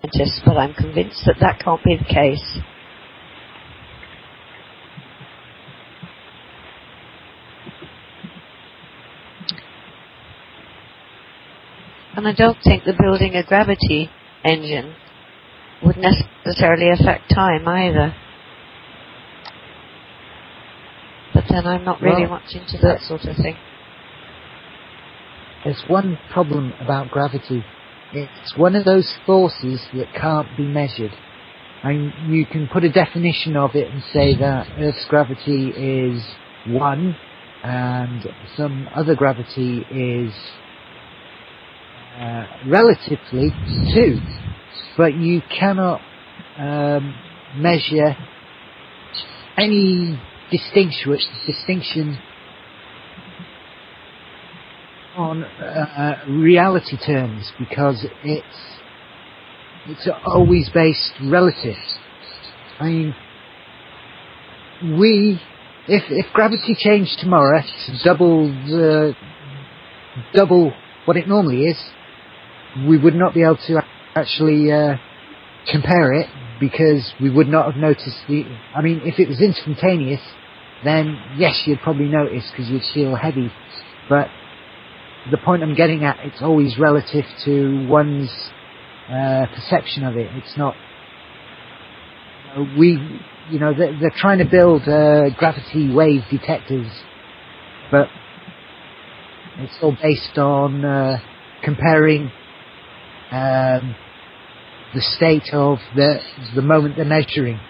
scientist, but I'm convinced that that can't be the case. And I don't think the building a gravity engine would necessarily affect time either. But then I'm not really well, much into that sort of thing. There's one problem about gravity. It's one of those forces that can't be measured. And you can put a definition of it and say that Earth's gravity is one and some other gravity is uh, relatively two, but you cannot um, measure any distinction, distinction on uh, reality terms because it's it's always based relative. I mean, we if if gravity changed tomorrow to double the double what it normally is, we would not be able to actually uh, compare it because we would not have noticed the. I mean, if it was instantaneous, then yes, you'd probably notice because you'd feel heavy. But the point I'm getting at, it's always relative to one's uh, perception of it. It's not. You know, we, you know, they're, they're trying to build uh, gravity wave detectors, but it's all based on uh, comparing um, the state of the the moment they're measuring.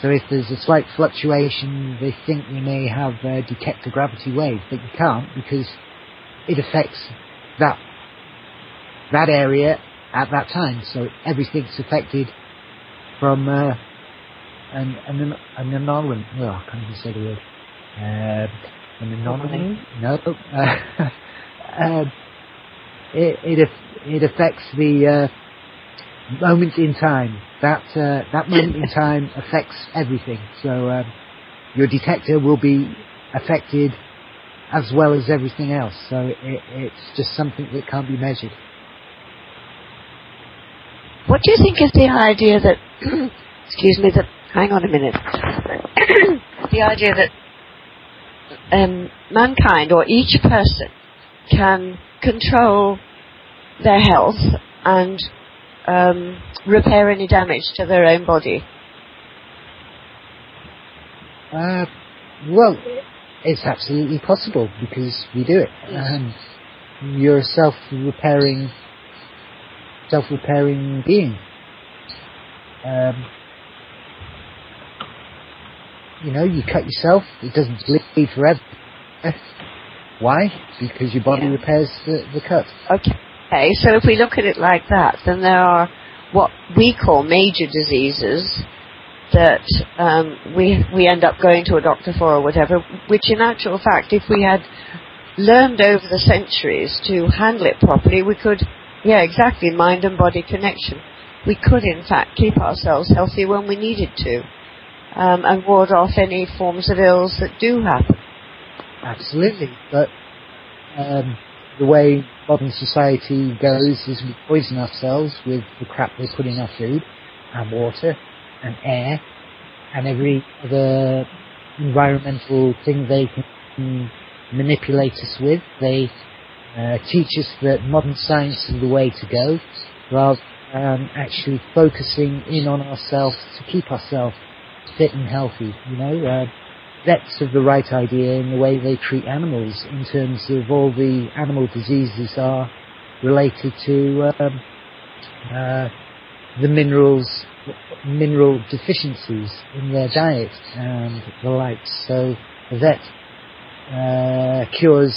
So if there's a slight fluctuation, they think they may have uh, a gravity wave, but you can't because it affects that that area at that time. So everything's affected from uh, an an an anomaly. Well, I can't even say the word. Uh, an anomaly? No. Uh, uh, it it it affects the uh, moment in time. That uh, that moment in time affects everything. So um, your detector will be affected as well as everything else. So it, it's just something that can't be measured. What do you think is the idea that, excuse me, that, hang on a minute, the idea that um, mankind or each person can control their health and um, repair any damage to their own body? Uh, well, it's absolutely possible because we do it. Um, you're a self-repairing, self-repairing being. Um, you know, you cut yourself, it doesn't bleed forever. Why? Because your body yeah. repairs the, the cut. Okay, so if we look at it like that, then there are what we call major diseases that um, we we end up going to a doctor for or whatever, which in actual fact, if we had learned over the centuries to handle it properly, we could, yeah, exactly, mind and body connection. We could, in fact, keep ourselves healthy when we needed to, um, and ward off any forms of ills that do happen. Absolutely, but um, the way modern society goes is we poison ourselves with the crap they put in our food and water and air and every other environmental thing they can manipulate us with. They uh, teach us that modern science is the way to go, rather than actually focusing in on ourselves to keep ourselves fit and healthy. You know, uh, vets have the right idea in the way they treat animals in terms of all the animal diseases are related to um, uh, the minerals mineral deficiencies in their diet and the like. So the vet uh, cures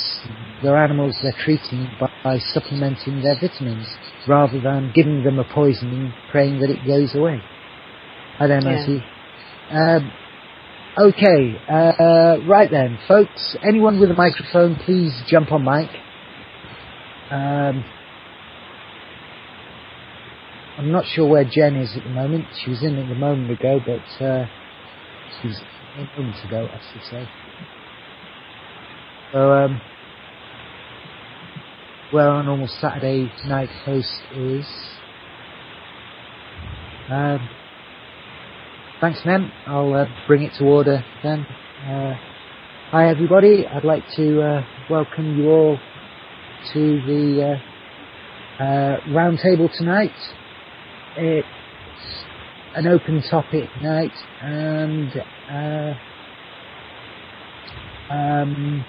their animals they're treating by, by, supplementing their vitamins rather than giving them a poison and praying that it goes away. I don't know. Yeah. Um, okay, uh, right then, folks. Anyone with a microphone, please jump on mic. Um, I'm not sure where Jen is at the moment. She was in it a moment ago, but uh, she was a moment ago, I should say. So, um, where our normal Saturday night host is. Um, thanks, Mem. I'll uh, bring it to order then. Uh, hi, everybody. I'd like to uh, welcome you all to the uh, uh, roundtable tonight. It's an open topic night, and uh, um,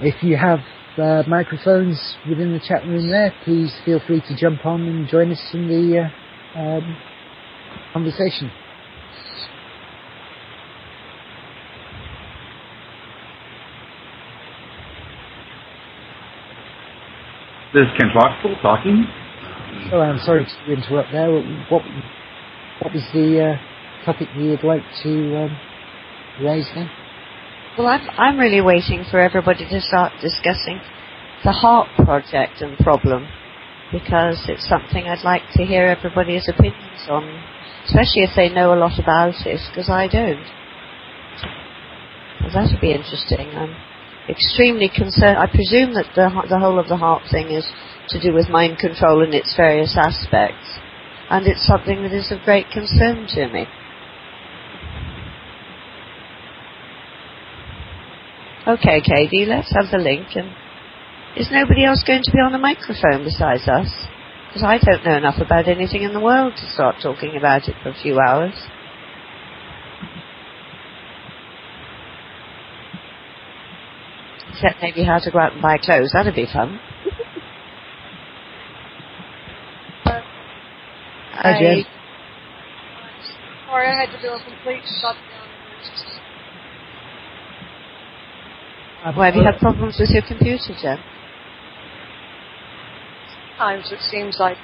if you have uh, microphones within the chat room there, please feel free to jump on and join us in the uh, um, conversation. This is Ken Foxwell talking. Oh, I'm sorry to interrupt there. What what was the uh, topic you'd like to um, raise then? Well, I'm, I'm really waiting for everybody to start discussing the HAARP project and problem because it's something I'd like to hear everybody's opinions on, especially if they know a lot about it, because I don't. Well, that would be interesting. I'm extremely concerned. I presume that the, the whole of the HAARP thing is to do with mind control in its various aspects, and it's something that is of great concern to me. Okay, Katie, let's have the link. And is nobody else going to be on the microphone besides us? Because I don't know enough about anything in the world to start talking about it for a few hours. Except maybe how to go out and buy clothes. That'd be fun. Hi, Jen. Sorry, I had to do a complete shutdown. Uh, Why have you had problems with your computer, Jen? Sometimes it seems like,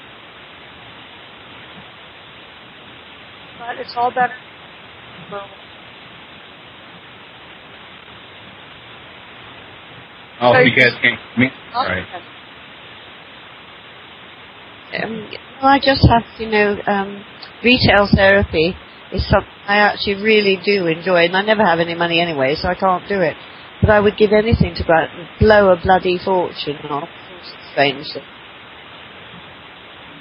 but it's all better. Oh, So you you- guys can't hear me? Right. Um, well, I just have, you know, um, retail therapy is something I actually really do enjoy, and I never have any money anyway, so I can't do it. But I would give anything to go out and blow a bloody fortune on strangely.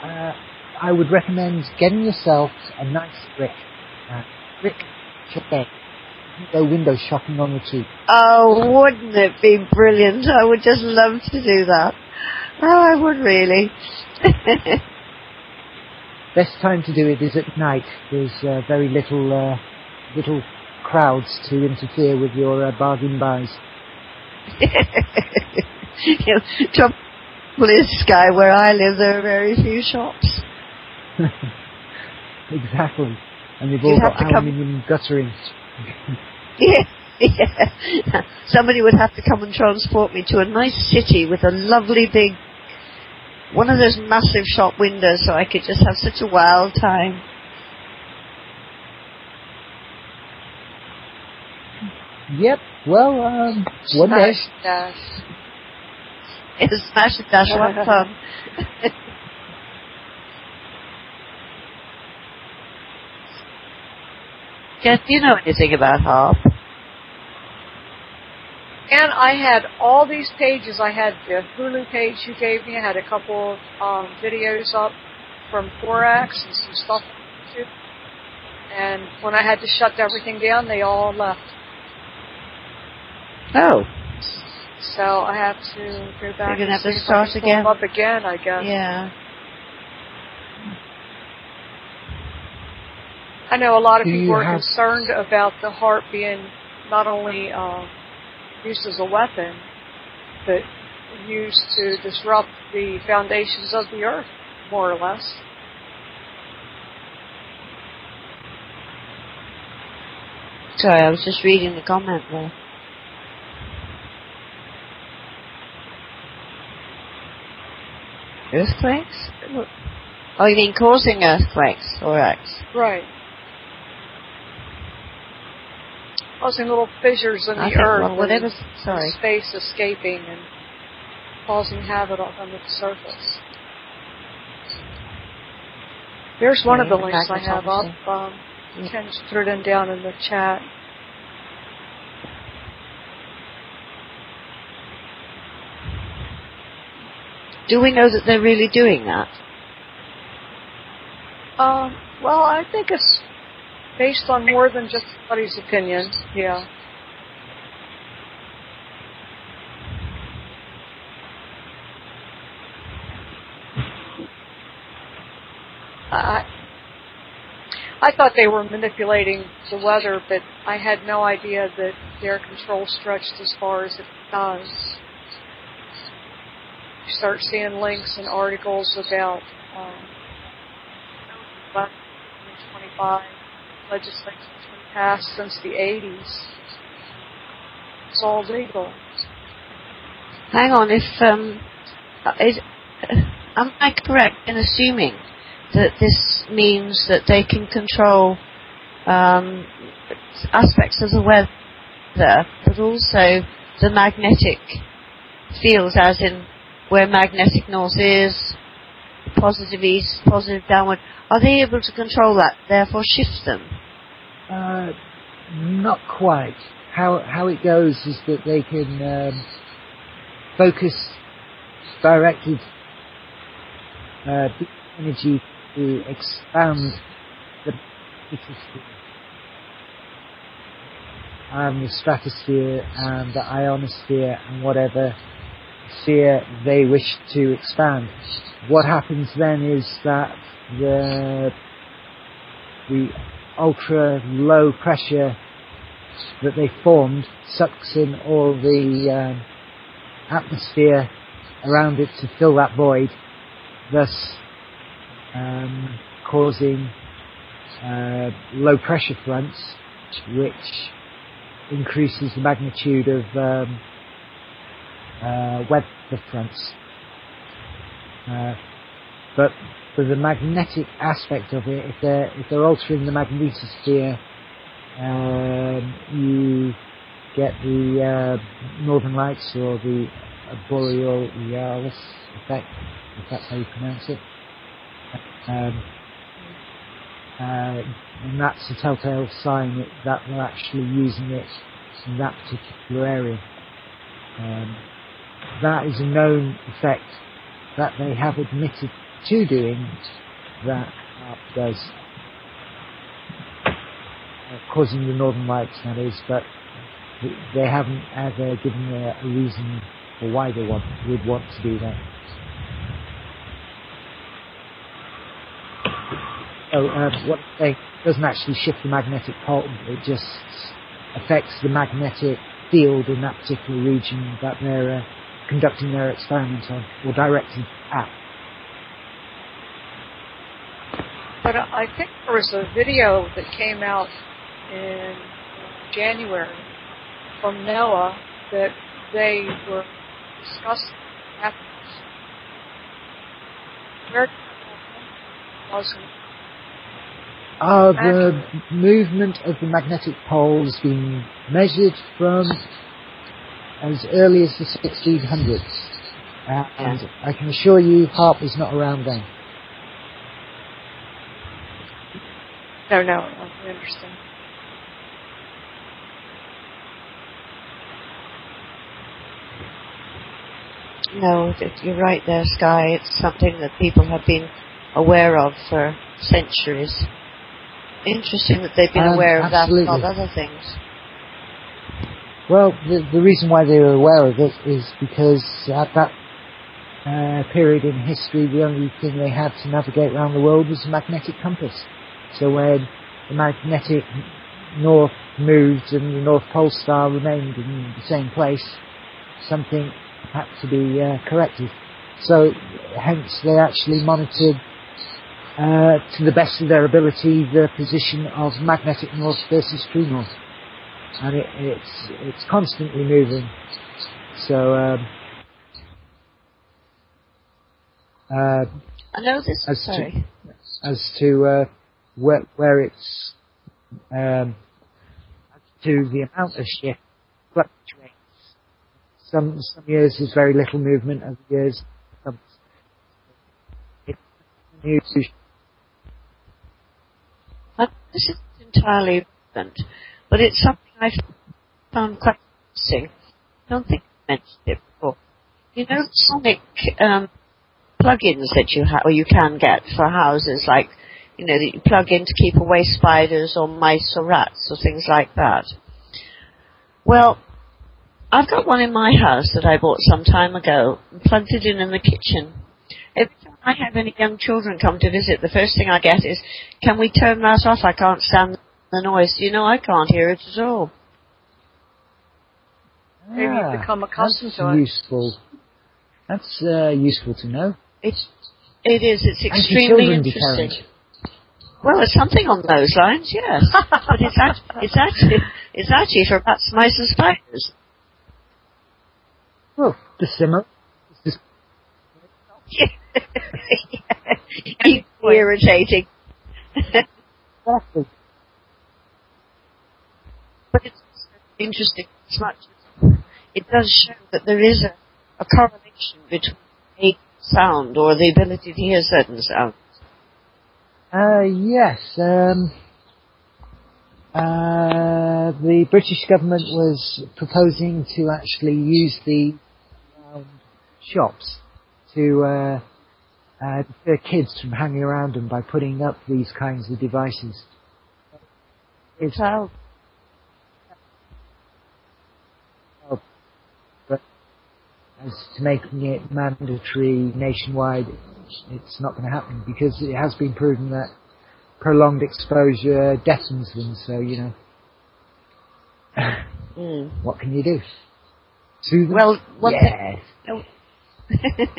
Uh, I would recommend getting yourself a nice brick, uh, brick chair. Go window shopping on the cheap. Oh, wouldn't it be brilliant? I would just love to do that. Oh, I would really. Best time to do it is at night. There's uh, very little uh, little crowds to interfere with your uh, bargain buys. you know, trouble is, Sky, where I live, there are very few shops. exactly. And they've You'd all got aluminium guttering. Yeah, yeah. Somebody would have to come and transport me to a nice city with a lovely big, one of those massive shop windows so I could just have such a wild time. Yep. Well, um, one day. Smash dash. It's smash and dash, what fun. Jeff, do you know anything about HAARP? And I had all these pages. I had the Hulu page you gave me. I had a couple of um, videos up from Forax and some stuff on YouTube. And when I had to shut everything down, they all left. Oh, So I have to go back gonna and have to see if start I can again? them up again, I guess. yeah. I know a lot of Do people are have- concerned about the HAARP being not only um, used as a weapon, but used to disrupt the foundations of the earth, more or less. Sorry, I was just reading the comment there. Earthquakes? Oh, you mean causing earthquakes or acts? Right. Causing little fissures in the think, earth well, Sorry. space escaping and causing havoc on the surface. There's one of the links I have up. Um, Yeah. Ken's threw them down in the chat. Do we know that they're really doing that? Um, well, I think it's based on more than just somebody's opinion. Yeah. I I thought they were manipulating the weather, but I had no idea that their control stretched as far as it does. You start seeing links and articles about um, 25 legislation has been passed since the 80s. It's all legal. Hang on, if um, is, am I correct in assuming that this means that they can control um, aspects of the weather, but also the magnetic fields, as in where magnetic north is, positive east, positive downward. Are they able to control that, therefore shift them? Uh, not quite. How how it goes is that they can um, focus directed uh, energy to expand the and the stratosphere and the ionosphere and whatever sphere they wish to expand. What happens then is that the the ultra low pressure that they formed sucks in all the um, atmosphere around it to fill that void, thus um, causing uh, low pressure fronts, which increases the magnitude of um, uh, weather fronts. Uh, but for the magnetic aspect of it, if they're if they're altering the magnetosphere, um, you get the uh, northern lights or the borealis effect, if that's how you pronounce it. Um, uh, and that's a telltale sign that they're actually using it in that particular area. Um, that is a known effect that they have admitted to doing that does causing the northern lights that is but they haven't ever given a, a reason for why they want, would want to do that. So uh, what they doesn't actually shift the magnetic pole, it just affects the magnetic field in that particular region that they're uh, conducting their experiment on or directing at. But I think there was a video that came out in January from NOAA that they were discussing where wasn't uh, the movement of the magnetic poles being measured from as early as the 1600s. Uh, and I can assure you, HAARP was not around then. No, no, I understand. No, you're right there, Sky. It's something that people have been aware of for centuries. Interesting that they've been um, aware of absolutely. that, not other things. Well, the, the reason why they were aware of it is because at that uh, period in history, the only thing they had to navigate around the world was a magnetic compass. So when the magnetic north moved and the North Pole Star remained in the same place, something had to be uh, corrected. So hence they actually monitored uh, to the best of their ability the position of magnetic north versus true north. And it, it's, it's constantly moving. So, um, uh, I know this. as sorry. to, as to uh, where, where it's um, to the amount of shift fluctuates. Some some years there's very little movement, other years some Uh, this is entirely relevant, but it's something I found quite interesting. I don't think I mentioned it before. You know, sonic um, plugins that you have, or you can get for houses, like you know, that you plug in to keep away spiders or mice or rats or things like that. Well, I've got one in my house that I bought some time ago and plugged it in in the kitchen. Every time I have any young children come to visit, the first thing I get is, can we turn that off? I can't stand the noise. You know, I can't hear it at all. Maybe you've become accustomed that's to it. useful. That's uh, useful to know. It's, it is. It's Anti extremely children interesting. deterrent. Well, it's something on those lines, yes. but it's actually, it's actually, it's actually for rats, mice, and spiders. Well, the similar. It's just- Equally irritating. Exactly. but it's interesting as much as it does show that there is a, a correlation between a sound or the ability to hear certain sounds. Uh, yes. Um, uh, the British government was proposing to actually use the um, shops to uh, uh, deter kids from hanging around them by putting up these kinds of devices. It's So, but as to making it mandatory nationwide, it's not going to happen because it has been proven that prolonged exposure deafens them. So you know, mm. what can you do? Soothe well, one thing, yes.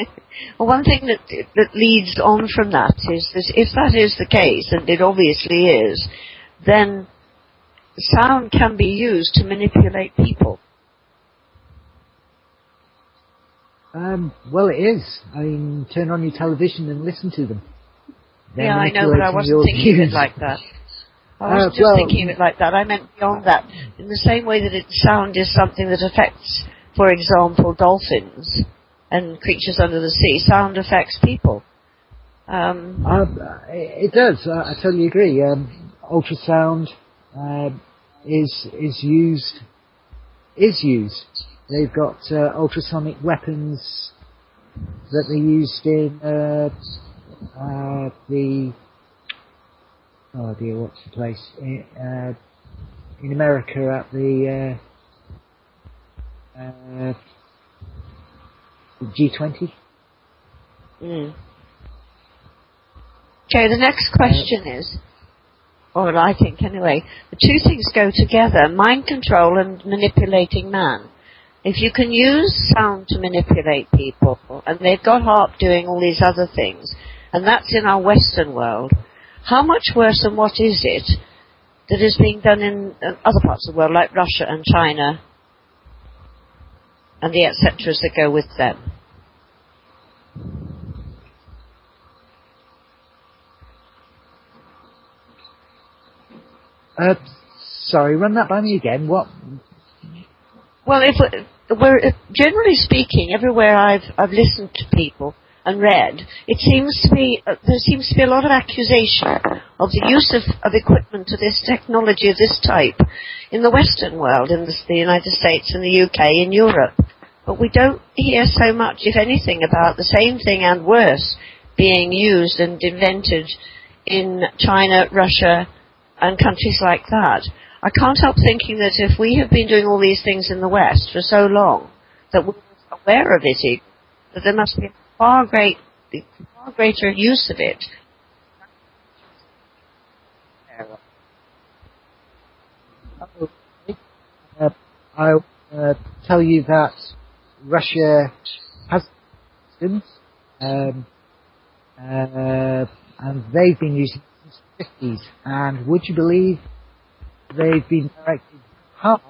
well, one thing that that leads on from that is that if that is the case, and it obviously is, then sound can be used to manipulate people. Um, well, it is. I mean, turn on your television and listen to them. They're yeah, I know, but I wasn't thinking of it like that. I Uh, wasn't just well- thinking of it like that. I meant beyond that. In the same way that it, sound is something that affects, for example, dolphins and creatures under the sea, sound affects people. Um, Um, it does. I, I totally agree. Um, ultrasound um is is used is used. They've got uh, ultrasonic weapons that they used in uh, uh, the oh dear, what's the place in, uh, in America at the uh, uh, G20. mm. Okay, the next question is, or I think anyway, the two things go together, mind control and manipulating man. If you can use sound to manipulate people, and they've got HAARP doing all these other things, and that's in our Western world, how much worse and what is it that is being done in other parts of the world, like Russia and China, and the et ceteras that go with them? Uh, sorry, run that by me again. What? Well, if we- we're if- generally speaking, everywhere I've I've listened to people and read, it seems to be uh, there seems to be a lot of accusation of the use of, of equipment to this technology of this type in the Western world, in the, the United States, in the UK, in Europe. But we don't hear so much, if anything, about the same thing and worse being used and invented in China, Russia, and countries like that. I can't help thinking that if we have been doing all these things in the West for so long, that we're aware of it, that there must be a far great, far greater use of it. Uh, I'll uh, tell you that Russia has systems, um, uh, and they've been using it since the 50s. And would you believe they've been directed hard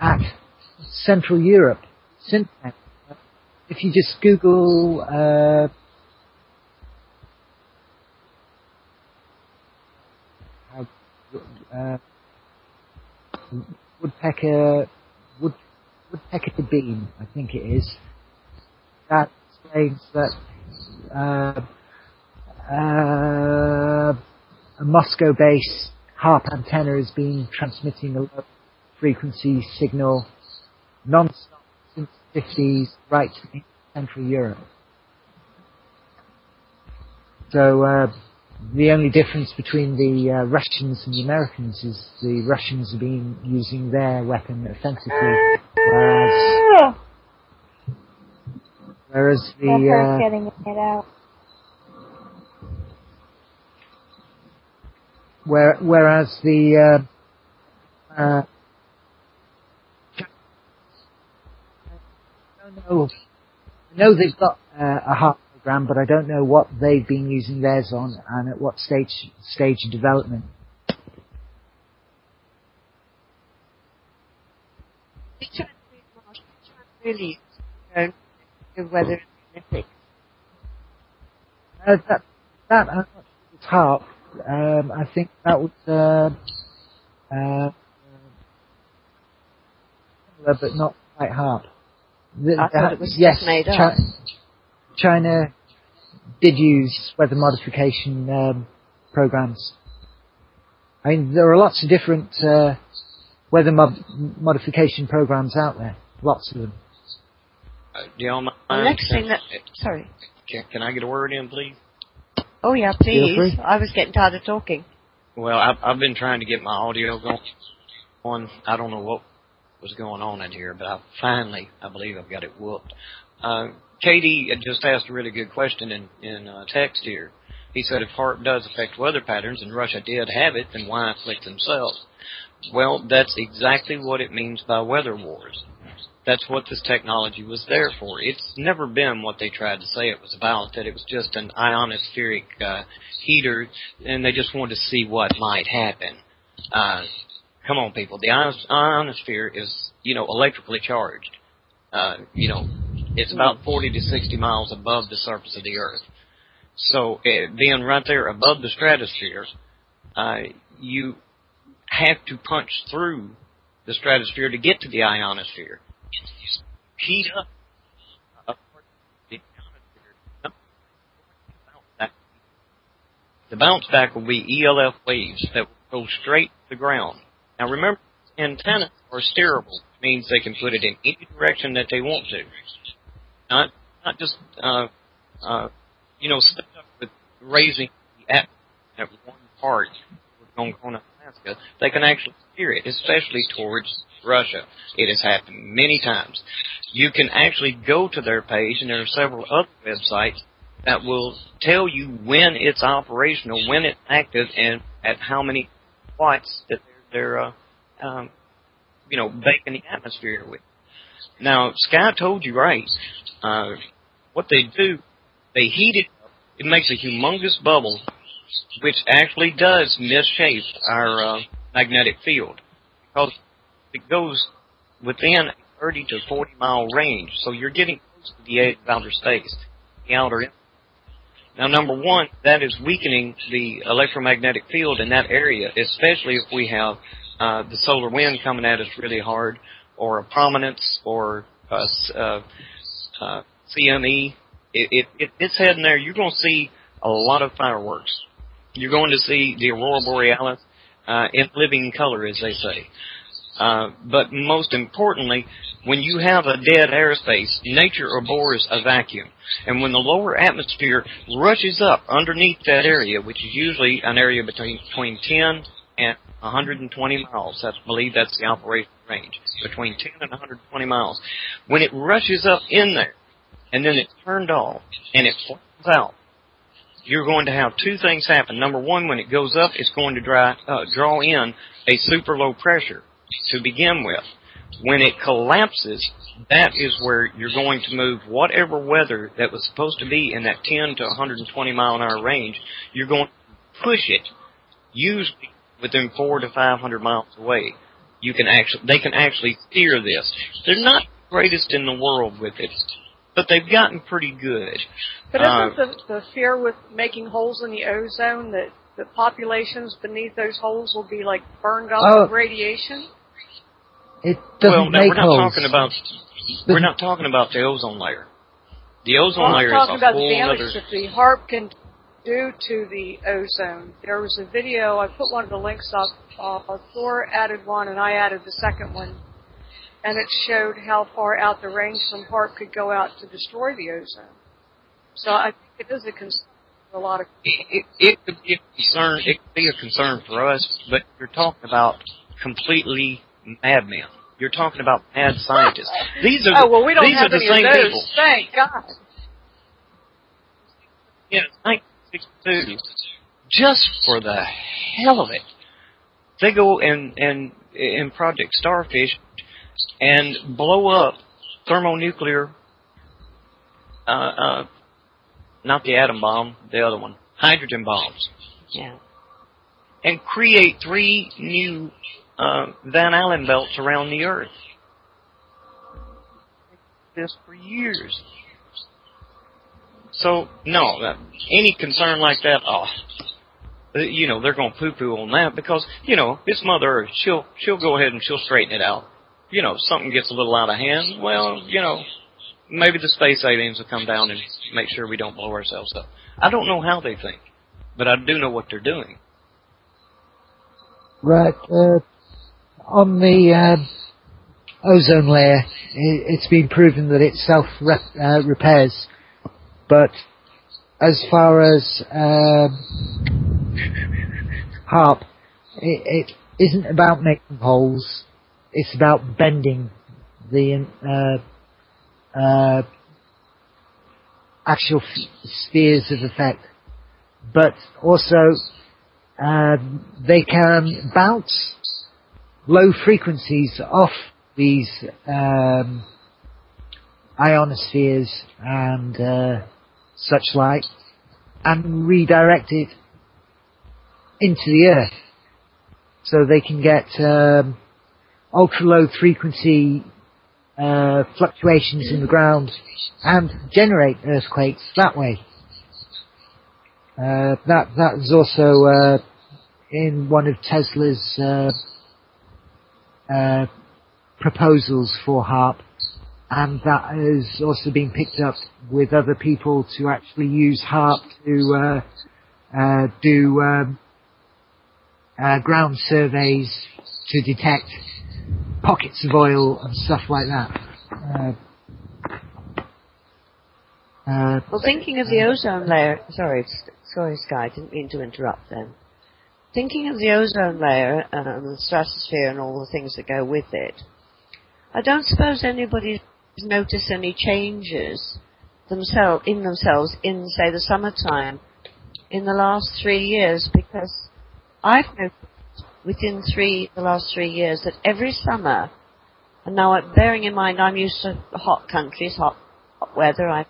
at Central Europe? If you just Google uh, uh, woodpecker wood woodpecker beam, I think it is. That explains that uh, uh, a Moscow-based HAARP antenna has been transmitting a low frequency signal non-stop since the 50s right in Central Europe. So uh, the only difference between the uh, Russians and the Americans is the Russians have been using their weapon offensively, whereas whereas the uh, getting it out. Where, whereas the uh, uh, I don't know. I know they've got uh, a HAARP program, but I don't know what they've been using theirs on and at what stage stage of development. We try to be more- we try to really know whether it's. Uh, that that I'm not sure it's HAARP. Um, I think that was uh, uh, similar, but not quite hard. The- I thought the- it was yes, just made up. China did use weather modification um, programs. I mean, there are lots of different uh, weather mod- modification programs out there. Lots of them. Uh, do y'all mind? The next thing that, sorry. Can, can I get a word in, please? Oh yeah, please. I was getting tired of talking. Well, I've, I've been trying to get my audio going. On, I don't know what was going on in here, but I finally, I believe, I've got it whooped. Uh, Katie just asked a really good question in in uh, text here. He said, if HAARP does affect weather patterns and Russia did have it, then why afflict themselves? Well, that's exactly what it means by weather wars. That's what this technology was there for. It's never been what they tried to say it was about, that it was just an ionospheric uh, heater and they just wanted to see what might happen. Uh, come on, people. The ion- ionosphere is, you know, electrically charged. Uh, you know, it's about 40 to 60 miles above the surface of the Earth. So, it, being right there above the stratosphere, uh, you have to punch through the stratosphere to get to the ionosphere. Up. uh, the bounce back will be ELF waves that will go straight to the ground. Now remember, antennas are steerable, which means they can put it in any direction that they want to. Not, not just, uh, uh, you know, stuck with raising the atmosphere at one part Gakona, Alaska. They can actually steer it, especially towards Russia. It has happened many times. You can actually go to their page, and there are several other websites that will tell you when it's operational, when it's active, and at how many watts that they're, they're uh, um, you know, baking the atmosphere with. Now, Sky told you right. Uh, what they do, they heat it. It makes a humongous bubble, which actually does misshape our uh, magnetic field because it goes within a 30 to 40 mile range. So you're getting close to the outer space, the outer. Now, number one, that is weakening the electromagnetic field in that area, especially if we have uh, the solar wind coming at us really hard, or a prominence, or uh, uh, uh, CME. If, if, if it's heading there, you're going to see a lot of fireworks. You're going to see the aurora borealis uh, in living color, as they say. Uh, but most importantly, when you have a dead airspace, nature abhors a vacuum. And when the lower atmosphere rushes up underneath that area, which is usually an area between, between 10 and 120 miles, I believe that's the operation range, between 10 and 120 miles. When it rushes up in there, and then it's turned off, and it flattens out, you're going to have two things happen. Number one, when it goes up, it's going to dry, uh, draw in a super low pressure to begin with. When it collapses, that is where you're going to move whatever weather that was supposed to be in that 10 to 120 mile an hour range, you're going to push it, usually within four to 500 miles away. You can actually, they can actually steer this. They're not the greatest in the world with it, but they've gotten pretty good. But Uh, isn't the, the fear with making holes in the ozone that the populations beneath those holes will be like burned up Oh. with radiation? It doesn't well, no, make we're not holes. talking about we're not talking about the ozone layer. The ozone Well, I'm layer talking is a about the damage other. that the HAARP can do to the ozone. There was a video, I put one of the links up, uh, Thor added one and I added the second one, and it showed how far out the range from HAARP could go out to destroy the ozone. So I think it is a concern. a lot of it, it, it could be a concern. It could be a concern for us, but you're talking about completely madmen. You're talking about mad scientists. These are oh well, we don't these have are the same those. people. Thank God. Yeah, 1962. Just for the hell of it, they go and and in Project Starfish and blow up thermonuclear. Uh, uh, not the atom bomb, the other one, hydrogen bombs, Yeah. and create three new uh, Van Allen belts around the Earth. This for years. So no, any concern like that, oh, uh, you know they're going to poo-poo on that because you know it's Mother Earth. She'll she'll go ahead and she'll straighten it out. You know something gets a little out of hand. Well, you know maybe the space aliens will come down and make sure we don't blow ourselves up. I don't know how they think, but I do know what they're doing. Right. Uh, on the um, ozone layer, it's been proven that it self uh, repairs. But as far as um, HAARP, it, it isn't about making holes. It's about bending the uh, uh, actual f- spheres of effect. But also, um, they can bounce low frequencies off these um, ionospheres and uh, such like, and redirect it into the Earth, so they can get um, ultra low frequency uh, fluctuations in the ground and generate earthquakes that way. Uh, that that is also uh, in one of Tesla's uh, proposals for HAARP, and that has also been picked up with other people to actually use HAARP to uh, uh, do um, uh, ground surveys to detect pockets of oil and stuff like that. Well, thinking of the ozone layer, sorry, sorry, Sky, didn't mean to interrupt then. Thinking of the ozone layer and the stratosphere and all the things that go with it, I don't suppose anybody's noticed any changes themselves in themselves in, say, the summertime in the last three years, because I've noticed within three the last three years that every summer, and now uh, bearing in mind I'm used to hot countries, hot, hot weather, I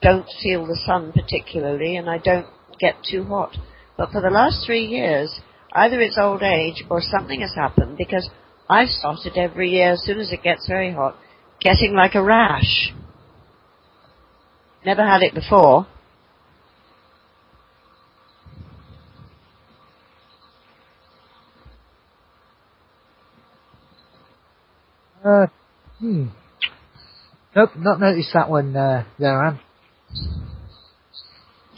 don't feel the sun particularly, and I don't get too hot. But for the last three years, either it's old age or something has happened because I've started every year as soon as it gets very hot, getting like a rash. Never had it before. uh, hmm. Nope, not noticed that one uh, there, Anne.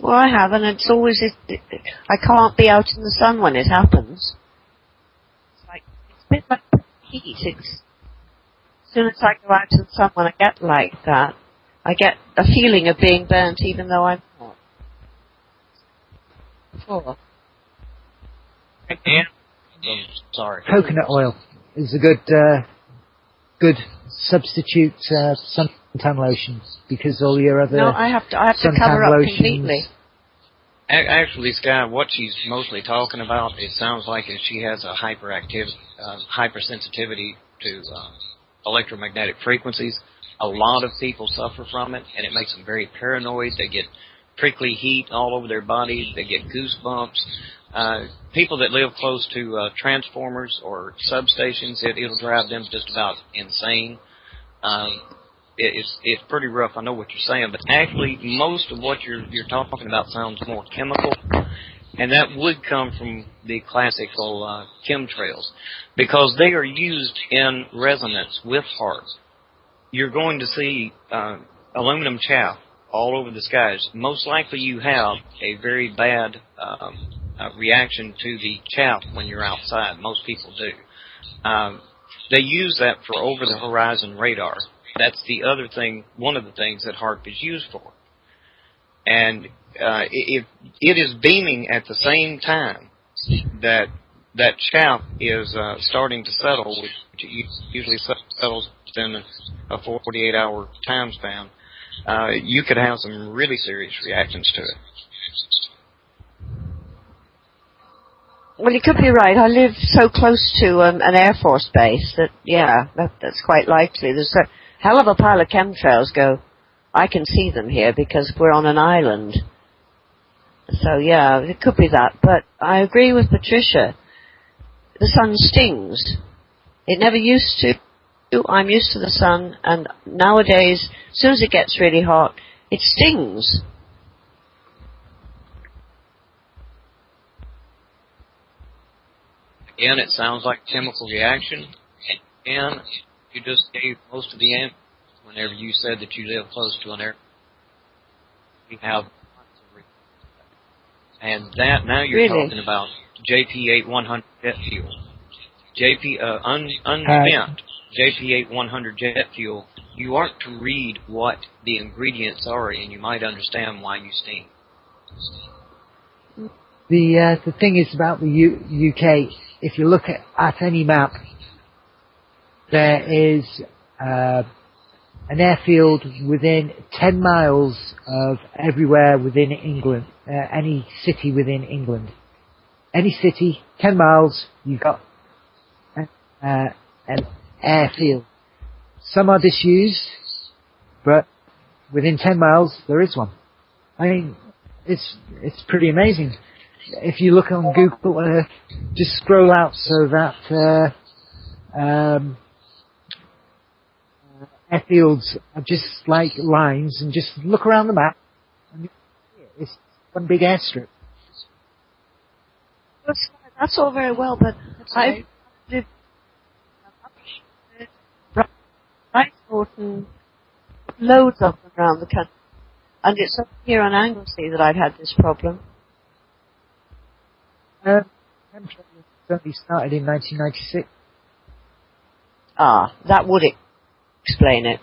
Well, I have, and it's always it, it, I can't be out in the sun when it happens. It's like it's a bit like heat. It's as soon as I go out in the sun when I get like that, I get a feeling of being burnt, even though I'm not. Before. And oh, sorry. Coconut oil is a good uh, good substitute uh, suntan lotion because all your other No, I have to. I have to cover up lotions- completely. Actually, Sky, what she's mostly talking about, it sounds like is she has a hyperactive, uh, hypersensitivity to uh, electromagnetic frequencies. A lot of people suffer from it, and it makes them very paranoid. They get prickly heat all over their body. They get goosebumps. Uh, people that live close to uh, transformers or substations, it, it'll drive them just about insane. Um, it's it's pretty rough. I know what you're saying, but actually, most of what you're you're talking about sounds more chemical, and that would come from the classical uh, chemtrails because they are used in resonance with HAARP. You're going to see uh, aluminum chaff all over the skies. Most likely, you have a very bad um, uh, reaction to the chaff when you're outside. Most people do. Um, they use that for over the horizon radar. That's the other thing, one of the things that HAARP is used for. And uh, if it is beaming at the same time that that chaff is uh, starting to settle, which usually settles within a 48 hour time span, uh, you could have some really serious reactions to it. Well, you could be right. I live so close to um, an Air Force base that, yeah, that, that's quite likely. There's a hell of a pile of chemtrails go. I can see them here because we're on an island. So, yeah, it could be that. But I agree with Patricia. The sun stings. It never used to. I'm used to the sun, and nowadays, as soon as it gets really hot, it stings. Again, it sounds like chemical reaction. And you just gave most of the answers whenever you said that you live close to an airport. We have and that now you're really? talking about JP8100 jet fuel. JP uh, un, unspent JP8100 jet fuel. You aren't to read what the ingredients are, and you might understand why you steam. The uh, the thing is about the U- UK. If you look at, at any map, there is uh, an airfield within 10 miles of everywhere within England, uh, any city within England. Any city, 10 miles, you've got uh, an airfield. Some are disused, but within 10 miles there is one. I mean, it's, it's pretty amazing if you look on Google Earth, just scroll out so that uh, um, airfields are just like lines, and just look around the map, and it's one big airstrip. That's, that's all very well, but I live right Norton, loads of them around the country, and it's up here on Anglesey that I've had this problem. Uh, only started in 1996. Ah, that would explain it.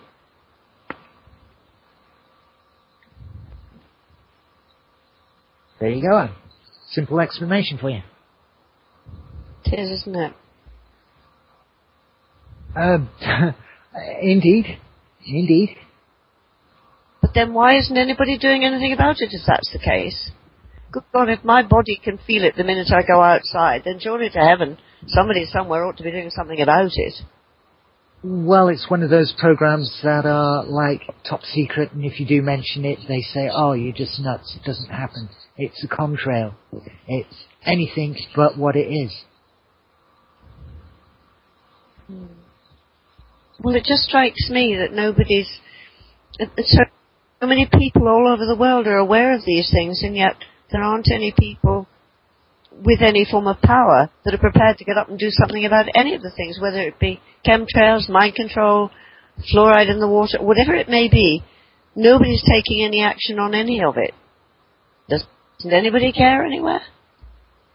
There you go. Simple explanation for you. It is, isn't it? Um, indeed, indeed. But then why isn't anybody doing anything about it if that's the case? Good God, if my body can feel it the minute I go outside, then surely to heaven, somebody somewhere ought to be doing something about it. Well, it's one of those programs that are like top secret, and if you do mention it, they say, "Oh, you're just nuts. It doesn't happen. It's a contrail. It's anything but what it is." Well, it just strikes me that nobody's. So many people all over the world are aware of these things, and yet there aren't any people with any form of power that are prepared to get up and do something about any of the things, whether it be chemtrails, mind control, fluoride in the water, whatever it may be. Nobody's taking any action on any of it. Doesn't anybody care anywhere?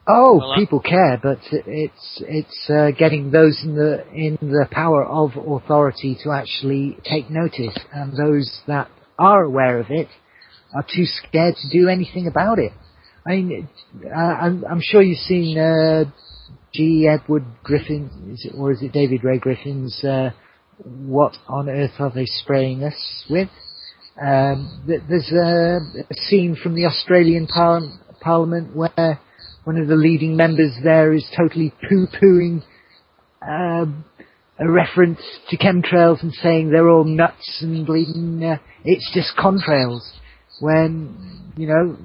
Oh, Well, people care, but it's it's uh, getting those in the in the power of authority to actually take notice, and those that are aware of it are too scared to do anything about it. I mean, I'm, I'm sure you've seen uh, G. Edward Griffin, is it, or is it David Ray Griffin's uh, "What on Earth Are They Spraying Us With?" Um, there's a, a scene from the Australian par- Parliament where one of the leading members there is totally poo-pooing um, a reference to chemtrails and saying they're all nuts and bleeding. Uh, it's just contrails. When you know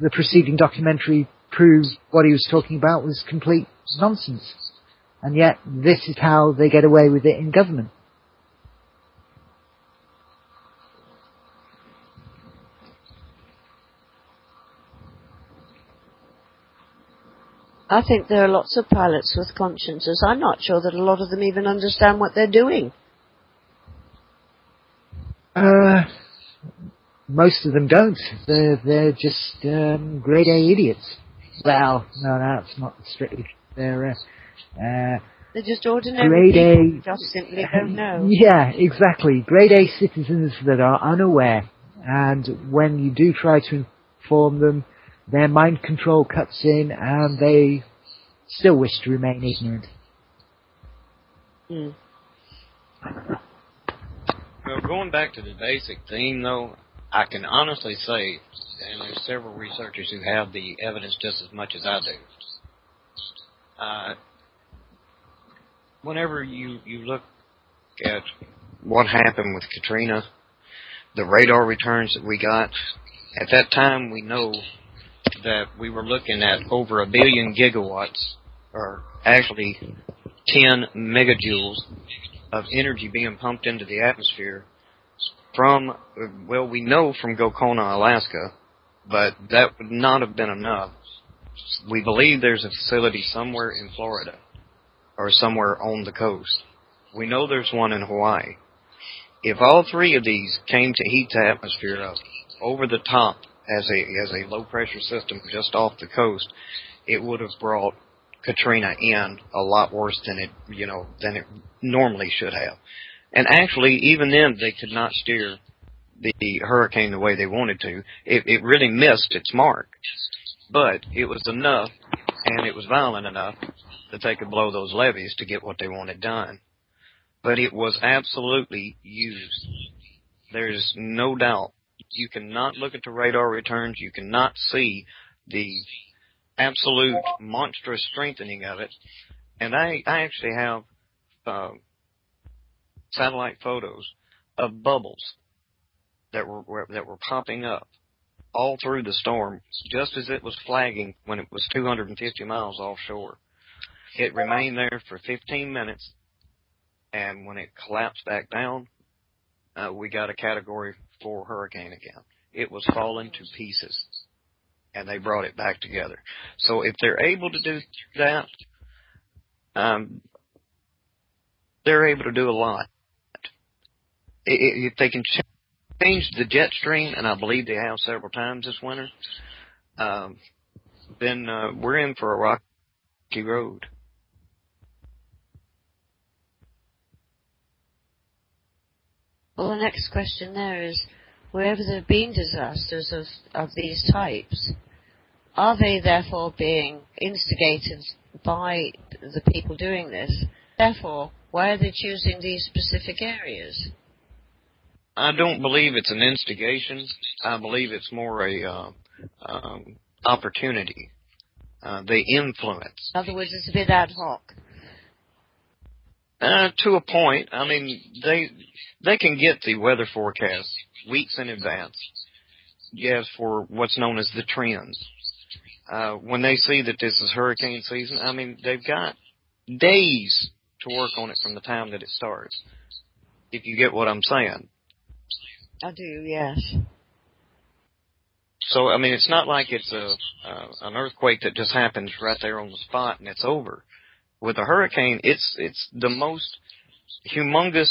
the preceding documentary proved what he was talking about was complete nonsense, and yet this is how they get away with it in government. I think there are lots of pilots with consciences. I'm not sure that a lot of them even understand what they're doing. Uh, most of them don't. They're they're just um, grade A idiots. Well, no, that's not strictly. They're uh, uh, They're just ordinary grade people A. just simply don't know. Yeah, exactly. Grade A citizens that are unaware, and when you do try to inform them, their mind control cuts in and they still wish to remain ignorant. Mm. Well, going back to the basic theme, though, I can honestly say, and there's several researchers who have the evidence just as much as I do. Uh, whenever you you look at what happened with Katrina, the radar returns that we got at that time, we know that we were looking at over a billion gigawatts, or actually 10 megajoules of energy being pumped into the atmosphere from, well, we know from Gakona, Alaska, but that would not have been enough. We believe there's a facility somewhere in Florida or somewhere on the coast. We know there's one in Hawaii. If all three of these came to heat the atmosphere up over the top as a as a low pressure system just off the coast, it would have brought Katrina in a lot worse than it you know than it normally should have. And actually, even then, they could not steer the hurricane the way they wanted to. It, it really missed its mark, but it was enough, and it was violent enough that they could blow those levees to get what they wanted done. But it was absolutely used. There's no doubt. You cannot look at the radar returns. You cannot see the absolute monstrous strengthening of it. And I, I actually have uh, satellite photos of bubbles that were, were that were popping up all through the storm, just as it was flagging when it was 250 miles offshore. It remained there for 15 minutes, and when it collapsed back down, uh, we got a Category 4 hurricane again. It was falling to pieces, and they brought it back together. So if they're able to do that, um, they're able to do a lot. If they can change the jet stream, and I believe they have several times this winter, um, then uh, we're in for a rocky road. Well, the next question there is, wherever there have been disasters of, of these types, are they therefore being instigated by the people doing this? Therefore, why are they choosing these specific areas? I don't believe it's an instigation. I believe it's more a uh, um, opportunity. Uh, they influence. In other words, it's a bit ad hoc. Uh, to a point. I mean, they they can get the weather forecast weeks in advance. Yes, for what's known as the trends. Uh, when they see that this is hurricane season, I mean, they've got days to work on it from the time that it starts. If you get what I'm saying. I do, yes. So, I mean, it's not like it's a, uh, an earthquake that just happens right there on the spot and it's over with a hurricane, it's it's the most humongous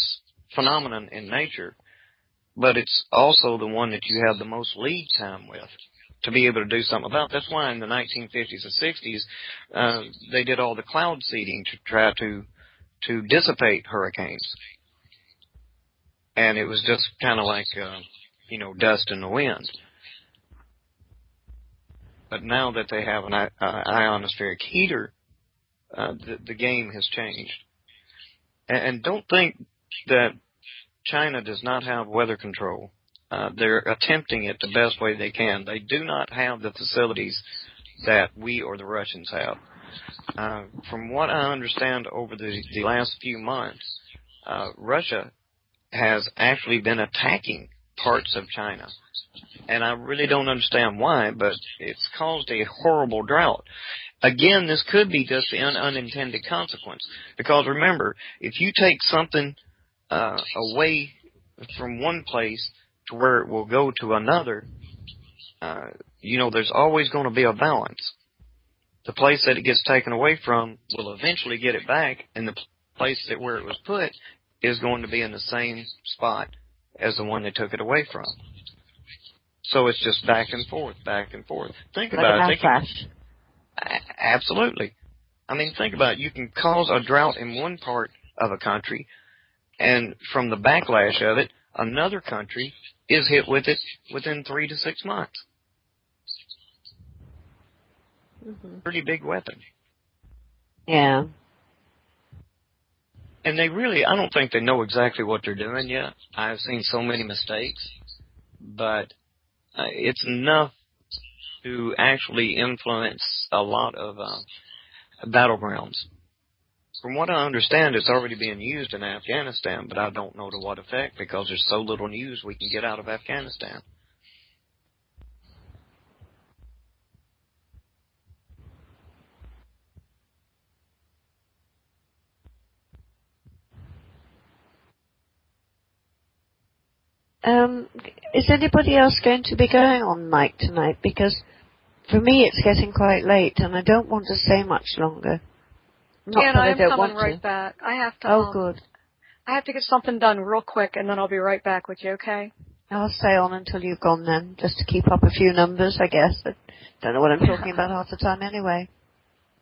phenomenon in nature, but it's also the one that you have the most lead time with to be able to do something about. That's why in the 1950s and 60s uh, they did all the cloud seeding to try to to dissipate hurricanes, and it was just kind of like uh, you know dust in the wind. But now that they have an uh, ionospheric heater uh, the, the game has changed. And, and don't think that China does not have weather control. Uh, they're attempting it the best way they can. They do not have the facilities that we or the Russians have. Uh, from what I understand over the, the last few months, uh, Russia has actually been attacking parts of China. And I really don't understand why, but it's caused a horrible drought. Again, this could be just an unintended consequence. Because remember, if you take something uh, away from one place to where it will go to another, uh, you know, there's always going to be a balance. The place that it gets taken away from will eventually get it back, and the place that where it was put is going to be in the same spot as the one they took it away from. So it's just back and forth, back and forth. Think like about it. Think, Absolutely. I mean, think about it. You can cause a drought in one part of a country, and from the backlash of it, another country is hit with it within three to six months. hmm Pretty big weapon. Yeah. And they really, I don't think they know exactly what they're doing yet. I've seen so many mistakes, but uh, it's enough to actually influence a lot of uh, battlegrounds. From what I understand, it's already being used in Afghanistan, but I don't know to what effect because there's so little news we can get out of Afghanistan. Um, is anybody else going to be going on mic tonight? Because for me, it's getting quite late, and I don't want to stay much longer. Not and that I I am don't coming want right to. back. I have to. Oh, um, good. I have to get something done real quick, and then I'll be right back with you. Okay? I'll stay on until you've gone then, just to keep up a few numbers, I guess. I don't know what I'm talking about half the time anyway.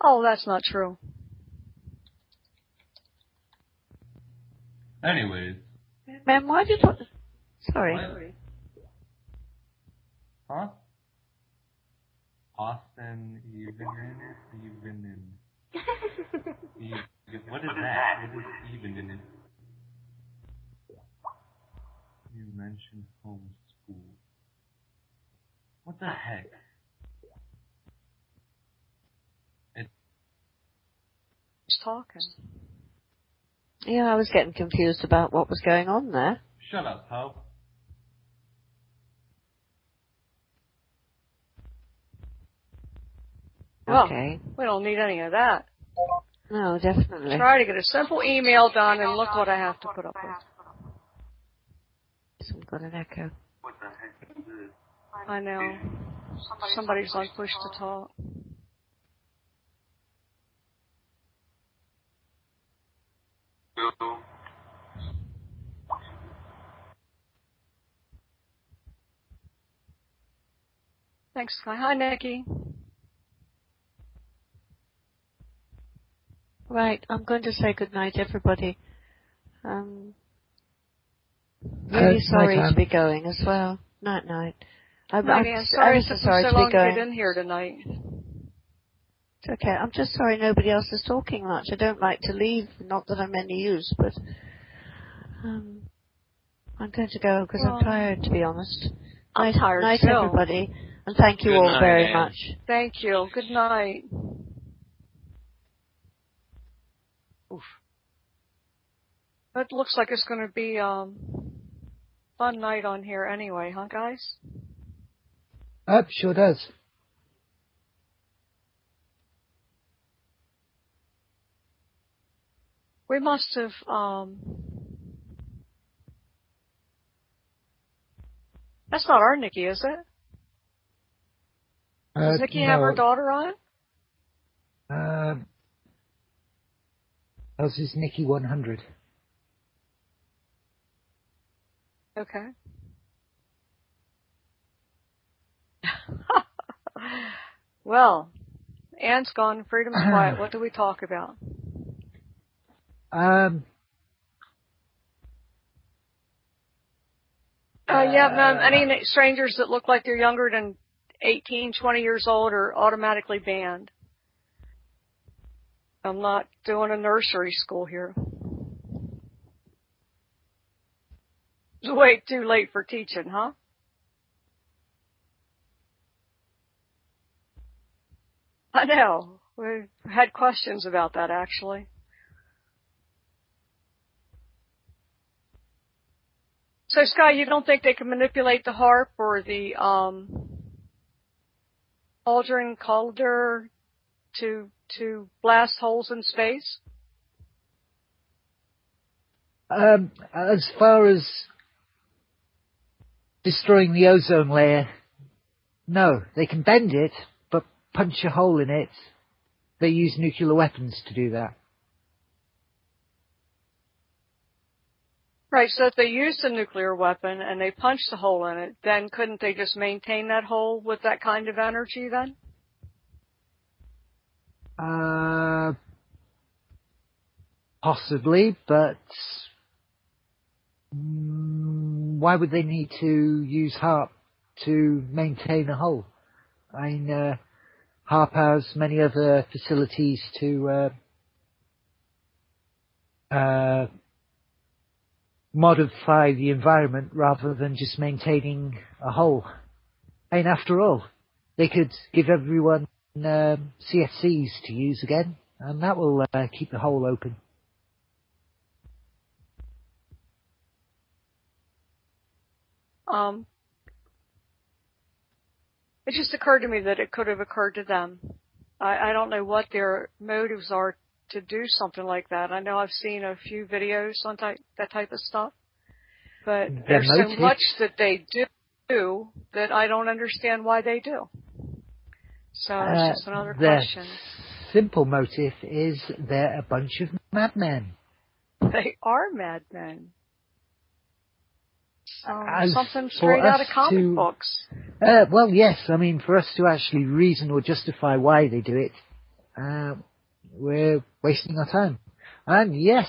Oh, that's not true. Anyways. Man, why did you put... Sorry. Huh? Austin you've been in it. Evenin. Eve- what is that? What is Evenin? You mentioned homeschool. What the heck? He's talking. Yeah, I was getting confused about what was going on there. Shut up, Poe. Well, Okay. we don't need any of that. No, definitely. Try to get a simple email done, and look what I have to put up with. I've got an echo. I know. Somebody's on push to talk. Thanks, Sky. Hi, Nikki. Right, I'm going to say good goodnight, everybody. Um, Uh, really sorry to be going as well. Night, night. I'm, I'm Dan. s- Sorry ever it so took sorry so to long be to going. in here tonight. It's okay. I'm just sorry nobody else is talking much. I don't like to leave. Not that I'm any use, but um, I'm going to go because Well, I'm tired, to be honest. I'm night, tired night, too. everybody, and thank you Good all night, very Ann. much. Thank you. Good night. It looks like it's going to be um fun night on here anyway, huh, guys? Up, sure does. We must have um That's not our Nikki, is it? Does Uh, Nikki have her daughter on? Um, ours is Nikki 100. Okay. well, Anne's gone, freedom's quiet. What do we talk about? Um, Uh, yeah, ma'am. Any strangers that look like they're younger than 18, 20 years old are automatically banned. I'm not doing a nursery school here. It's way too late for teaching, huh? I know. We've had questions about that actually. So Sky, you don't think they can manipulate the HAARP or the um Aldrin Calder to to blast holes in space? um, as far as destroying the ozone layer, no, they can bend it, but punch a hole in it. They use nuclear weapons to do that. Right, so if they used a nuclear weapon and they punched a hole in it, then couldn't they just maintain that hole with that kind of energy then? Uh, possibly, but mm, why would they need to use HAARP to maintain a hole? I mean, uh, HAARP has many other facilities to uh, uh, modify the environment rather than just maintaining a hole. And after all, they could give everyone um, CFCs to use again, and that will uh, keep the hole open. Um, it just occurred to me that it could have occurred to them. I, I don't know what their motives are to do something like that. I know I've seen a few videos on type, that type of stuff, but Their there's so much that they do that I don't understand why they do. So it's Uh, just another the question. simple motive is they're a bunch of madmen. They are madmen. Um, something straight out of comic to- books. Uh, well, yes. I mean, for us to actually reason or justify why they do it, uh, we're wasting our time. And yes,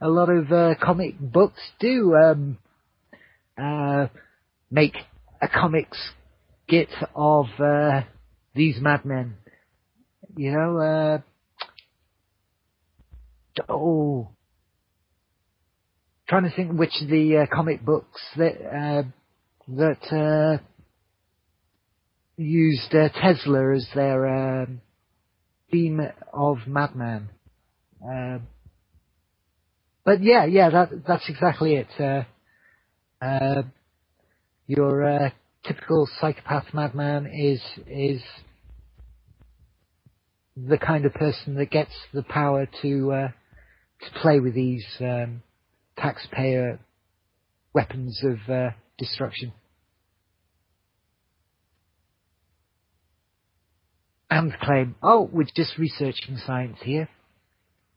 a lot of uh, comic books do um, uh, make a comics skit of uh, these madmen. You know, uh, oh, trying to think which of the uh, comic books that uh, that uh, used uh, Tesla as their um, theme of Madman. Um, but yeah, yeah, that that's exactly it. Uh, uh, your typical psychopath madman is is the kind of person that gets the power to to play with these um, taxpayer weapons of uh, destruction. And claim, oh, we're just researching science here.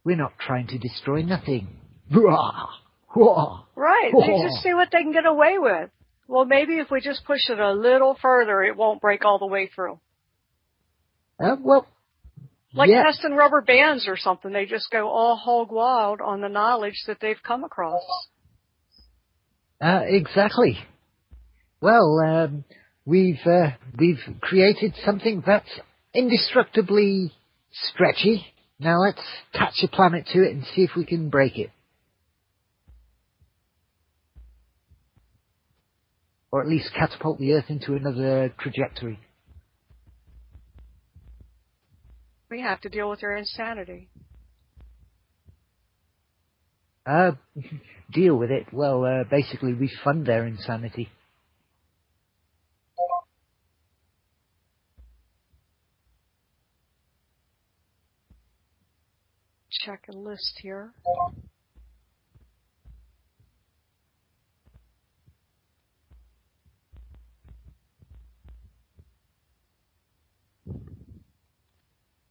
We're not trying to destroy nothing. Right. They just see what they can get away with. Well, maybe if we just push it a little further, it won't break all the way through. Uh, well, Like yeah, testing rubber bands or something. They just go all hog wild on the knowledge that they've come across. uh, exactly. Well, um, we've uh, we've created something that's indestructibly stretchy. Now let's attach a planet to it and see if we can break it. Or at least catapult the Earth into another trajectory. We have to deal with their insanity. Uh, deal with it. Well, uh, basically we fund their insanity. Check a list here.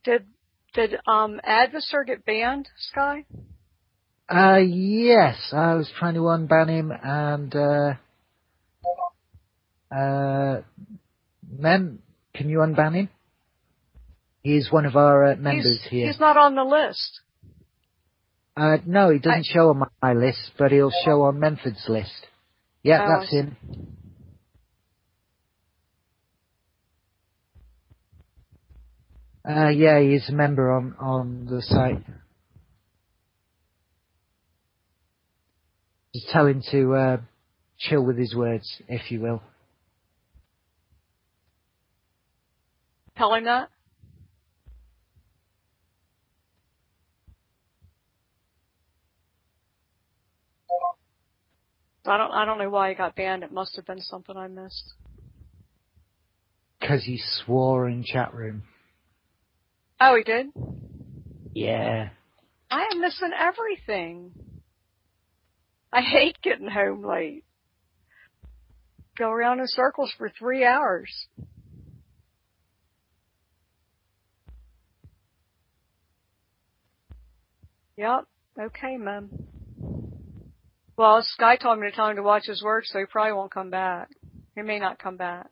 Did did um Advisor get banned, Sky? Uh, yes, I was trying to unban him and, uh, uh, Mem, can you unban him? He's one of our uh, members he's, here. he's not on the list. Uh, no, he doesn't show on my, list, but he'll show on Memphis' list. Yeah, Oh, that's him. Uh, yeah, he's a member on, on the site. Just tell him to, uh, chill with his words, if you will. Tell him that. I don't I don't know why he got banned. It must have been something I missed. Cause he swore in chat room. Oh, he did? Yeah. I am missing everything. I hate getting home late. Go around in circles for three hours. Yep. Okay, ma'am. Well, Sky told me to tell him to watch his work, so he probably won't come back. He may not come back.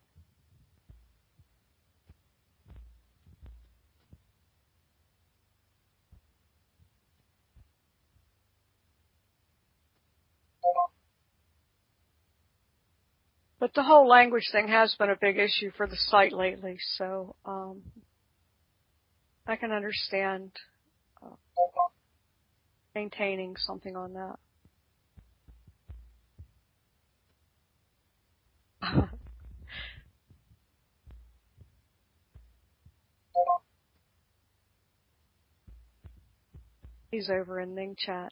But the whole language thing has been a big issue for the site lately, so um, I can understand uh, maintaining something on that. He's over in Ning chat.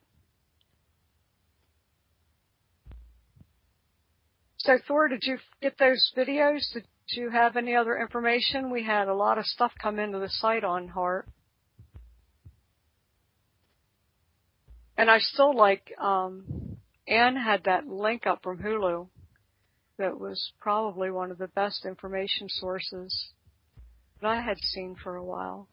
So Thor, did you get those videos? Did you have any other information? We had a lot of stuff come into the site on HAARP. And I still like, um, Anne had that link up from Hulu that was probably one of the best information sources that I had seen for a while.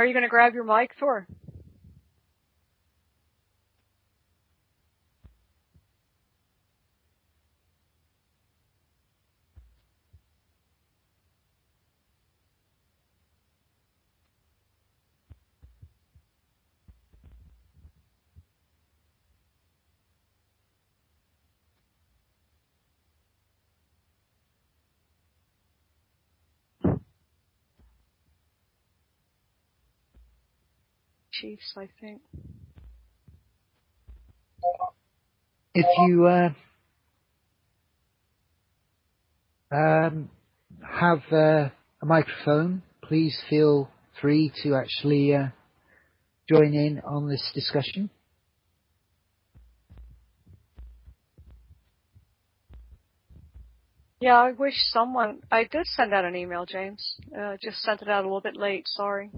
Are you going to grab your mic, Thor? Chiefs, I think. If you uh, um, have uh, a microphone, please feel free to actually uh, join in on this discussion. Yeah, I wish someone. I did send out an email, James. Uh, just sent it out a little bit late. Sorry.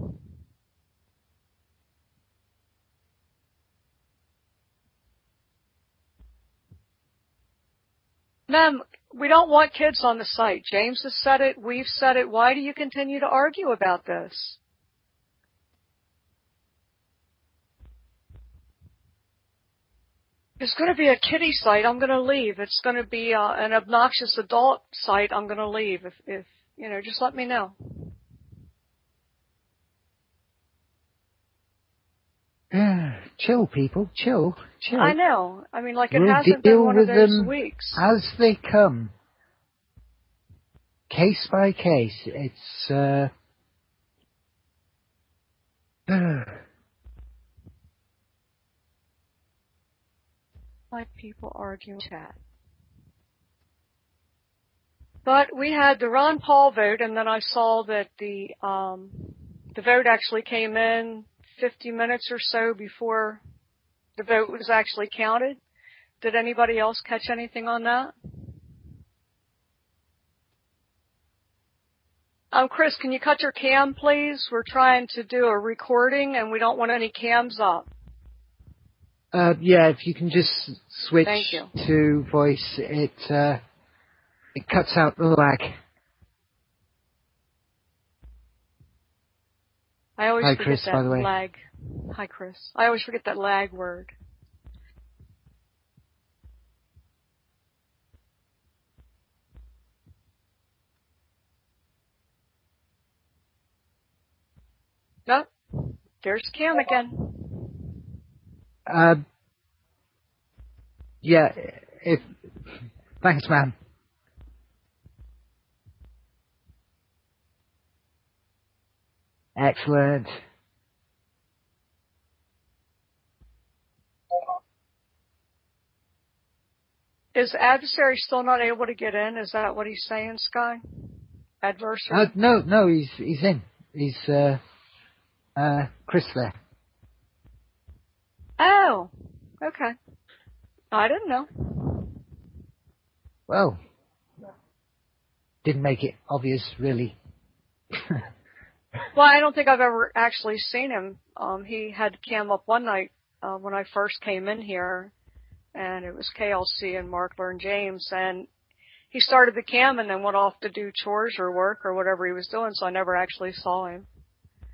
Ma'am, we don't want kids on the site. James has said it. We've said it. Why do you continue to argue about this? It's going to be a kiddie site. I'm going to leave. It's going to be uh, an obnoxious adult site. I'm going to leave. If, if you know, just let me know. chill, people, chill, chill. I know. I mean, like it We'll hasn't been one of those them weeks. as they come, case by case. It's uh, Like people argue chat. But we had the Ron Paul vote, and then I saw that the um, the vote actually came in 50 minutes or so before the vote was actually counted. Did anybody else catch anything on that? Um, Chris, can you cut your cam, please? We're trying to do a recording, and we don't want any cams up. uh, yeah, if you can just switch to voice, it uh, it cuts out the lag. I always Hi, forget Chris, that by the way. lag. Hi, Chris. I always forget that lag word. No, there's Cam again. Uh, yeah, if thanks, man. Excellent. Is adversary still not able to get in? Is that what he's saying, Sky? Adversary? Uh, no, no, he's he's in. He's uh, uh, Chris there. oh, okay. I didn't know. Well, didn't make it obvious, really. Well, I don't think I've ever actually seen him. Um, he had Cam up one night uh, when I first came in here, and it was KLC and Mark Learn James, and he started the cam and then went off to do chores or work or whatever he was doing, so I never actually saw him.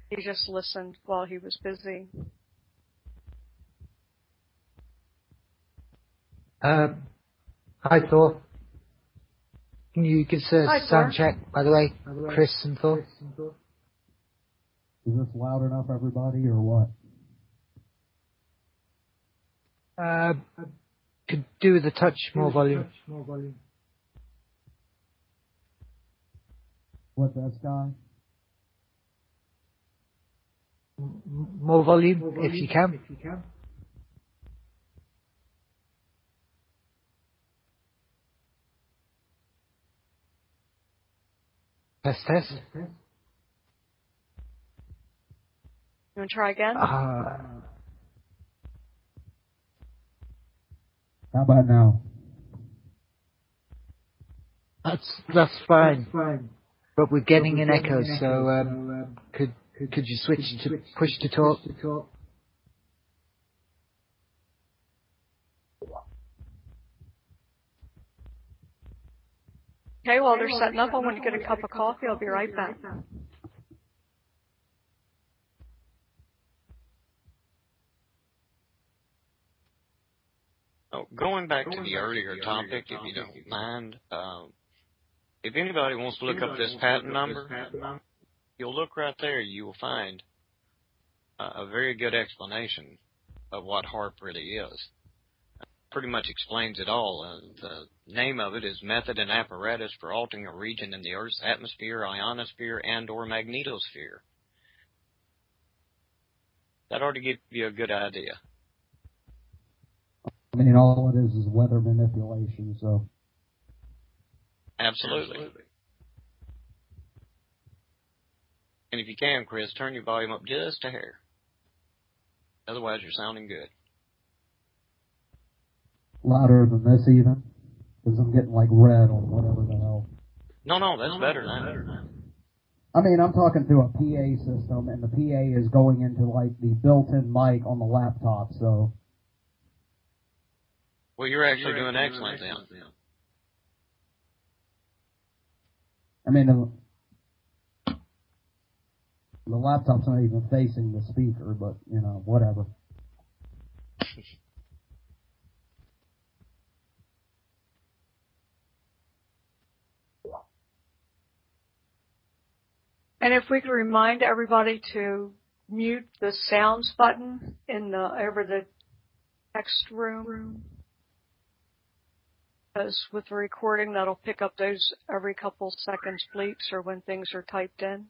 He just listened while he was busy. uh, hi, Thor. Can you give us a Hi, sound Thor. check, by the way, Chris and Thor? Is this loud enough, everybody, or what? Uh, Could do with a touch more volume. more volume? what that, Sky? M- More volume, if you can. if Test, test. You want to try again? Uh, How about now? that's that's fine. Fine. But we're getting an echo, so um, could could you switch to push to talk? Okay, while they're setting up, I want to get a cup of coffee. I'll be right back. Oh, going back to the earlier topic, if you don't mind, um, if anybody wants to look up this patent number, you'll look right there. You will find uh, a very good explanation of what HAARP really is. Pretty much explains it all. Uh, the name of it is Method and Apparatus for Altering a Region in the Earth's Atmosphere, Ionosphere, and/or Magnetosphere. That ought to give you a good idea. I mean, all it is is weather manipulation, so. Absolutely. And if you can, Chris, turn your volume up just a hair. Otherwise, you're sounding good. Louder than this even? Because I'm getting like red on whatever the hell. No, no, that's better now. I mean, I'm talking through a PA system, and the PA is going into like the built-in mic on the laptop, so. Well, you're actually doing excellent then. I mean, the, the laptop's not even facing the speaker, but, you know, whatever. And if we could remind everybody to mute the sounds button in the over the text room. Because with the recording, that'll pick up those every couple seconds bleeps or when things are typed in.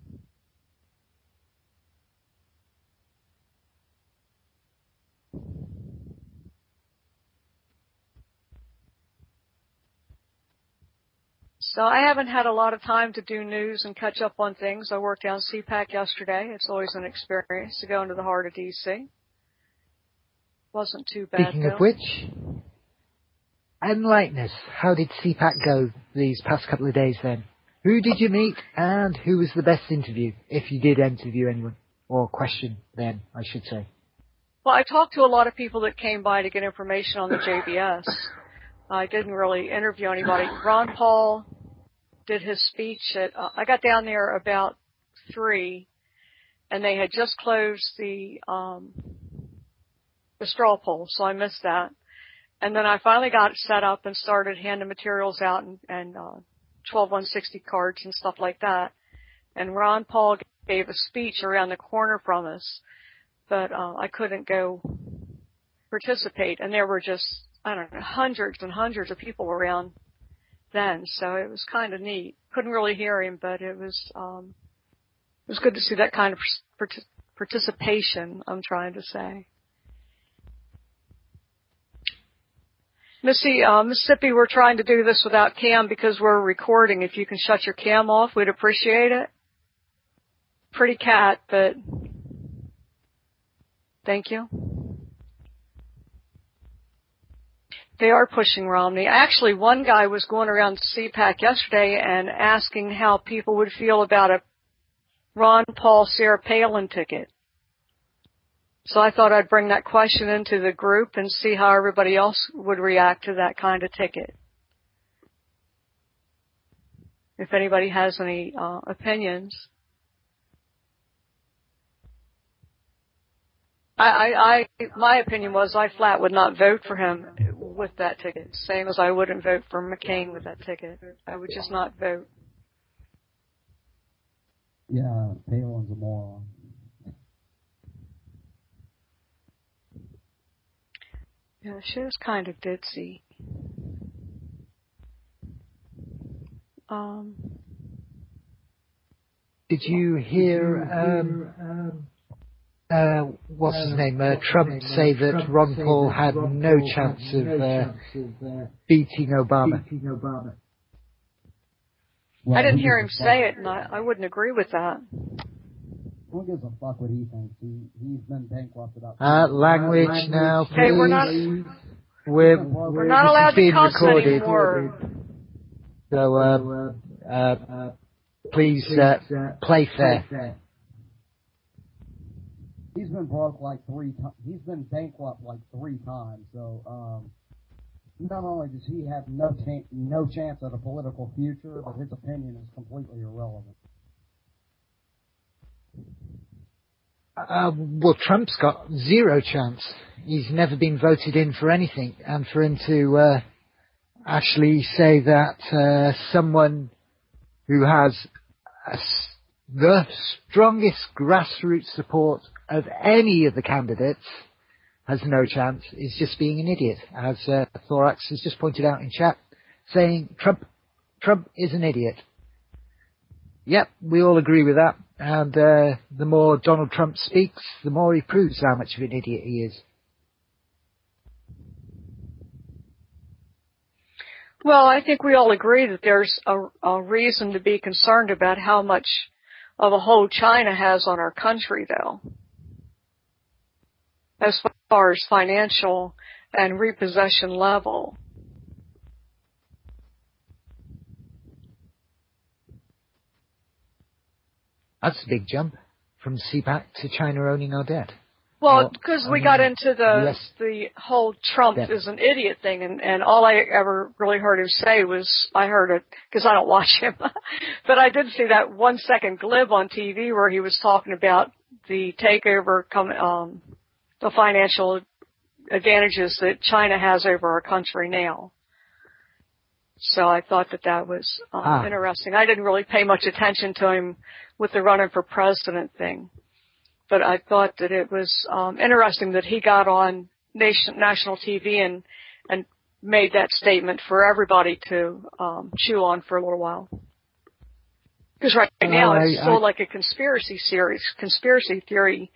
So I haven't had a lot of time to do news and catch up on things. I worked down CPAC yesterday. It's always an experience to go into the heart of DC. Wasn't too bad. Speaking though. of which, us. How did CPAC go these past couple of days then? Who did you meet and who was the best interview, if you did interview anyone? Or question then, I should say. Well, I talked to a lot of people that came by to get information on the JBS. I didn't really interview anybody. Ron Paul did his speech at, uh, I got down there about three and they had just closed the, um, the straw poll, so I missed that. And then I finally got set up and started handing materials out and, and, uh, 12160 cards and stuff like that. And Ron Paul gave a speech around the corner from us, but, uh, I couldn't go participate and there were just I don't know, hundreds and hundreds of people around then, so it was kind of neat. Couldn't really hear him, but it was um, it was good to see that kind of participation. I'm trying to say. Missy, uh, Mississippi, we're trying to do this without cam because we're recording. If you can shut your cam off, we'd appreciate it. Pretty cat, but thank you. They are pushing Romney. Actually, one guy was going around CPAC yesterday and asking how people would feel about a Ron Paul Sarah Palin ticket. So I thought I'd bring that question into the group and see how everybody else would react to that kind of ticket. If anybody has any uh, opinions. I, I, I, my opinion was I flat would not vote for him with that ticket. Same as I wouldn't vote for McCain with that ticket. I would just not vote. Yeah, Palin's a moron. Yeah, she was kind of ditzy. Um, Did you hear, um, uh, what's his name, uh, Trump say that Ron Paul had no chance of uh, beating Obama? I didn't hear him say it, and I, I wouldn't agree with that. Who gives a fuck what he thinks? He, he's been bankrupted up. Uh, language now, please. Okay, we're not We're, we're not allowed to being cuss recorded. anymore. So, uh, uh, please uh, play fair. He's been broke like three times. He's been bankrupt like three times. So, um, not only does he have no chance, no chance at a political future, but his opinion is completely irrelevant. Uh, well, Trump's got zero chance. He's never been voted in for anything, and for him to uh, actually say that uh, someone who has the strongest grassroots support of any of the candidates has no chance is just being an idiot, as uh, Thorax has just pointed out in chat, saying Trump, Trump is an idiot. Yep, we all agree with that. And uh, the more Donald Trump speaks, the more he proves how much of an idiot he is. Well, I think we all agree that there's a, a reason to be concerned about how much of a hold China has on our country, though. As far as financial and repossession level. That's a big jump from CPAC to China owning our debt. Well, because we got into the yes. the whole Trump Yeah. is an idiot thing, and and all I ever really heard him say was I heard it because I don't watch him, but I did see that one second glib on TV where he was talking about the takeover, com- um, the financial advantages that China has over our country now. So I thought that that was um, Ah. interesting. I didn't really pay much attention to him with the running for president thing but I thought that it was um, interesting that he got on nation, national TV and and made that statement for everybody to um, chew on for a little while. Because right now Uh, it's I- of I- like a conspiracy series, conspiracy theory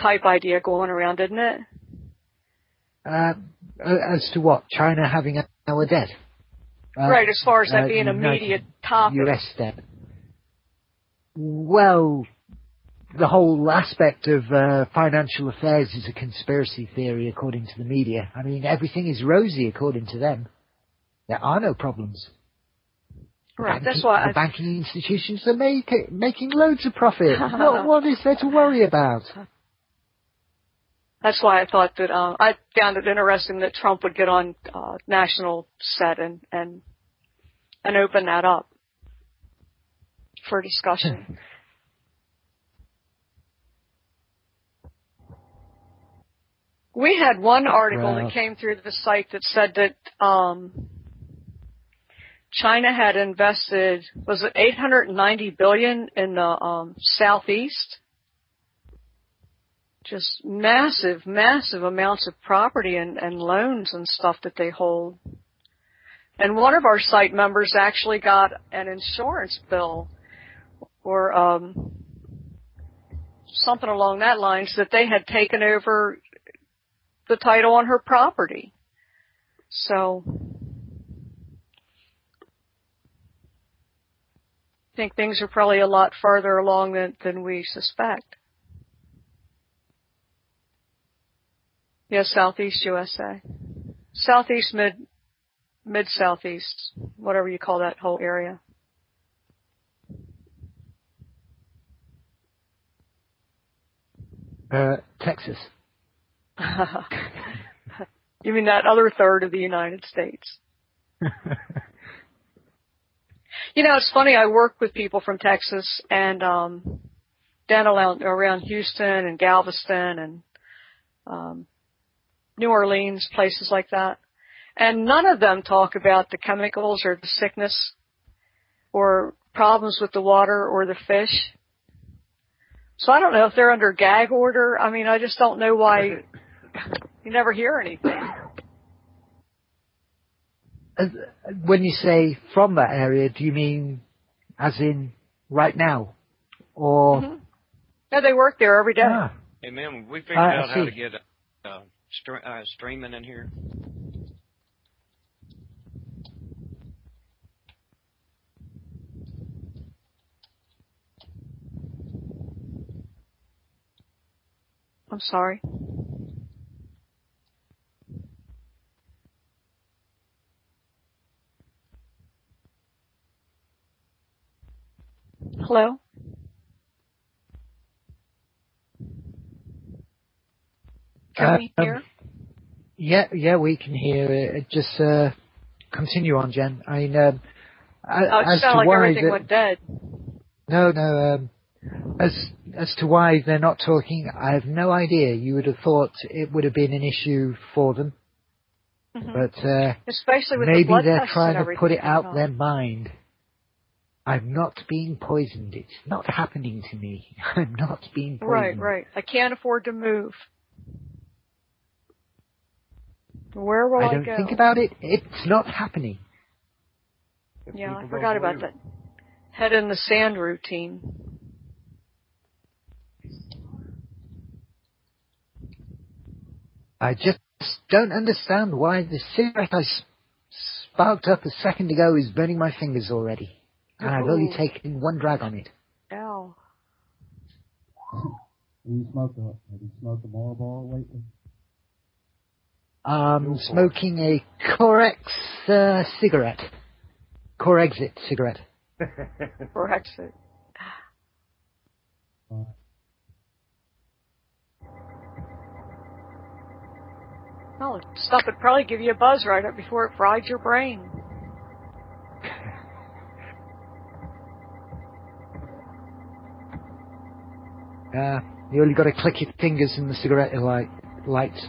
type idea going around, isn't it? Uh, as to what? China having our debt? Uh, right, as far as that uh, being an immediate topic. US debt. Well, the whole aspect of uh, financial affairs is a conspiracy theory according to the media. I mean, everything is rosy according to them. There are no problems. Right, Banking- that's why the I, banking institutions are make, making loads of profit. what, what is there to worry about? that's why I thought that um, I found it interesting that Trump would get on uh, national set and and and open that up for discussion. We had one article that came through the site that said that um, China had invested was it 890 billion in the um, southeast. Just massive, massive amounts of property and, and loans and stuff that they hold. And one of our site members actually got an insurance bill or um, something along that lines that they had taken over the title on her property. So I think things are probably a lot farther along than, than we suspect. Yes, Southeast USA. Southeast, mid, mid Southeast, whatever you call that whole area. Uh, Texas. you mean that other third of the United States? You know, it's funny. I work with people from Texas and um, down around, around Houston and Galveston and um, New Orleans, places like that. And none of them talk about the chemicals or the sickness or problems with the water or the fish. So I don't know if they're under gag order. I mean, I just don't know why you never hear anything. When you say from that area, do you mean as in right now, or? Mhm. Yeah, they work there every day. Ah, Hey, man, we figured I out how to get uh, stre- uh, streaming in here. I'm sorry. Hello? Can we Um, hear? yeah, yeah, we can hear it. Just uh, continue on, Jen. I mean, um, a- Oh, as to like why everything the- went dead. No, no. Um, as as to why they're not talking, I have no idea. You would have thought it would have been an issue for them, Mhm. but uh, Especially with the maybe blood they're trying to put it out going their mind. I'm not being poisoned. It's not happening to me. I'm not being poisoned. Right, right. I can't afford to move. Where will I, I don't go? think about it. It's not happening. If yeah, I forgot about that. Head in the sand routine. I just don't understand why the cigarette I sparked up a second ago is burning my fingers already. And I've only taken one drag on it. Ow. Have you smoked a Have you smoked a Marlboro lately? Um, Go for smoking a Corex uh, cigarette. Corexit cigarette. it. Brexit. Uh, Well, stuff would probably give you a buzz right up before it fried your brain. Uh, you only got to click your fingers in the cigarette light lights.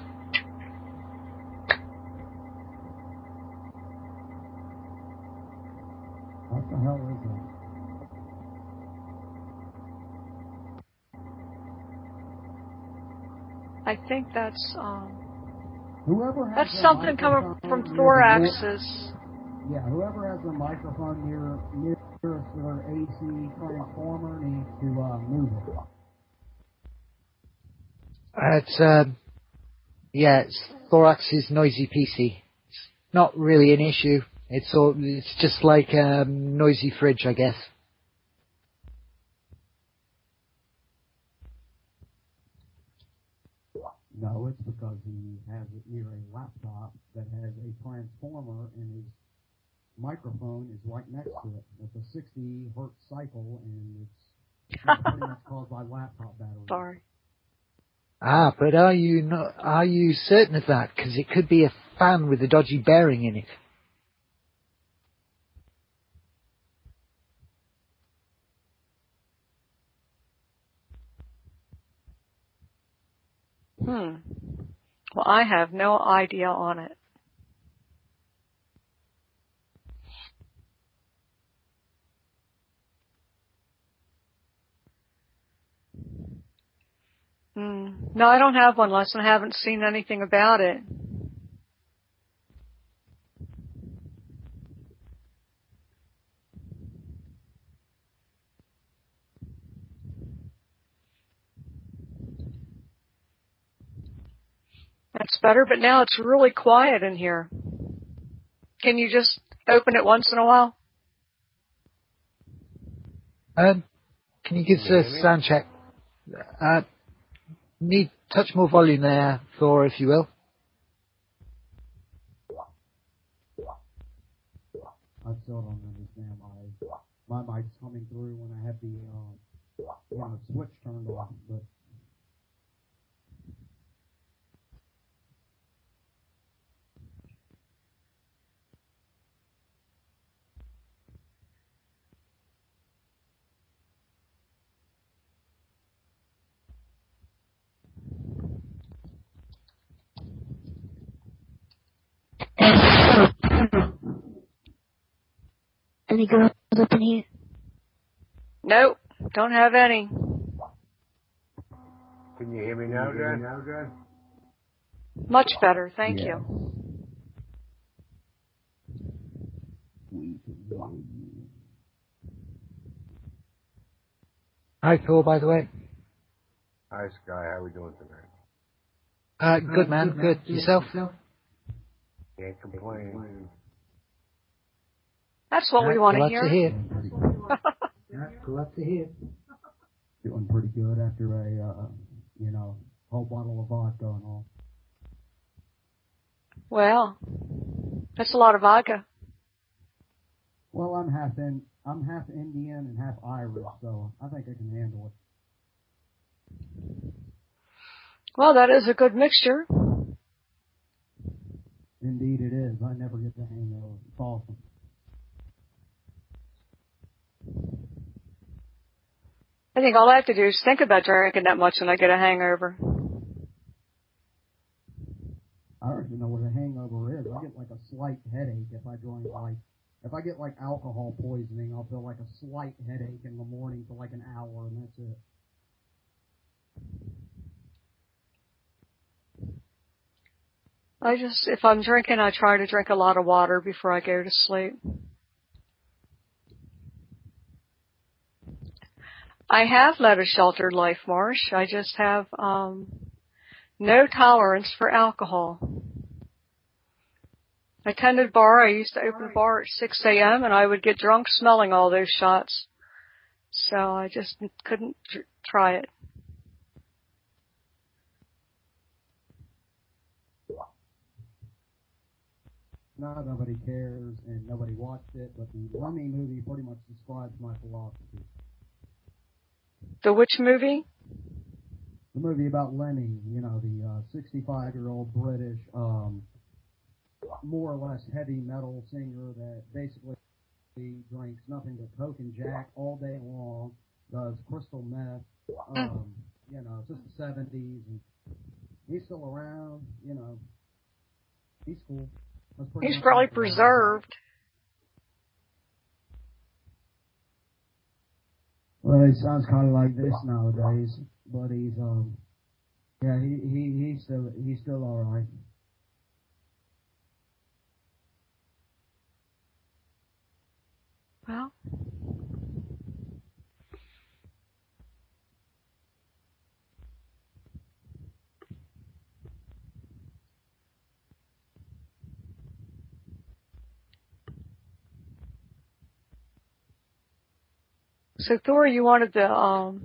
what the hell is that? I think that's um Whoever has that's something coming from near the thoraxes. Yeah, whoever has their microphone near near to their AC transformer needs to uh, move it. Uh, it's um, yeah, it's Thorax's noisy PC. It's not really an issue. It's all, it's just like a um, noisy fridge, I guess. No, it's because he has it near a laptop that has a transformer and his microphone is right next to it. It's a 60 hertz cycle and it's pretty much caused by laptop batteries. Sorry. Ah, but are you not? Are you certain of that? Because it could be a fan with a dodgy bearing in it. Hmm. Well, I have no idea on it. Hmm. No, I don't have one, Les, and I haven't seen anything about it. That's better, but now it's really quiet in here. Can you just open it once in a while? Um, can you give us a sound check? Uh, need touch more volume there, Thor, if you will. I still don't understand why my mic's coming through when I have the uh, you know, switch turned off, but Any girls up in here? Nope, don't have any. Can you hear me now, Jen? Much better, thank Yeah. you. Hi, Thor, by the way. Hi, Sky. How are we doing tonight? Uh, good man, good. Yourself? Can't complain. That's what we want Glad to to hear. hear. Glad to hear. Doing pretty good after a, uh, you know, whole bottle of vodka and all. Well, that's a lot of vodka. Well, I'm half in, I'm half Indian and half Irish, so I think I can handle it. Well, that is a good mixture. Indeed it is. I never get the hang of it. It's awesome. I think all I have to do is think about drinking that much and I get a hangover. I don't even know what a hangover is. I get like a slight headache if I drink like, if I get like alcohol poisoning, I'll feel like a slight headache in the morning for like an hour and that's it. I just, if I'm drinking, I try to drink a lot of water before I go to sleep. I have led a sheltered life, Marsh. I just have um, no tolerance for alcohol. I tended bar. I used to open bar at 6 a.m. and I would get drunk smelling all those shots. So I just couldn't tr- try it. Not nobody cares and nobody watched it, but the Lemmy movie pretty much describes my philosophy. The which movie? The movie about Lemmy, you know, the 65 year old British, um, more or less heavy metal singer that basically drinks nothing but Coke and Jack all day long, does crystal meth, um, you know, it's just the 70s, and he's still around, you know, he's cool. That's pretty He's probably what the movie's about. preserved. Well, it sounds kind of like this nowadays, but he's um, yeah, he he he's still he's still all right. Well, so Thor, you wanted to um,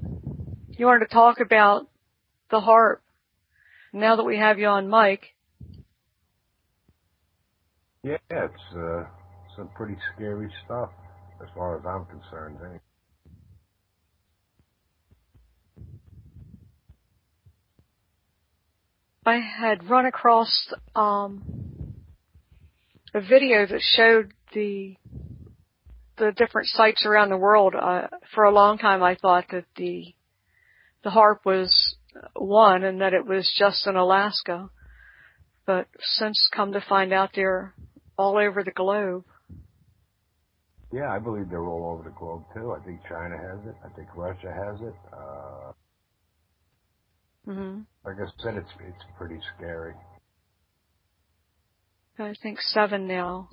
you wanted to talk about the HAARP. Now that we have you on mic, Yeah, it's uh, some pretty scary stuff as far as I'm concerned. Anyway. I had run across um, a video that showed the the different sites around the world. Uh, for a long time, I thought that the the HAARP was one and that it was just in Alaska, but since come to find out they're all over the globe. Yeah, I believe they're all over the globe too. I think China has it. I think Russia has it. Uh, hmm like I said, it's it's pretty scary. I think seven now.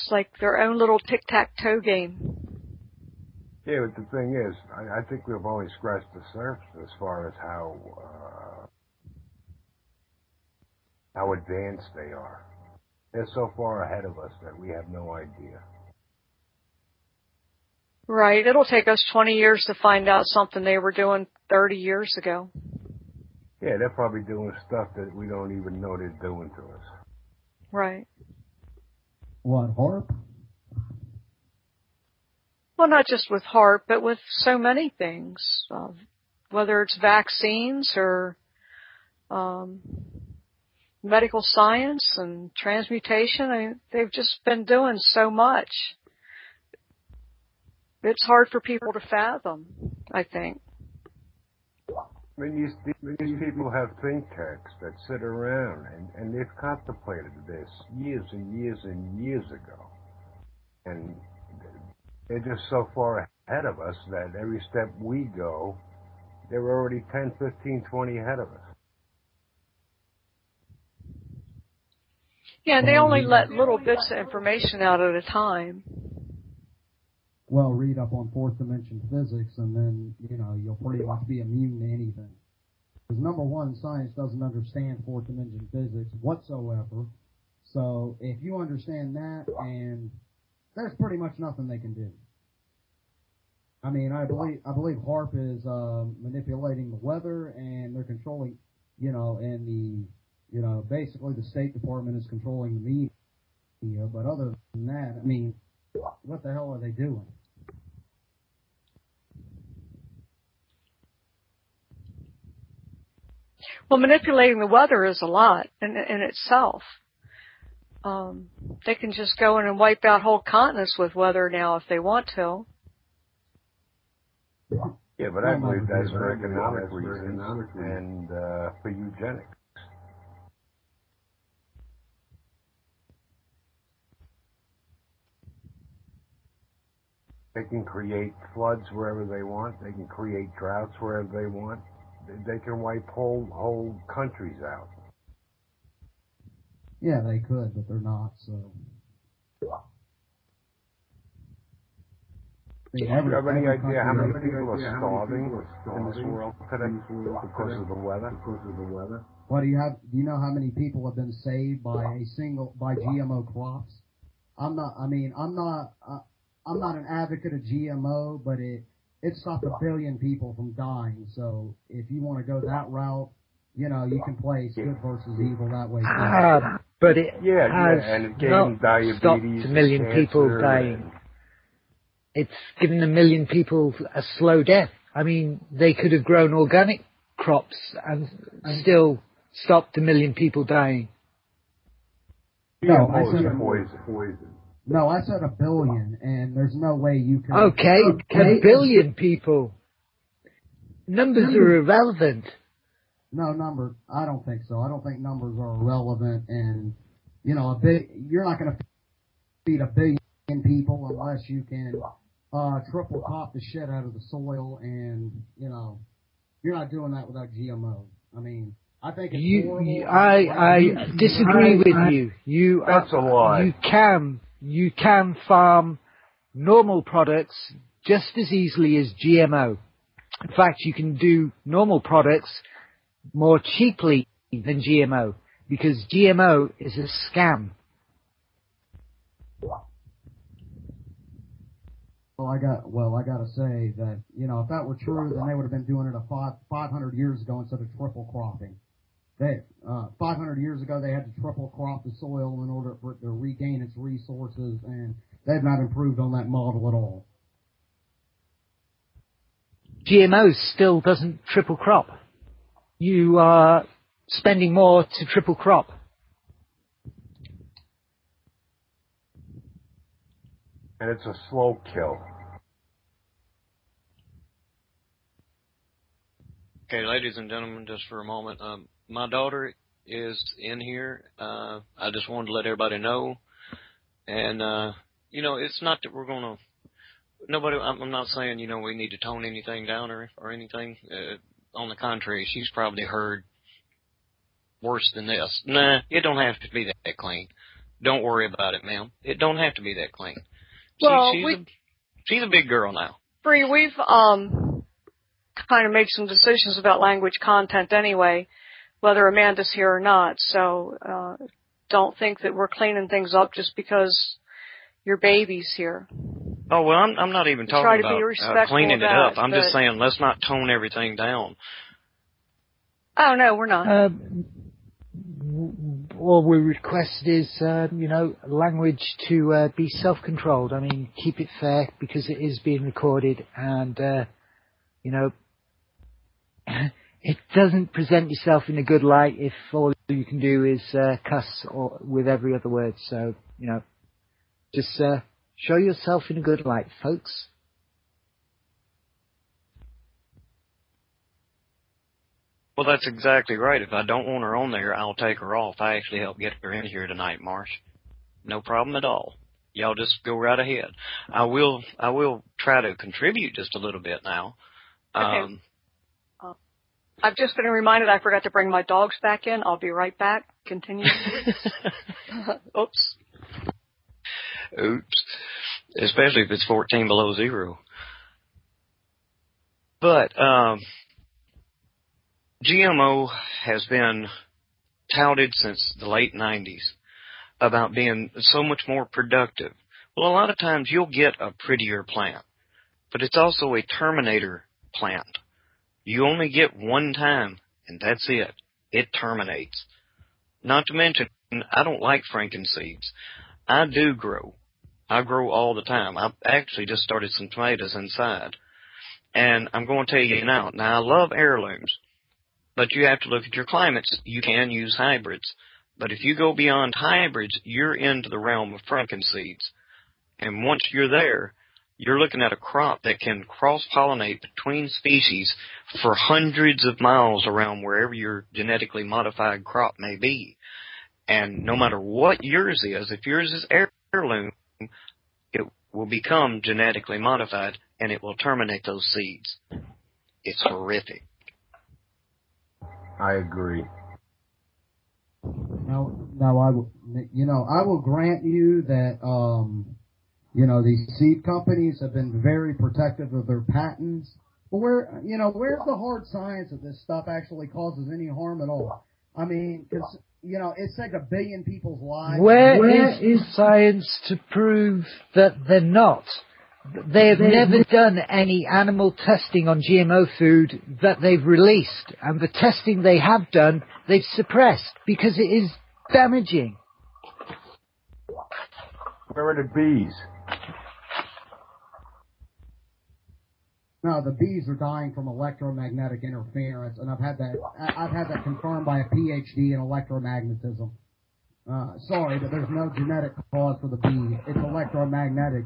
It's like their own little tic tac toe game. Yeah, but the thing is, I, I think we've only scratched the surface as far as how uh, how advanced they are. They're so far ahead of us that we have no idea. Right. It'll take us 20 years to find out something they were doing 30 years ago. Yeah, they're probably doing stuff that we don't even know they're doing to us. Right. What HAARP? Well, not just with HAARP, but with so many things. Uh, whether it's vaccines or um, medical science and transmutation, I mean, they've just been doing so much. It's hard for people to fathom, I think. Mean, these, these people have think tanks that sit around and, and they've contemplated this years and years and years ago. And they're just so far ahead of us that every step we go, they're already 10, 15, 20 ahead of us. Yeah, and they only let little bits of information out at a time. Well, read up on fourth dimension physics, and then you know you'll pretty much be immune to anything. Because number one, science doesn't understand fourth dimension physics whatsoever. So if you understand that, and there's pretty much nothing they can do. I mean, I believe I believe HAARP is um, manipulating the weather, and they're controlling, you know, and the, you know, basically the State Department is controlling the media. But other than that, I mean, what the hell are they doing? Well, manipulating the weather is a lot in, in itself. Um, they can just go in and wipe out whole continents with weather now if they want to. Yeah, but I believe that's for economic reasons and uh, for eugenics. They can create floods wherever they want. They can create droughts wherever they want. They- They can wipe whole whole countries out. Yeah, they could, but they're not. So. Do you have any idea how many people are starving in this world today because of the weather? What do you have? Do you know how many people have been saved by a single by GMO crops? I'm not. I mean, I'm not. Uh, I'm not an advocate of GMO, but it it stopped a billion people from dying. So if you want to go that route, you know, you can place good versus evil that way. too. Ah, but it Yeah, has yeah, and it gave not diabetes, stopped a million cancer, people dying. and- It's given a million people a slow death. I mean, they could have grown organic crops and still stopped a million people dying. No, I GMO said is a- poison. No, I said a billion, and there's no way you can. Okay, a billion people. Numbers are irrelevant. No number. I don't think so. I don't think numbers are irrelevant, and you know, a big. You're not going to feed a billion people unless you can uh, triple crop the shit out of the soil, and you know, you're not doing that without GMO. I mean, I think it's You, you- I, I disagree with you. You, That's a lie. You can, you can farm normal products just as easily as GMO. In fact, you can do normal products more cheaply than GMO because GMO is a scam. Well, I got. Well, I got to say that you know, if that were true, then they would have been doing it a five, 500 years ago instead of triple cropping. They, uh, 500 years ago, they had to triple crop the soil in order for it to regain its resources, and they've not improved on that model at all. GMO still doesn't triple crop. You are spending more to triple crop. And it's a slow kill. Okay, ladies and gentlemen, just for a moment, um, my daughter is in here. Uh, I just wanted to let everybody know, and uh, you know, it's not that we're gonna. Nobody. I'm I'm not saying you know we need to tone anything down or or anything. Uh, on the contrary, she's probably heard worse than this. Nah, it don't have to be that clean. Don't worry about it, ma'am. It don't have to be that clean. She, Well, she's we- a, she's a big girl now. Bree, we've um kind of made some decisions about language content anyway, whether Amanda's here or not. So uh don't think that we're cleaning things up just because your baby's here. Oh well, I'm I'm not even We talking try to be about uh, cleaning of it up. that, I'm just saying let's not tone everything down. Oh no, we're not. Um, all we request is, uh, you know, language to uh, be self-controlled. I mean, keep it fair because it is being recorded, and uh, you know, it doesn't present yourself in a good light if all you can do is uh, cuss or with every other word. So, you know, just uh, show yourself in a good light, folks. Well, that's exactly right. If I don't want her on there, I'll take her off. I actually helped get her in here tonight, Marsh. No problem at all. Y'all just go right ahead. I will. I will try to contribute just a little bit now. Okay. Um. I've just been reminded I forgot to bring my dogs back in. I'll be right back. Continue. Oops. Oops. Especially if it's 14 below zero. But, um, GMO has been touted since the late 90s about being so much more productive. Well, a lot of times you'll get a prettier plant, but it's also a terminator plant. You only get one time, and that's it. It terminates. Not to mention, I don't like frankenseeds. I do grow. I grow all the time. I actually just started some tomatoes inside. And I'm going to tell you now, now I love heirlooms, but you have to look at your climates. You can use hybrids. But if you go beyond hybrids, you're into the realm of frankenseeds. And once you're there, you're looking at a crop that can cross-pollinate between species for hundreds of miles around wherever your genetically modified crop may be. And no matter what yours is, if yours is heirloom, it will become genetically modified and it will terminate those seeds. It's horrific. I agree. Now, now I will, you know, I will grant you that, um, you know, these seed companies have been very protective of their patents. But where, you know, where's the hard science that this stuff actually causes any harm at all? I mean, cause, you know, it's like a billion people's lives. Where, Where is, is science to prove that they're not? They have never done any animal testing on GMO food that they've released, and the testing they have done, they've suppressed because it is damaging. Where are the bees? No, the bees are dying from electromagnetic interference, and I've had that. I've had that confirmed by a PhD in electromagnetism. Uh, sorry, but there's no genetic cause for the bees. It's electromagnetic.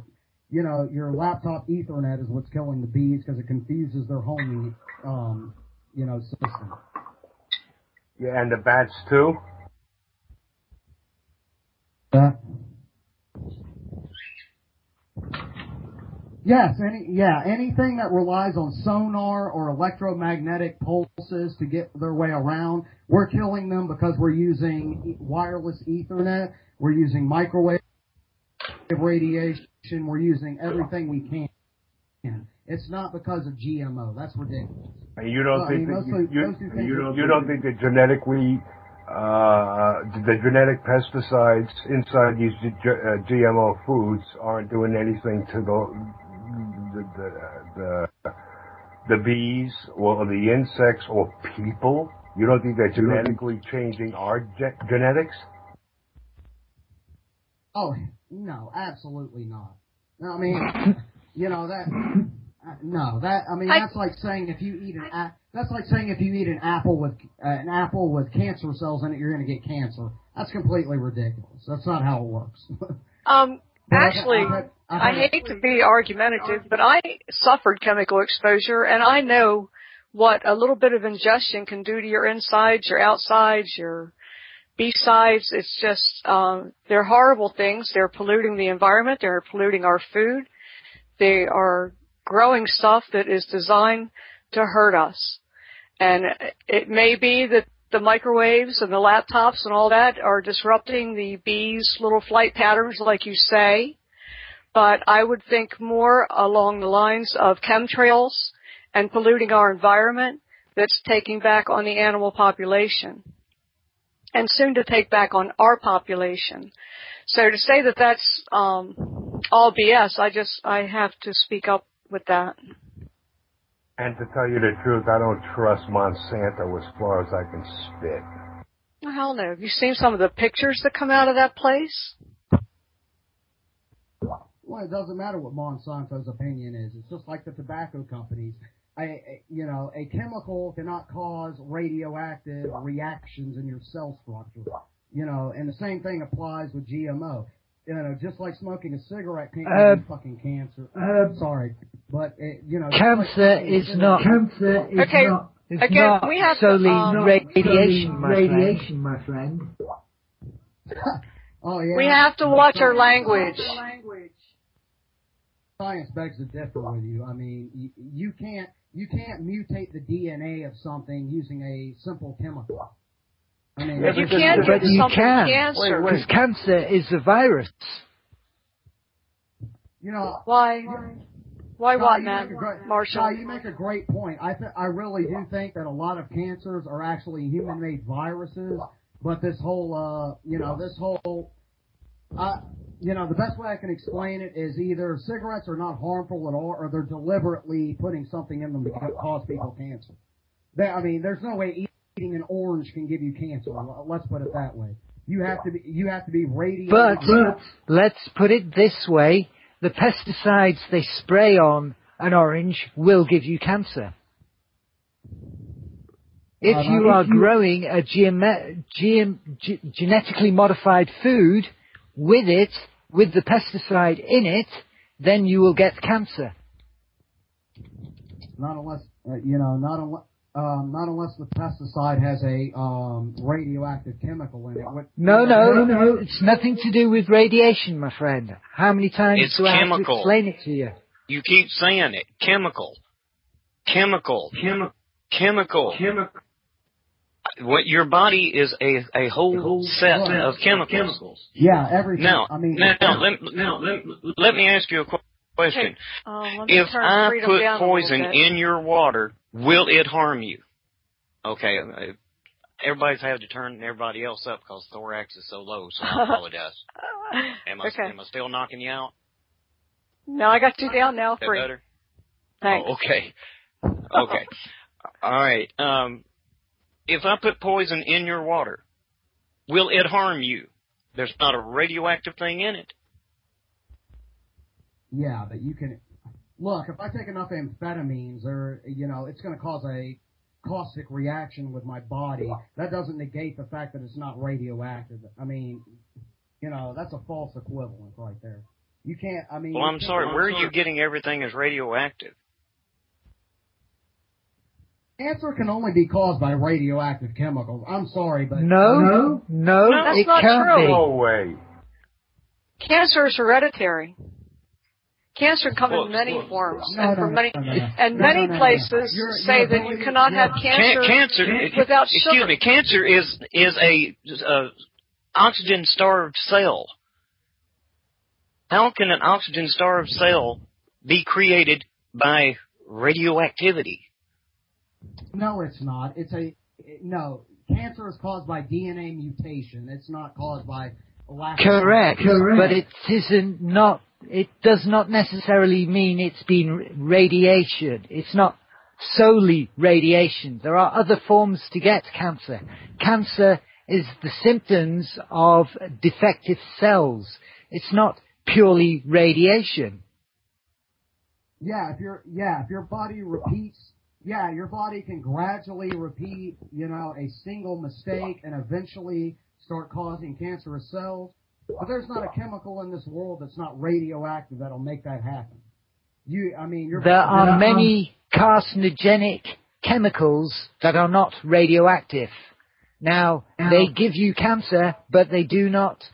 You know, your laptop Ethernet is what's killing the bees because it confuses their homing, um, you know, system. Yeah, and the bats too. Yes, any yeah, anything that relies on sonar or electromagnetic pulses to get their way around, we're killing them because we're using wireless Ethernet, we're using microwave radiation, we're using everything we can. It's not because of GMO. That's ridiculous. And you don't think that you, you, you, don't, you don't think that genetically the genetic pesticides inside these G- uh, GMO foods aren't doing anything to the the the the, the bees or the insects or people? You don't think they're genetically changing our ge- genetics? Oh no, absolutely not. I mean, you know that. Uh, no, that I mean I, that's like saying if you eat an a- that's like saying if you eat an apple with uh, an apple with cancer cells in it, you're going to get cancer. That's completely ridiculous. That's not how it works. um, Actually, I hate to be argumentative, but I suffered chemical exposure and I know what a little bit of ingestion can do to your insides, your outsides, your B-sides. It's just, um, they're horrible things. They're polluting the environment. They're polluting our food. They are growing stuff that is designed to hurt us. And it may be that the microwaves and the laptops and all that are disrupting the bees' little flight patterns, like you say. But I would think more along the lines of chemtrails and polluting our environment that's taking back on the animal population and soon to take back on our population. So to say that that's um, all BS, I just I have to speak up with that. And to tell you the truth, I don't trust Monsanto as far as I can spit. Well, hell no. Have you seen some of the pictures that come out of that place? Well, it doesn't matter what Monsanto's opinion is. It's just like the tobacco companies. A, you know, a chemical cannot cause radioactive reactions in your cell structure. You know, and the same thing applies with GMO you know, just like smoking a cigarette can't uh, give you fucking cancer. Uh, Sorry, but it, you know, cancer like is not cancer is okay. not is Again, not we have solely to, um, radiation, my radiation, my friend. oh yeah. We have to watch our language. Science begs to differ with you. I mean, you, you can't you can't mutate the DNA of something using a simple chemical. I mean, Yeah, You but- can but give you can. cancer. Because cancer is a virus. you know, Why? Why Guy, what, you Matt? make a great- Marshall? Guy, you make a great point. I th- I really do think that a lot of cancers are actually human-made viruses, but this whole, uh, you know, this whole, uh, you know, the best way I can explain it is either cigarettes are not harmful at all, or they're deliberately putting something in them to cause people cancer. They, I mean, there's no way eating an orange can give you cancer. Let's put it that way. You have to be, you have to be. But let's put it this way: the pesticides they spray on an orange will give you cancer. If Uh, you if are you- growing a geome- geom- ge- genetically modified food with it, with the pesticide in it, then you will get cancer. Not unless, uh, you know, not unless, um, not unless the pesticide has a um, radioactive chemical in it. What, No, no, no, it's nothing to do with radiation, my friend. How many times It's do I have to explain it to you? You keep saying it. Chemical. Chemical. Chemical. Chemical. Chemical. What your body is a a whole set of chemicals. Chemicals. Yeah, everything. Now, I mean, now, let, Now, let, let me ask you a qu- question. Um, let If I put down a little poison in your water, will it harm you? Okay, uh, everybody's had to turn everybody else up because thorax is so low, so I apologize. Am I, okay. am I still knocking you out? No, I got you down now. Is that Free. better? Thanks. Oh, okay. Okay. All right. Um, if I put poison in your water, will it harm you? There's not a radioactive thing in it. yeah, but you can look. If I take enough amphetamines, or you know, it's going to cause a caustic reaction with my body. That doesn't negate the fact that it's not radioactive. I mean, you know, that's a false equivalent right there. You can't. I mean. Well, I'm can't- sorry. Where are you getting everything as radioactive? Cancer can only be caused by radioactive chemicals. I'm sorry, but No, no, no, That's it not can't true. be. No way. Cancer is hereditary. Cancer comes Well, in many well, forms, No, and no, for no, many no, no, no. and many no, no, no. places You're- say you're that you avoiding- cannot have cancer Can- cancer. without excuse sugar. me. Cancer is is a, a oxygen starved cell. How can an oxygen starved cell be created by radioactivity? No, it's not. It's a no. Cancer is caused by DNA mutation. It's not caused by lack. of- Correct, but it isn't not. It does not necessarily mean it's been radiation. It's not solely radiation. There are other forms to get cancer. Cancer is the symptoms of defective cells. It's not purely radiation. Yeah, if your yeah, if your body repeats, yeah, your body can gradually repeat, you know, a single mistake and eventually start causing cancerous cells. But there's not a chemical in this world that's not radioactive that'll make that happen. You, I mean, There are many carcinogenic chemicals that are not radioactive. Now, they give you cancer, but they do not,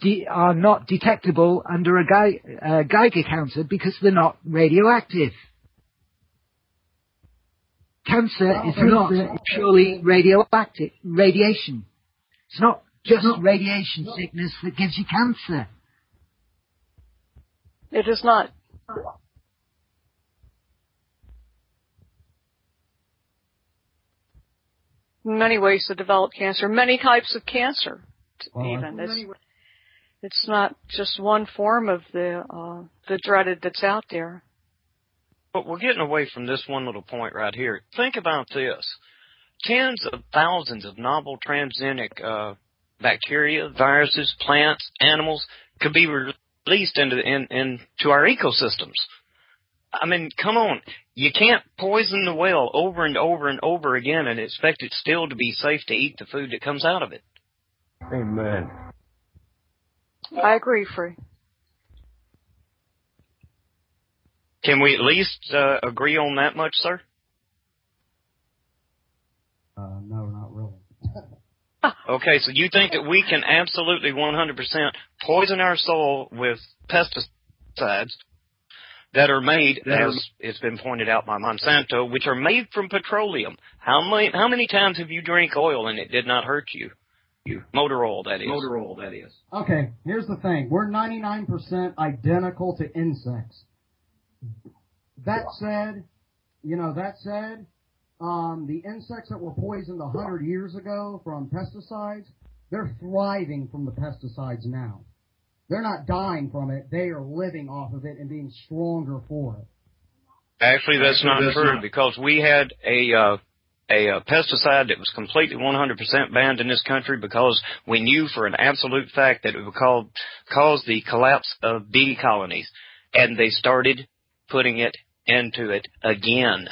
de- are not detectable under a uh, Geiger counter because they're not radioactive. Cancer is not purely radioactive, radiation. It's not just radiation sickness that gives you cancer. It is not. Many ways to develop cancer, many types of cancer, Well, even. It's, it's not just one form of the uh, the dreaded that's out there. But we're getting away from this one little point right here. Think about this. Tens of thousands of novel transgenic uh, bacteria, viruses, plants, animals could be released into in, into our ecosystems. I mean, come on. You can't poison the well over and over and over again and expect it still to be safe to eat the food that comes out of it. Amen. I agree, Free. Can we at least uh, agree on that much, sir? Uh, no, not really. Okay, so you think that we can absolutely 100% poison our soil with pesticides, that are made, as it's been pointed out by Monsanto, which are made from petroleum. How many how many times have you drank oil and it did not hurt you? You motor oil, that is. Motor oil, that is. Okay, here's the thing. We're 99% identical to insects. That said, you know, that said, um, the insects that were poisoned 100 years ago from pesticides, they're thriving from the pesticides now. They're not dying from it. They are living off of it and being stronger for it. Actually, that's not true because we had a uh, a, uh pesticide that was completely 100% banned in this country because we knew for an absolute fact that it would cause, cause the collapse of bee colonies, and they started putting it into it again.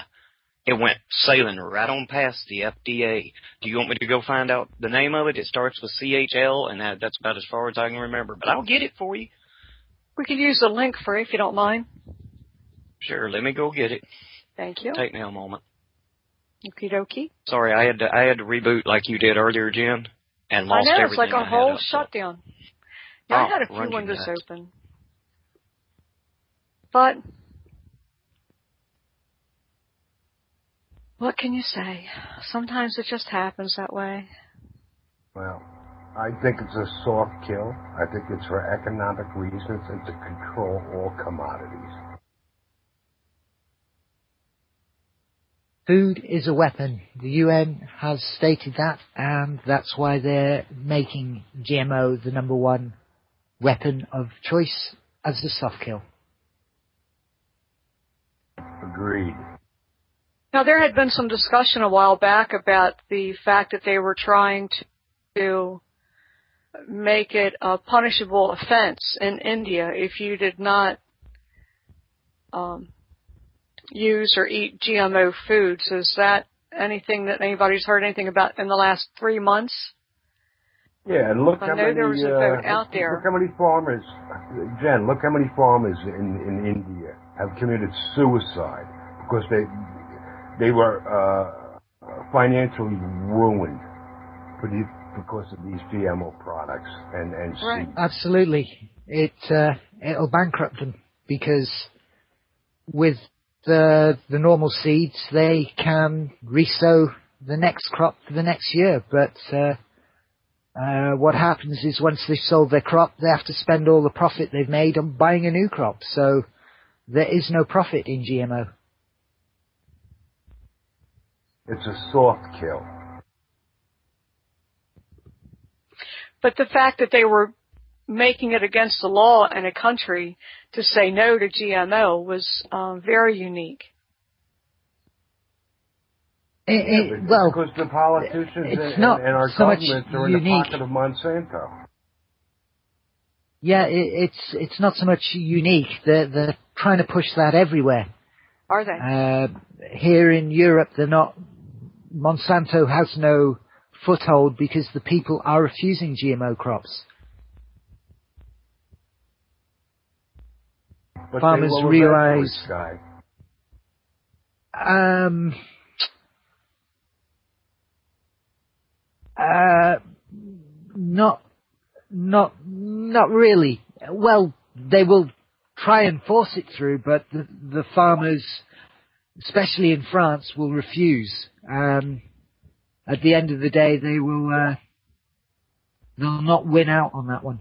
It went sailing right on past the FDA. Do you want me to go find out the name of it? It starts with CHL, and that, that's about as far as I can remember. But I'll get it for you. We could use the link for it if you don't mind. Sure, let me go get it. Thank you. Take me a moment. Okie dokie. Sorry, I had to I had to reboot like you did earlier, Jen, and lost I know, everything. it's like a I whole up. shutdown. Yeah, I Oh, had a few windows nuts. open. But what can you say? Sometimes it just happens that way. Well, I think it's a soft kill. I think it's for economic reasons and to control all commodities. Food is a weapon. The UN has stated that, and that's why they're making GMO the number one weapon of choice as the soft kill. Agreed. Now there had been some discussion a while back about the fact that they were trying to make it a punishable offense in India if you did not um, use or eat GMO foods. Is that anything that anybody's heard anything about in the last three months? Yeah, and look I how know many. there was a uh, vote out there. Look how many farmers, Jen. Look how many farmers in in India have committed suicide because they they were uh, financially ruined because of these GMO products and and Right. seeds. Absolutely. It uh, it'll bankrupt them because with the the normal seeds they can resow the next crop for the next year, but uh, uh, what happens is once they've sold their crop, they have to spend all the profit they've made on buying a new crop. So there is no profit in GMO. It's a soft kill. But the fact that they were making it against the law in a country to say no to GMO was um, very unique. It, it, But- well, because the politicians it's and, not and our so governments are in the pocket of Monsanto. yeah, it, it's it's not so much unique. They're they're trying to push that everywhere. Are they? Uh, here in Europe, they're not. Monsanto has no foothold because the people are refusing GMO crops. But Farmers realize- Um, uh, not, not, not really. Well, they will try and force it through, but the, the farmers, especially in France, will refuse. Um, at the end of the day, they will, uh, they'll not win out on that one.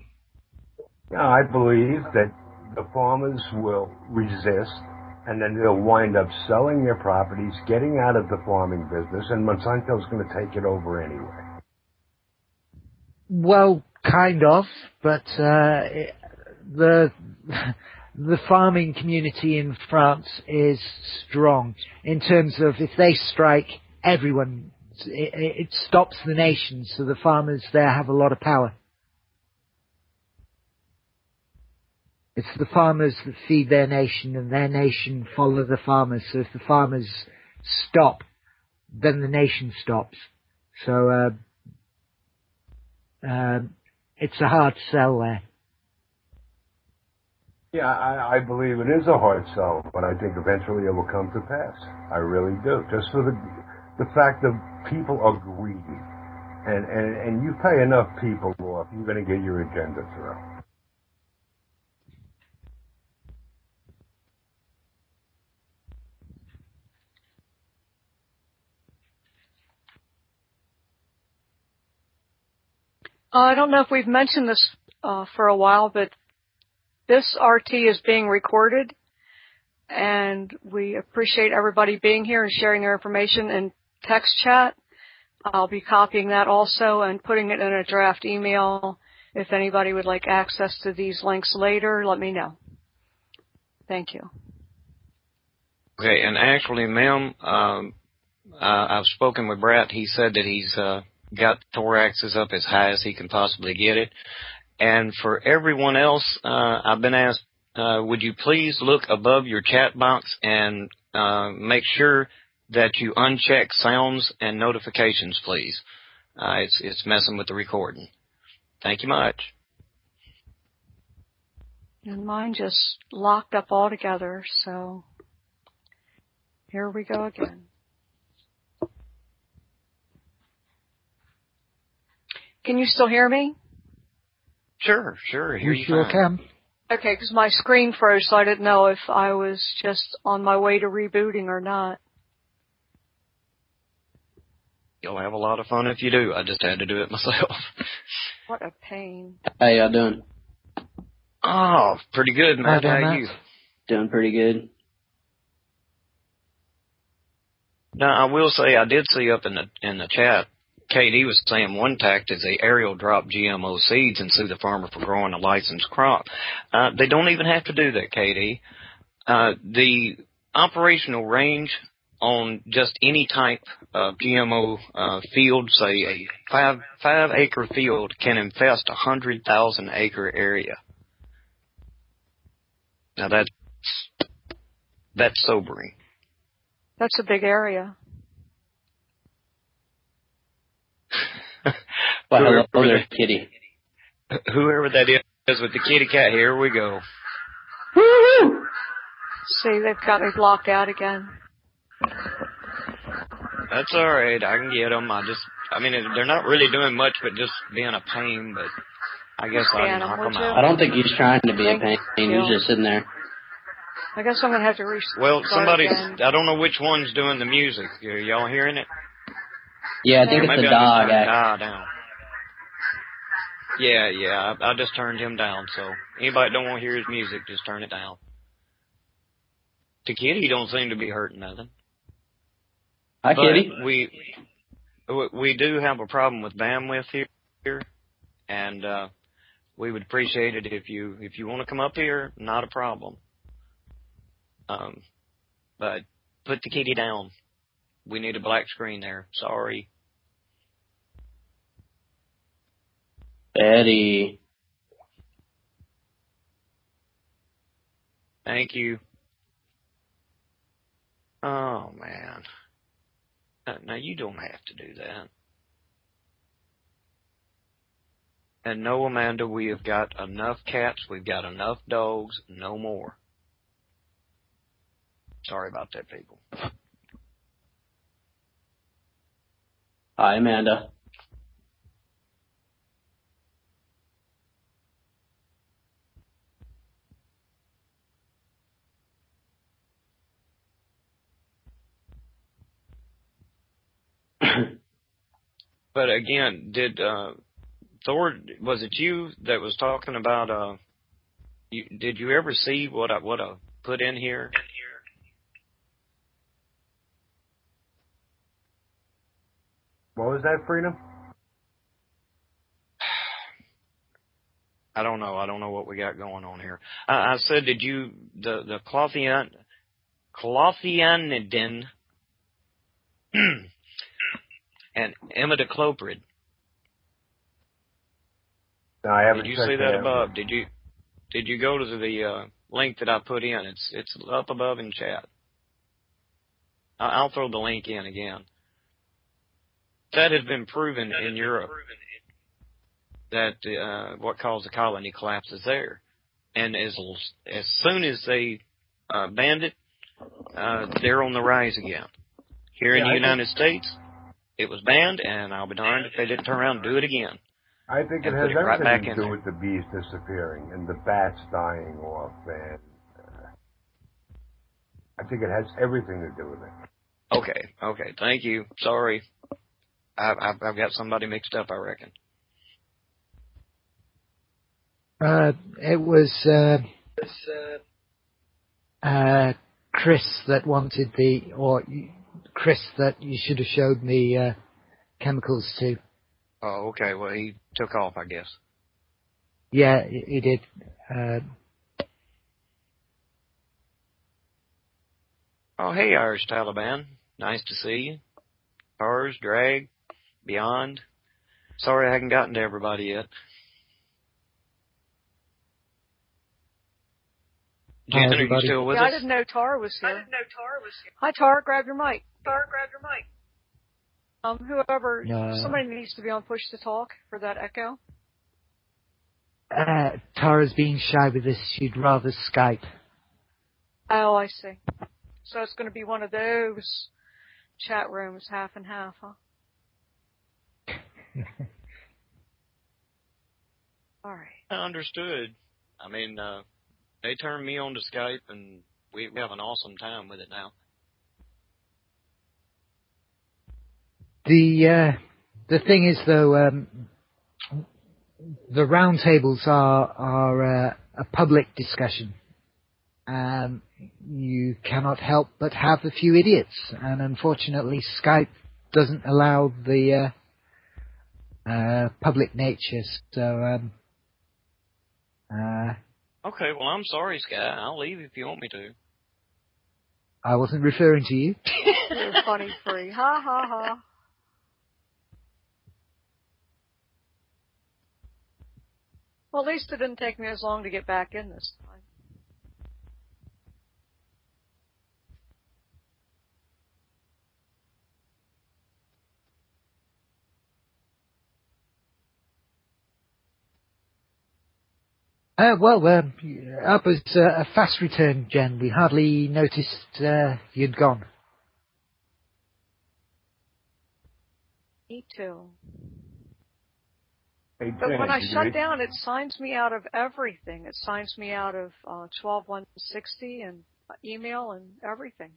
No, I believe that the farmers will resist and then they'll wind up selling their properties, getting out of the farming business, and Monsanto's going to take it over anyway. Well, kind of, but uh, it- the the farming community in France is strong in terms of if they strike, everyone it, it stops the nation. So the farmers there have a lot of power. It's the farmers that feed their nation, and their nation follow the farmers. So if the farmers stop, then the nation stops. So. Uh, um, it's a hard sell there. Yeah, I, I believe it is a hard sell, but I think eventually it will come to pass. I really do. Just for the the fact that people are greedy, and and and you pay enough people off, you're going to get your agenda through. Uh, I don't know if we've mentioned this uh, for a while, but this RT is being recorded, and we appreciate everybody being here and sharing their information in text chat. I'll be copying that also and putting it in a draft email. If anybody would like access to these links later, let me know. Thank you. Okay, and actually, ma'am, um, I've spoken with Brett. He said that he's uh, got thoraxes up as high as he can possibly get it. And for everyone else, uh, I've been asked, uh, would you please look above your chat box and uh, make sure that you uncheck sounds and notifications, please. Uh, it's it's messing with the recording. Thank you much. And mine just locked up altogether, so here we go again. Can you still hear me? Sure, sure. Here we you sure can. Okay, because my screen froze, so I didn't know if I was just on my way to rebooting or not. You'll have a lot of fun if you do. I just had to do it myself. What a pain. How y'all doing? Oh, pretty good, Matt. Hi, How Matt. you? Doing pretty good. Now, I will say I did see up in the in the chat, Katie was saying one tactic is they aerial drop GMO seeds and sue the farmer for growing a licensed crop. Uh, they don't even have to do that, Katie. Uh, the operational range on just any type of GMO uh, field, say a five five acre field, can infest a hundred thousand acre area. Now that's that's sobering. That's a big area. Well, hello Whoever there, kitty. Whoever that is with the kitty cat, here we go. See, they've got me blocked out again. That's all right. I can get them. I just, I mean, they're not really doing much, but just being a pain. But I guess I Scan can 'em, knock would them you? I don't think he's trying to be a pain. He's just sitting there. I guess I'm gonna have to restart Well, somebody's. again. I don't know which one's doing the music. Are y'all hearing it? Yeah, I think Or it's maybe the I just dog. Di down. Yeah, yeah. I, I just turned him down. So anybody that don't want to hear his music, just turn it down. The kitty don't seem to be hurting nothing. Hi, But kitty. we we- do have a problem with bandwidth here, here, and uh, we would appreciate it if you if you want to come up here. Not a problem. Um, but put the kitty down. We need a black screen there. Sorry. Betty. Thank you. Oh man. Uh, Now you don't have to do that. And no, Amanda, we have got enough cats. We've got enough dogs. No more. Sorry about that, people. Hi, Amanda. But again, did uh Thor was it you that was talking about uh you, did you ever see what I what I put in here? What was that, Freedom? I don't know. I don't know what we got going on here. I, I said, did you the the clothian clothianidin and imidacloprid? No, I haven't Did you see that above? Did you did you go to the uh, link that I put in? It's it's up above in chat. I- I'll throw the link in again. That has been proven in Europe that uh, what caused the colony collapse is there, and as as soon as they uh, banned it, uh, they're on the rise again. Here in the I think- United States, it was banned, and I'll be darned if they didn't turn around and do it again. I think it has it right everything back to do there. with the bees disappearing and the bats dying off, and uh, I think it has everything to do with it. Okay, okay, thank you. Sorry, I've I've, I've got somebody mixed up. I reckon. Uh, it was uh, uh, Chris that wanted the, or Chris that you should have showed me uh, chemicals to. Oh, okay. Well, he took off, I guess. Yeah, he he did. Uh, Oh, hey, Irish Taliban. Nice to see you. Cars, drag, beyond. Sorry I haven't gotten to everybody yet. Hi, Jen, are you everybody. still with yeah, I didn't know Tara was here. I didn't know Tara was here. Hi, Tara. Grab your mic. Tara, grab your mic. Um, whoever, No. somebody needs to be on push to talk for that echo. uh, Tara's being shy with this. She'd rather Skype. Oh, I see. So it's going to be one of those chat rooms, half and half, huh? All right. I understood. I mean, uh, they turned me on to Skype and we, we have an awesome time with it now. The uh, the thing is, though, um, the roundtables are are uh, a public discussion. Um, you cannot help but have a few idiots, and unfortunately, Skype doesn't allow the uh, public nature. So, um, uh, Okay, well, I'm sorry, Sky. I'll leave if you want me to. I wasn't referring to you. You're funny free. Ha ha ha. Well, at least it didn't take me as long to get back in this time. Uh, well, um, up was uh, a fast return, Jen. We hardly noticed uh, you'd gone. Me too. Hey, But Jen, when I shut down, it signs me out of everything. It signs me out of uh, 12160 and email and everything.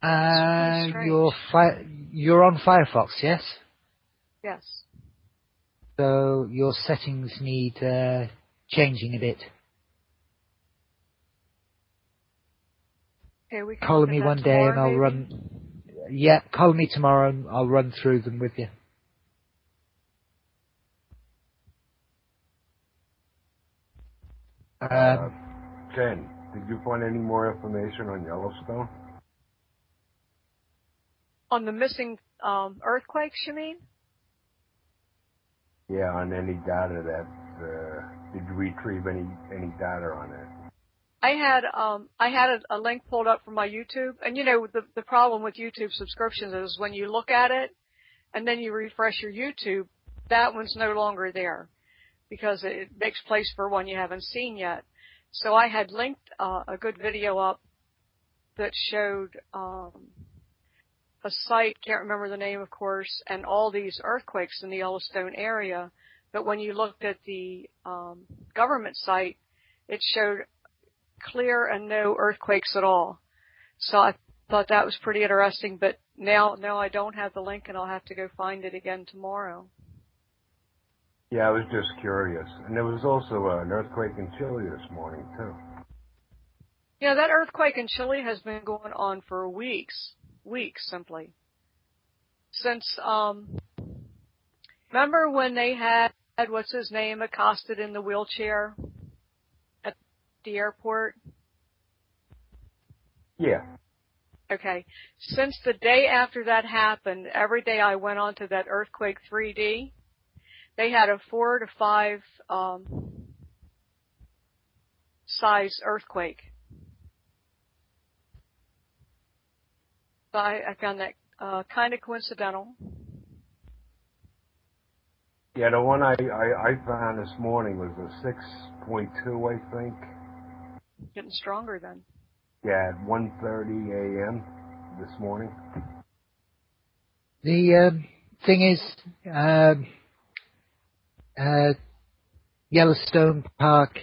Uh, strange. you're fi- you're on Firefox, yes? Yes. So your settings need uh, changing a bit. Okay, we can Call me one day and I'll maybe. run. Yeah, call me tomorrow and I'll run through them with you. Uh, Um, Jen, did you find any more information on Yellowstone? On the missing um, earthquakes, you mean? Yeah, on any data that uh, did you retrieve any any data on it? I had um I had a, a link pulled up from my YouTube, and you know the the problem with YouTube subscriptions is when you look at it, and then you refresh your YouTube, that one's no longer there, because it makes place for one you haven't seen yet. So I had linked uh, a good video up that showed um a site, can't remember the name of course, and all these earthquakes in the Yellowstone area. But when you looked at the um, government site, it showed clear and no earthquakes at all. So I thought that was pretty interesting, but now now I don't have the link and I'll have to go find it again tomorrow. Yeah, I was just curious. And there was also uh, an earthquake in Chile this morning too. Yeah, that earthquake in Chile has been going on for weeks, weeks simply. Since um remember when they had what's his name accosted in the wheelchair at the airport? Yeah. Okay. Since the day after that happened, every day I went onto that earthquake 3D, they had a four to five um, size earthquake. So I, I found that uh, kind of coincidental. Yeah, the one I, I, I found this morning was a 6.2, I think. Getting stronger then. Yeah, at 1.30 a.m. this morning. the um, thing is, um, uh, Yellowstone Park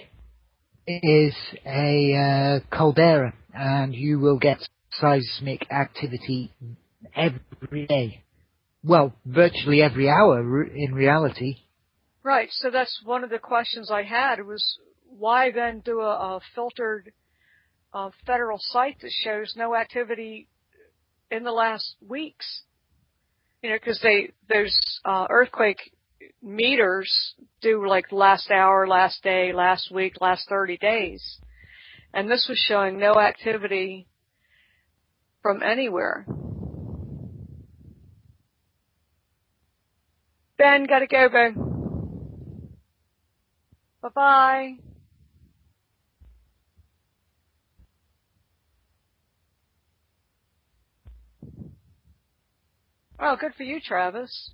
is a uh, caldera, and you will get seismic activity every day. Well, virtually every hour in reality. Right. So that's one of the questions I had was why then do a, a filtered uh, federal site that shows no activity in the last weeks? You know, because they those uh, earthquake meters do like last hour, last day, last week, last 30 days, and this was showing no activity from anywhere. Ben, gotta go, Ben. Bye bye. Oh, good for you, Travis.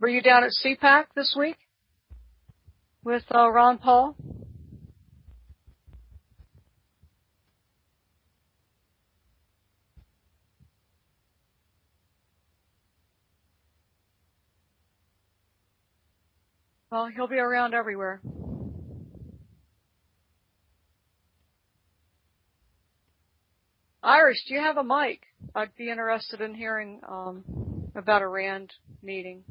Were you down at CPAC this week with uh, Ron Paul? Well, he'll be around everywhere. Iris, do you have a mic? I'd be interested in hearing um, about a RAND meeting.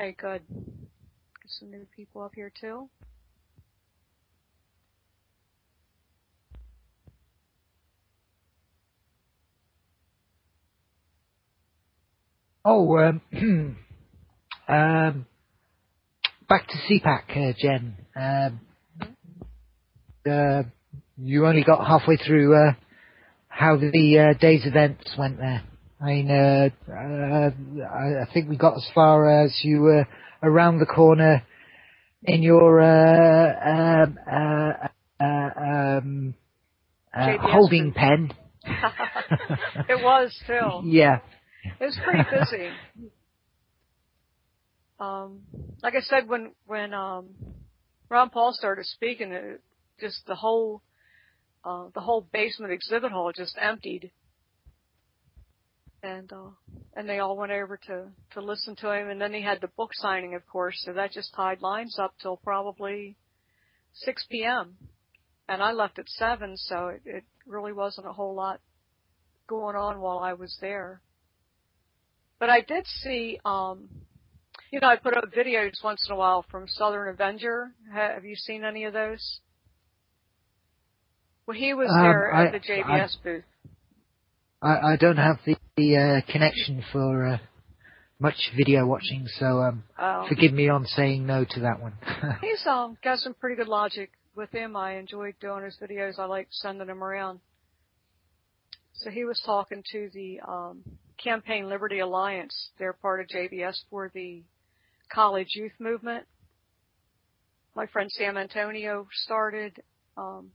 Okay, good. Get some new people up here too. Oh, um, um, back to CPAC, uh, Jen. Um, uh, you only got halfway through uh, how the uh, day's events went there. I mean, uh, uh, I I think we got as far as you were around the corner in your uh, um, uh, uh, um, uh, holding pen. it was Phil. Yeah. It was pretty busy. Um, like I said, when when um, Ron Paul started speaking, it, just the whole uh, the whole basement exhibit hall just emptied, and uh, and they all went over to to listen to him, and then he had the book signing, of course, so that just tied lines up till probably 6 p.m. And I left at seven, so it, it really wasn't a whole lot going on while I was there. But I did see, um, you know, I put up videos once in a while from Southern Avenger. Have you seen any of those? Well, he was Um, there at I- the JBS booth. I, I don't have the, the uh, connection for uh, much video watching, so um, Um, forgive me on saying no to that one. he's um, got some pretty good logic with him. I enjoyed doing his videos. I like sending them around. So he was talking to the um, Campaign Liberty Alliance. They're part of JBS for the college youth movement. My friend Sam Antonio started. Um,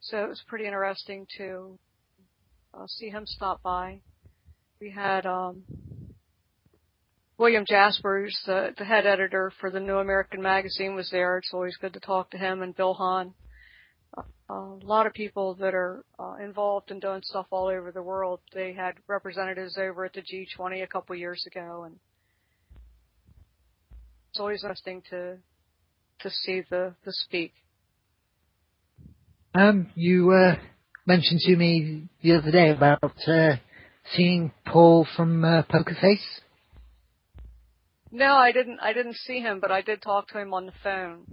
so it was pretty interesting to uh, see him stop by. We had um, William Jaspers, the, the head editor for the New American Magazine, was there. It's always good to talk to him and Bill Hahn. A lot of people that are uh, involved in doing stuff all over the world. They had representatives over at the G20 a couple years ago, and it's always interesting to to see the the speak. um, you uh, mentioned to me the other day about uh, seeing Paul from uh, Poker Face. No, I didn't. I didn't see him, but I did talk to him on the phone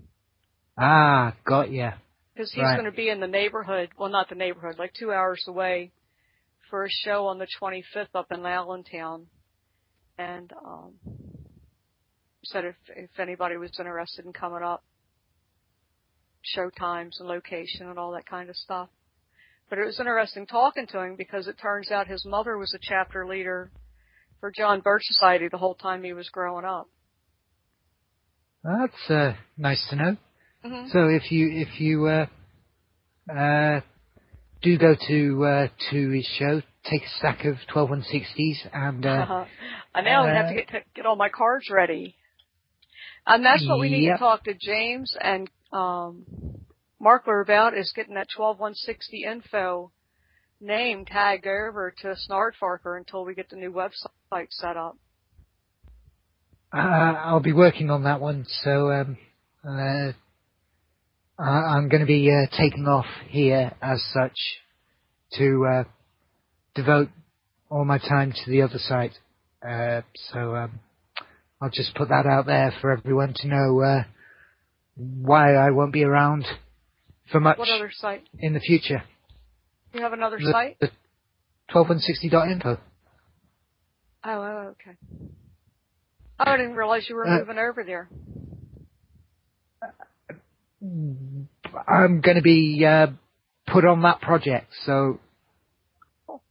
Ah, got ya. Because he's Right. going to be in the neighborhood. Well, not the neighborhood, like two hours away, for a show on the 25th up in Allentown, and um, said if if anybody was interested in coming up, show times and location and all that kind of stuff. But it was interesting talking to him because it turns out his mother was a chapter leader for John Birch Society the whole time he was growing up. That's uh, nice to know. Hmm So if you if you uh, uh, do go to uh, to his show, take a stack of twelve one sixties and uh, I know. I have to uh, get to get all my cards ready. And that's what we need to talk to James and um, Markler about is getting that 12160 info name tagged over to Snartfarker until we get the new website set up. uh, I'll be working on that one. So um, uh, I'm going to be uh, taking off here as such to uh, devote all my time to the other site. Uh, so um, I'll just put that out there for everyone to know uh, why I won't be around for much What other site? in the future. You have another The- site? the 1260.info. Oh, oh, okay. I didn't realize you were Uh, moving over there. I'm going to be uh, put on that project, so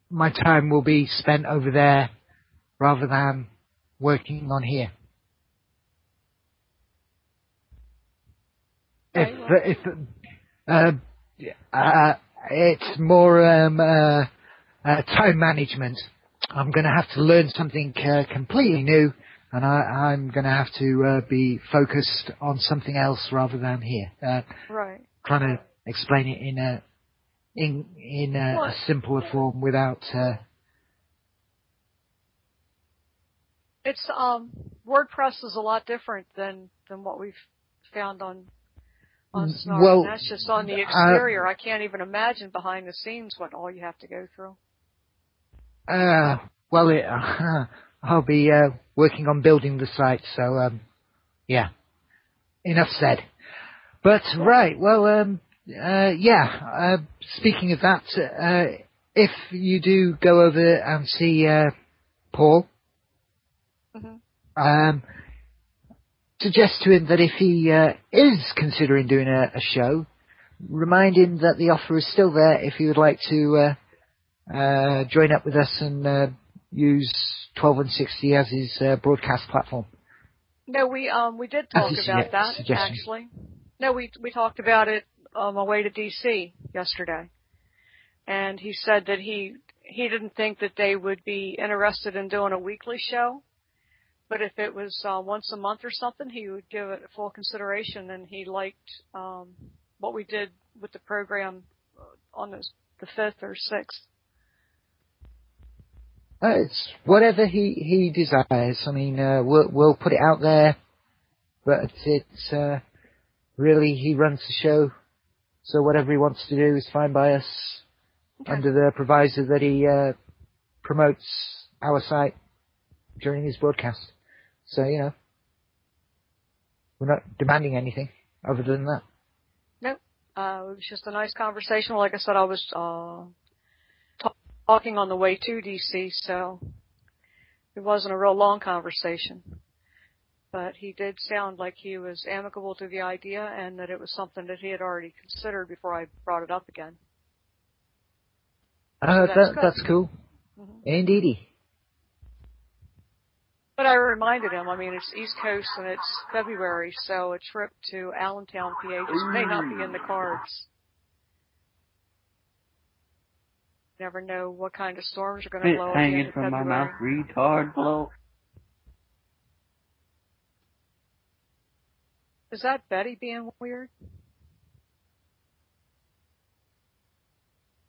my time will be spent over there rather than working on here. If if uh, uh, it's more um, uh, uh, time management, I'm going to have to learn something uh, completely new, and I, I'm going to have to uh, be focused on something else rather than here. Uh, Right. trying to explain it in a in in a, a simpler form without uh, It's um WordPress is a lot different than than what we've found on on Mm, Snark. well, that's just on the uh, exterior. I can't even imagine behind the scenes what all you have to go through. uh well it, I'll be uh, working on building the site so um yeah. Enough said. But right well um uh yeah uh speaking of that uh if you do go over and see uh Paul hmm um, suggest to him that if he uh, is considering doing a, a show, remind him that the offer is still there if he would like to uh, uh, join up with us and uh, use 12 and 60 as his uh, broadcast platform. No, we um we did talk about that suggestion. actually. No, we we talked about it on my way to DC yesterday, and he said that he he didn't think that they would be interested in doing a weekly show, but if it was uh, once a month or something, he would give it full consideration, and he liked um what we did with the program uh, on the the fifth or sixth. Uh, it's whatever he, he desires. I mean, uh, we'll, we'll put it out there, but it's uh, really he runs the show, so whatever he wants to do is fine by us. Okay. under the proviso that he uh, promotes our site during his broadcast. So, you know, we're not demanding anything other than that. Uh, it was just a nice conversation. Like I said, I was uh, talking on the way to DC, so it wasn't a real long conversation. But he did sound like he was amicable to the idea and that it was something that he had already considered before I brought it up again. Uh, That's that, that's cool. hmm Indeedy. But I reminded him, I mean, it's East Coast and it's February, so a trip to Allentown, PA just may not be in the cards. Never know what kind of storms are going to blow at hanging of from my mouth, retard blow. Is that Betty being weird?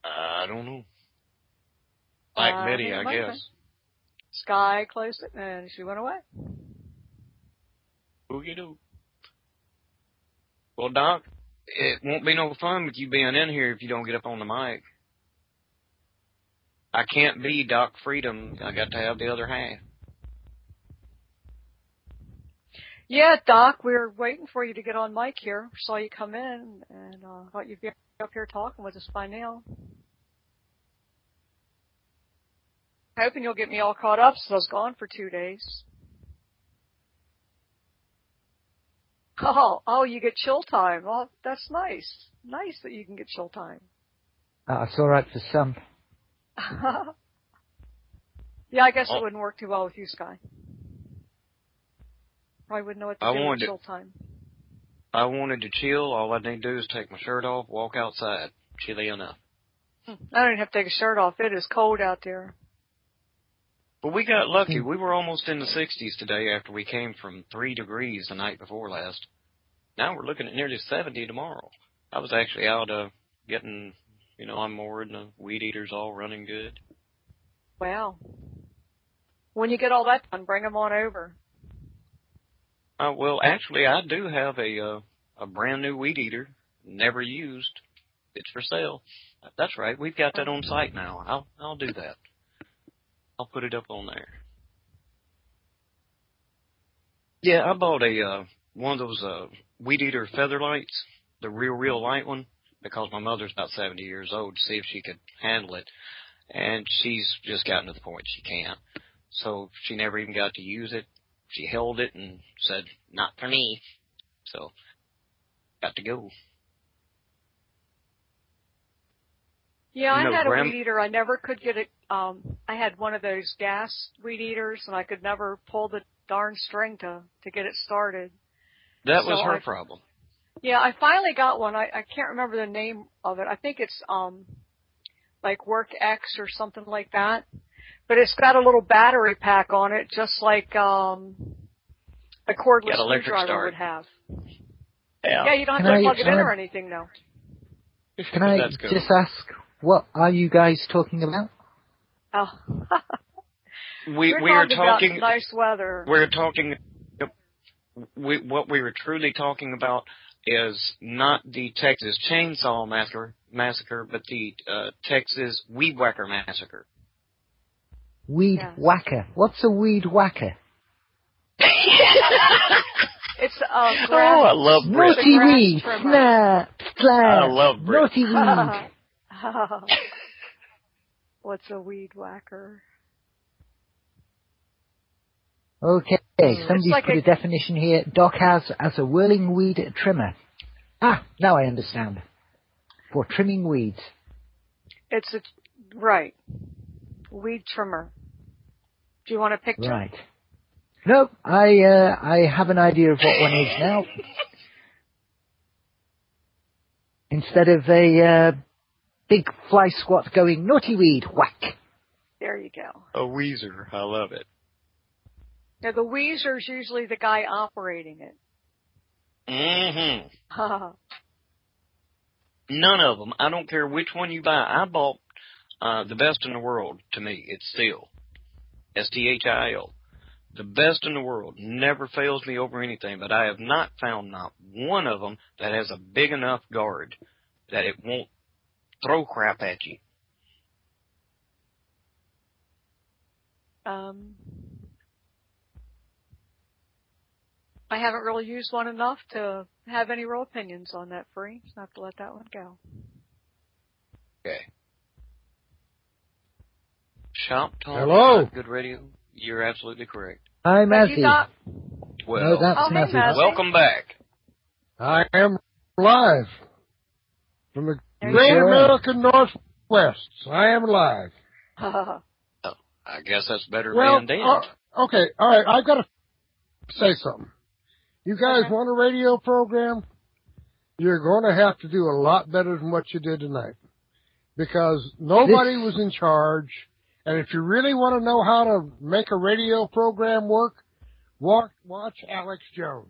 I don't know. Like Uh, Betty, I might have guess. Sky closed it and she went away. Boogie doo. Well, Doc, it won't be no fun with you being in here if you don't get up on the mic. I can't be Doc Freedom. I got to have the other half. Yeah, Doc, we were waiting for you to get on mic here. Saw you come in and uh, thought you'd be up here talking with us by now. Hoping you'll get me all caught up since I was gone for two days. Oh, oh, you get chill time. Oh, that's nice. Nice that you can get chill time. Uh, it's alright for some. yeah, I guess Oh. it wouldn't work too well with you, Sky. Probably wouldn't know what to I do wanted chill time. I wanted to chill. All I need to do is take my shirt off, walk outside. Chilly enough. Hmm. I don't even have to take a shirt off. It is cold out there. But we got lucky. We were almost in the 60s today after we came from 3 degrees the night before last. Now we're looking at nearly 70 tomorrow. I was actually out uh, getting, you know, I'm moored and the weed eaters all running good. Wow. When you get all that done, bring them on over. Uh, well, actually, I do have a uh, a brand new weed eater never used. It's for sale. That's right. We've got that on site now. I'll I'll do that. I'll put it up on there. Yeah, I bought a uh one of those uh weed eater feather lights, the real real light one, because my mother's about seventy years old to see if she could handle it. And she's just gotten to the point she can't. So she never even got to use it. She held it and said, Not for me. So got to go. Yeah, I No, had a Graham- weed eater. I never could get it. Um, I had one of those gas weed eaters, and I could never pull the darn string to to get it started. That was her I- problem. Yeah, I finally got one. I, I can't remember the name of it. I think it's um like Work X or something like that. But it's got a little battery pack on it, just like um a cordless Got electric screwdriver start. would have. Yeah. Yeah, you don't have Can to I- plug it in I- or anything though. Can I That's good. just ask, what are you guys talking about? Oh. we We're we are talking about talking nice weather. we're talking we, what we were truly talking about is not the Texas Chainsaw Massacre, massacre but the uh, Texas Weed Whacker Massacre. Weed Yes. whacker. What's a weed whacker? It's uh Oh, grass. I love Brit. Naughty weed. trimmer. Snap. Slap. I love Brit. Naughty weed. What's a weed whacker? Okay, somebody's like put a- a definition here. Doc has as a whirling weed trimmer. Ah, now I understand. For trimming weeds. It's a right. Weed trimmer. Do you want a picture? Right. No, I uh, I have an idea of what one is now. Instead of a uh, big fly squat going naughty weed whack. There you go. A Weezer. I love it. Now the Weezer's usually the guy operating it. Mm-hmm. None of them. I don't care which one you buy. I bought uh, the best in the world. To me, it's still S T H I L. The best in the world never fails me over anything. But I have not found not one of them that has a big enough guard that it won't throw crap at you. um, I haven't really used one enough to have any real opinions on that free. So I have to let that one go. Okay. Shop talk. Hello. Good radio. You're absolutely correct. Hi, Matthew. Mazzy. Well, no, that's Oh, hey, Mazzy. Mazzy. welcome back. I am live from the great. American Northwest. I am live. I guess that's better Well, than Dan. uh, okay, all right. I've got to say something. You guys want a radio program? You're going to have to do a lot better than what you did tonight, because nobody This- was in charge. And if you really want to know how to make a radio program work, watch, watch Alex Jones.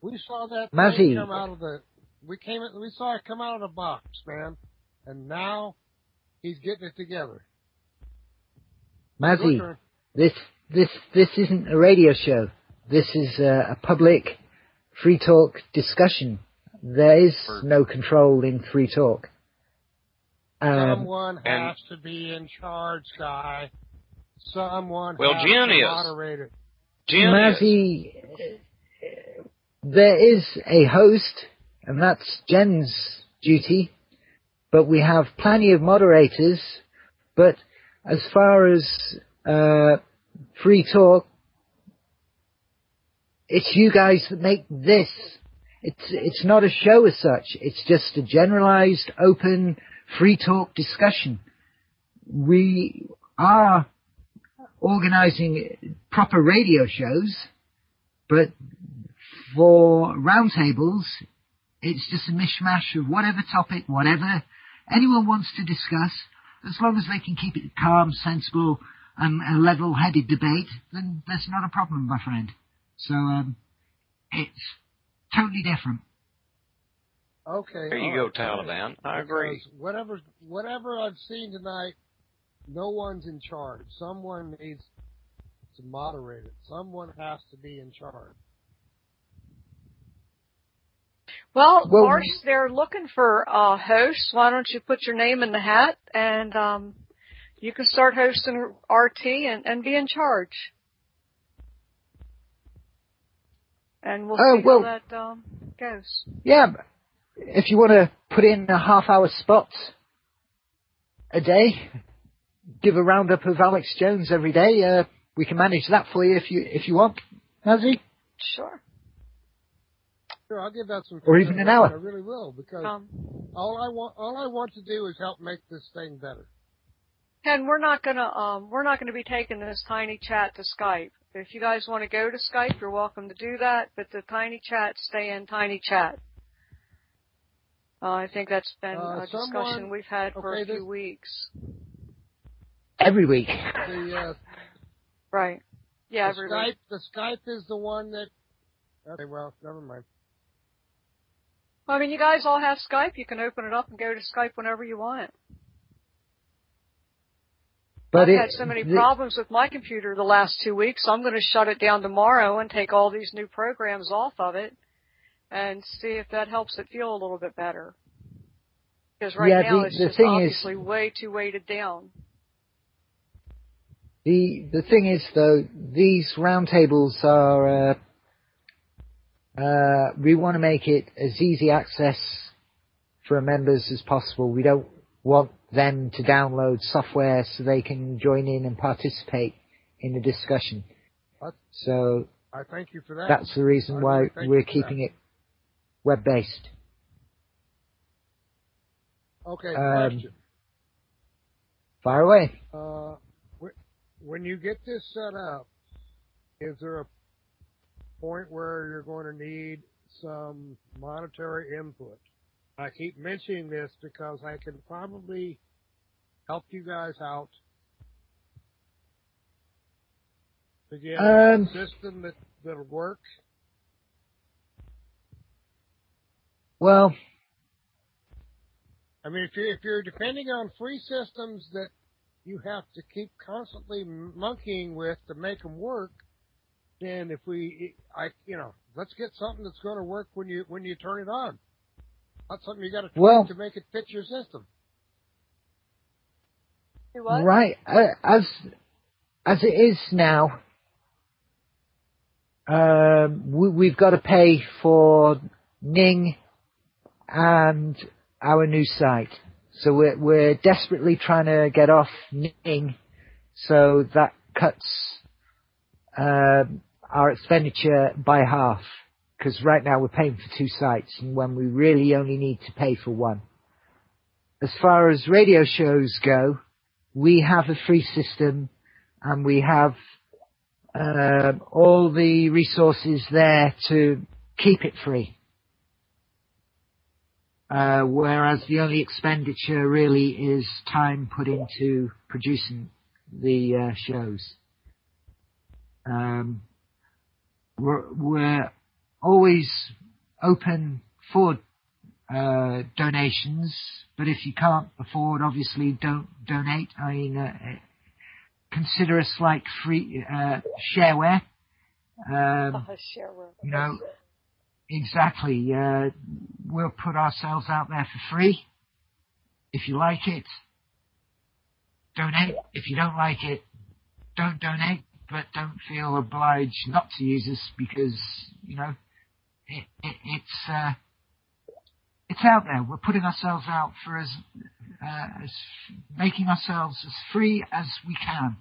We saw that thing come out of the. We came. We saw it come out of the box, man. And now he's getting it together. Mazzy, this this this isn't a radio show. This is uh, a public free talk discussion. There is no control in free talk. Um, Someone and- has to be in charge, guy. Someone Well, has Jen to is. moderate it. Jim is. Mazzy, uh, there is a host, and that's Jen's duty. But we have plenty of moderators. But as far as uh, free talk, it's you guys that make this. It's it's not a show as such. It's just a generalized, open, free talk discussion. We are organizing proper radio shows, but for roundtables, it's just a mishmash of whatever topic, whatever anyone wants to discuss, as long as they can keep it calm, sensible, and a level-headed debate, then that's not a problem, my friend. So, um, it's totally different. Okay. There you go, right. Taliban. I agree. Because whatever whatever I've seen tonight, no one's in charge. Someone needs to moderate it. Someone has to be in charge. Well, Well- Marsh, they're looking for uh, hosts. Why don't you put your name in the hat and um, you can start hosting RT and, and be in charge. And we'll Oh, see well- how that um, goes. Yeah, if you want to put in a half hour spot a day, give a roundup of Alex Jones every day, uh, we can manage that for you if you if you want, Nazi. Sure. Sure, I'll give that some. Or even an hour. I really will because Um, all I want, all I want to do is help make this thing better. And we're not gonna um, we're not gonna be taking this tiny chat to Skype. If you guys want to go to Skype, you're welcome to do that. But the tiny chat stay in tiny chat. Uh, I think that's been Uh, a discussion someone- we've had for okay, a few this- weeks. Every week. The, uh, Right. Yeah, the every Skype, week. the Skype is the one that. Okay, well, never mind. I mean, you guys all have Skype. You can open it up and go to Skype whenever you want. But I've had so many problems with my computer the last two weeks. I'm going to shut it down tomorrow and take all these new programs off of it and see if that helps it feel a little bit better. Because right Yeah, now the- it's the just thing is- obviously way too weighted down. The the thing is though, these roundtables are. Uh, uh, we want to make it as easy access for members as possible. We don't want them to download software so they can join in and participate in the discussion. So I thank you for that. that's the reason I why really we're keeping it web based. Okay, um, question. Fire away. Uh, wh- when you get this set up, is there a point where you're going to need some monetary input? I keep mentioning this because I can probably help you guys out to get Um, a system that that'll work. Well, I mean, if you're if you're depending on free systems that you have to keep constantly monkeying with to make them work, then if we, I, you know, let's get something that's going to work when you when you turn it on. Not something you got to Well- to make it fit your system. Do what? Right, uh, as as it is now, um, we, we've got to pay for Ning and our new site. So we're we're desperately trying to get off Ning, so that cuts um our expenditure by half. Because right now we're paying for two sites, and when we really only need to pay for one. As far as radio shows go, we have a free system and we have um, all the resources there to keep it free. Uh, whereas the only expenditure really is time put into producing the uh, shows. Um, we're, we're always open for uh, donations, but if you can't afford, obviously don't donate. I mean, uh, consider us like free uh, shareware. Um, shareware. you know, exactly. Uh, we'll put ourselves out there for free. If you like it, donate. If you don't like it, don't donate. But don't feel obliged not to use us because you know it, it, it's uh, it's out there. We're putting ourselves out for as uh, as making ourselves as free as we can,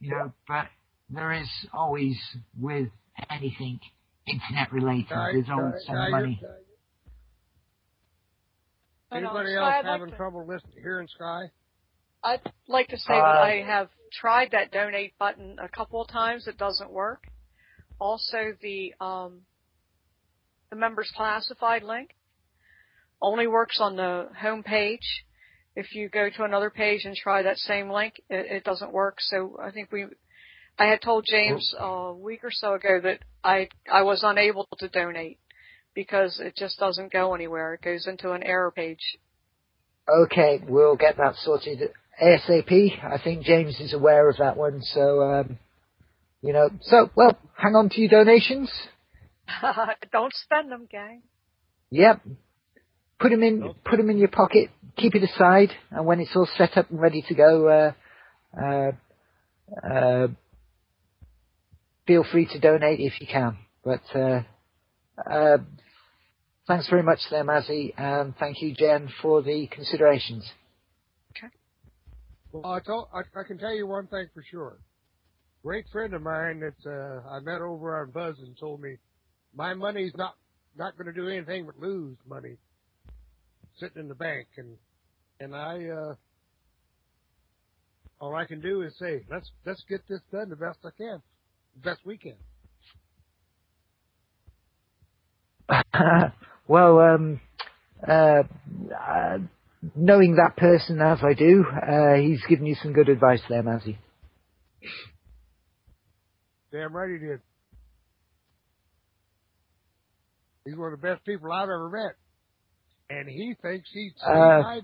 you know. But there is always with anything internet related. Guy- There's always guy- some guy, money. you're- I know. Anybody else I'd like having to- trouble listening, hearing Sky? I'd like to say Uh, that I have tried that donate button a couple of times. It doesn't work. Also, the um, the members classified link only works on the home page. If you go to another page and try that same link, it, it doesn't work. So I think we, I had told James a week or so ago that I I was unable to donate because it just doesn't go anywhere. It goes into an error page. Okay, we'll get that sorted ASAP. I think James is aware of that one, so um, you know. So, well, hang on to your donations. Don't spend them, gang. Yep. Put them in, put 'em in your pocket, keep it aside, and when it's all set up and ready to go, uh, uh, uh, feel free to donate if you can. But, uh, uh, thanks very much there, Mazzy, and thank you, Jen, for the considerations. Okay. Well, I, told, I, I can tell you one thing for sure. Great friend of mine that uh, I met over on Buzz and told me my money's not not going to do anything but lose money sitting in the bank, and and I uh, all I can do is say let's let's get this done the best I can, the best we can. well, um, uh, uh, knowing that person as I do, uh, he's given you some good advice there, Mazzy. Damn right he did. He's one of the best people I've ever met. And he thinks he's Uh, Biden.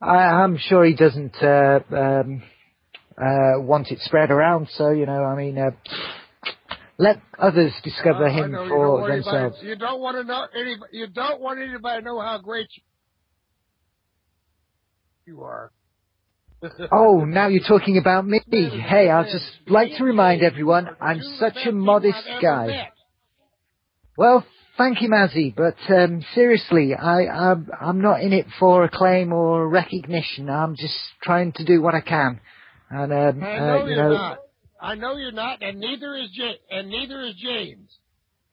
I, I'm sure he doesn't uh, um, uh, want it spread around. So you know, I mean, uh, let others discover him know you for anybody- themselves. You don't want to know anybody. You don't want anybody to know how great you are. Oh, now you're talking about me. Hey, I'd just like to remind everyone I'm such a modest guy. Well, thank you, Mazzy, but um, seriously, I, I'm, I'm not in it for acclaim or recognition. I'm just trying to do what I can, and um, I uh, know you you're know, not. I know you're not, and neither is James. And neither is James.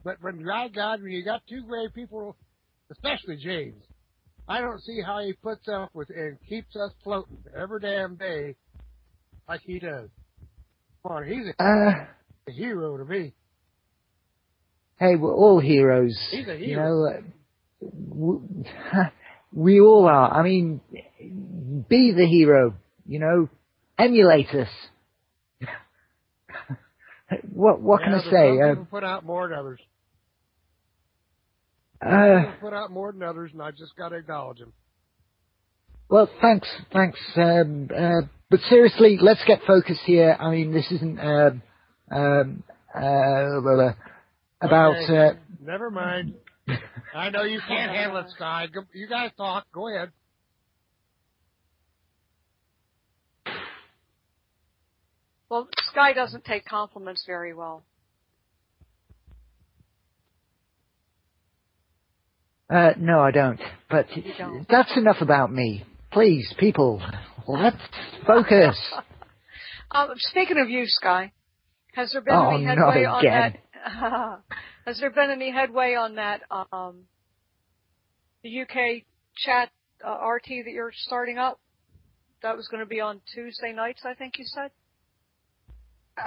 But when by God, when you got two great people, especially James, I don't see how he puts up with and keeps us floating every damn day like he does. Come on, he's a, uh, a hero to me. hey, we're all heroes. He's a You hero. know, uh, we all are. I mean, be the hero. You know, emulate us. what what can I say? Uh, put out more than others. Some uh, put out more than others, and I just got to acknowledge them. Well, thanks, thanks. Um, uh, but seriously, let's get focused here. I mean, this isn't um, um, uh, well, uh, about. Okay, Uh, Never mind. I know you can't handle it, Sky. You guys talk. Go ahead. Well, Sky doesn't take compliments very well. Uh, no, I don't. But don't. that's enough about me. Please, people, let's focus. Um, speaking of you, Sky, has there been Oh, any headway on that? has there been any headway on that? Um, the UK chat uh, RT that you're starting up. That was going to be on Tuesday nights, I think you said.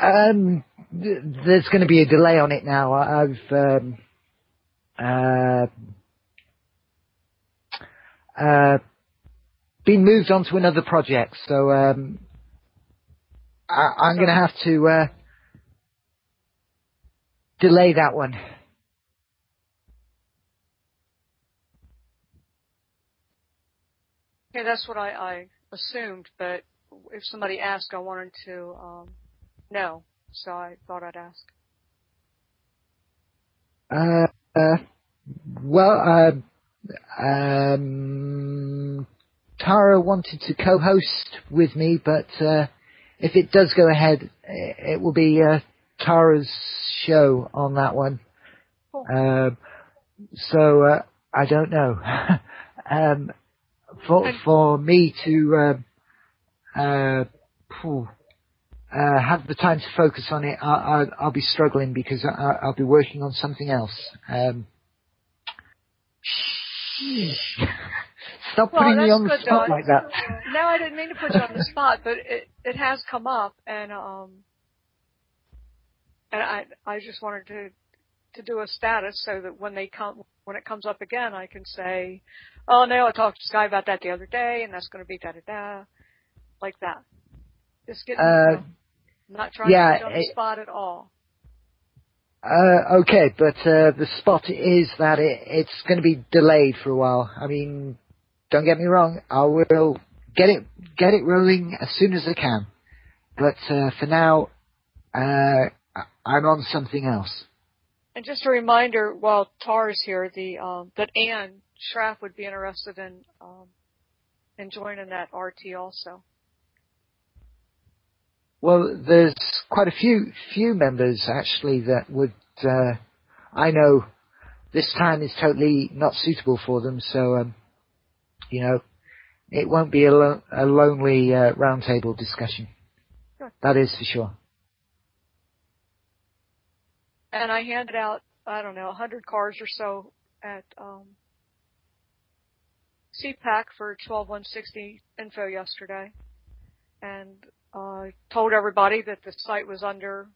Um, th- there's going to be a delay on it now. I- I've um, uh, uh, been moved on to another project, so um, I- I'm going to have to uh, delay that one. Okay, that's what I, I assumed, but if somebody asked, I wanted to um, know, so I thought I'd ask. Uh, uh, well, uh, um, Tara wanted to co-host with me, but uh, if it does go ahead, it will be uh, Tara's show on that one. Cool. Um, so uh, I don't know. um, for for me to uh, uh, phew, uh, have the time to focus on it, I, I, I'll be struggling because I, I'll be working on something else. Um, stop Well, putting me on the good, spot like that. No, I didn't mean to put you on the spot, but it it has come up, and um, and I I just wanted to to do a status so that when they come when it comes up again, I can say, oh no, I talked to Sky about that the other day, and that's going to be da da da, like that. Just getting, Uh, you know, not trying yeah, to put you on the it- spot at all. Uh, okay, but uh, the spot is that it, it's going to be delayed for a while. I mean, don't get me wrong, I will get it get it rolling as soon as I can. But uh, for now, uh, I'm on something else. And just a reminder, while Tar's here, the um, that Anne Schraff would be interested in um, in joining that RT also. Well, there's quite a few few members actually that would. Uh, I know this time is totally not suitable for them, so um, you know it won't be a, lo- a lonely uh, roundtable discussion. Sure. That is for sure. And I handed out, I don't know, a hundred cards or so at um, CPAC for 12160 info yesterday, and uh, told everybody that the site was under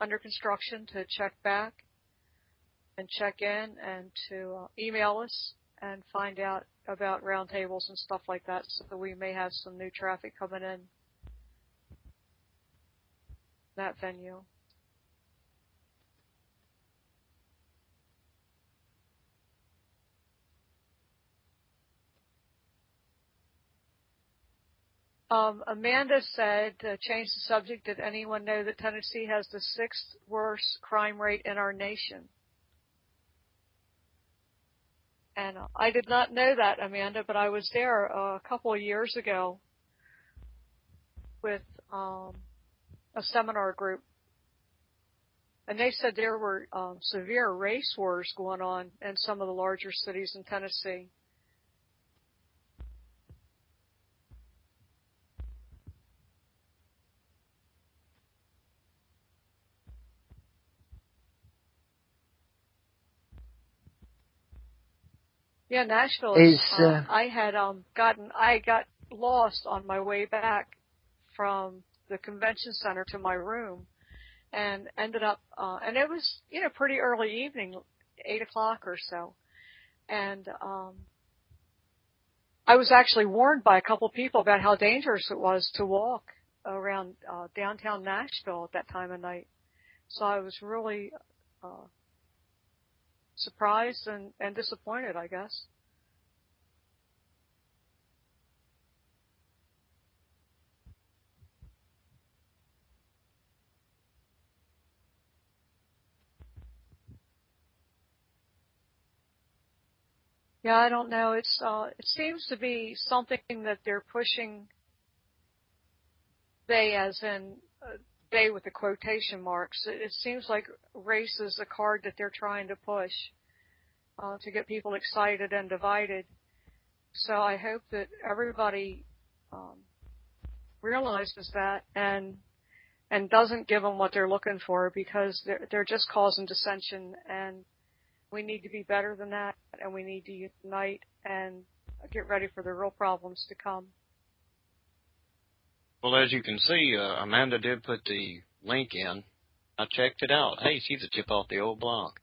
under construction to check back and check in and to uh, email us and find out about roundtables and stuff like that so that we may have some new traffic coming in that venue. Um, Amanda said, uh, change the subject, did anyone know that Tennessee has the sixth worst crime rate in our nation? And uh, I did not know that, Amanda, but I was there uh, a couple of years ago with um, a seminar group. And they said there were um, severe race wars going on in some of the larger cities in Tennessee. Yeah, Nashville is. Uh, uh, I had um gotten I got lost on my way back from the convention center to my room, and ended up uh, and it was you know pretty early evening, eight o'clock or so, and um I was actually warned by a couple of people about how dangerous it was to walk around uh, downtown Nashville at that time of night. So I was really uh, surprised and, and disappointed, I guess. Yeah, I don't know. It's uh it seems to be something that they're pushing they as in uh, they with the quotation marks. It, it seems like race is a card that they're trying to push uh to get people excited and divided. So I hope that everybody um realizes that and and doesn't give them what they're looking for because they're they're just causing dissension and we need to be better than that, and we need to unite and get ready for the real problems to come. Well, as you can see, uh, Amanda did put the link in. I checked it out. Hey, she's a chip off the old block.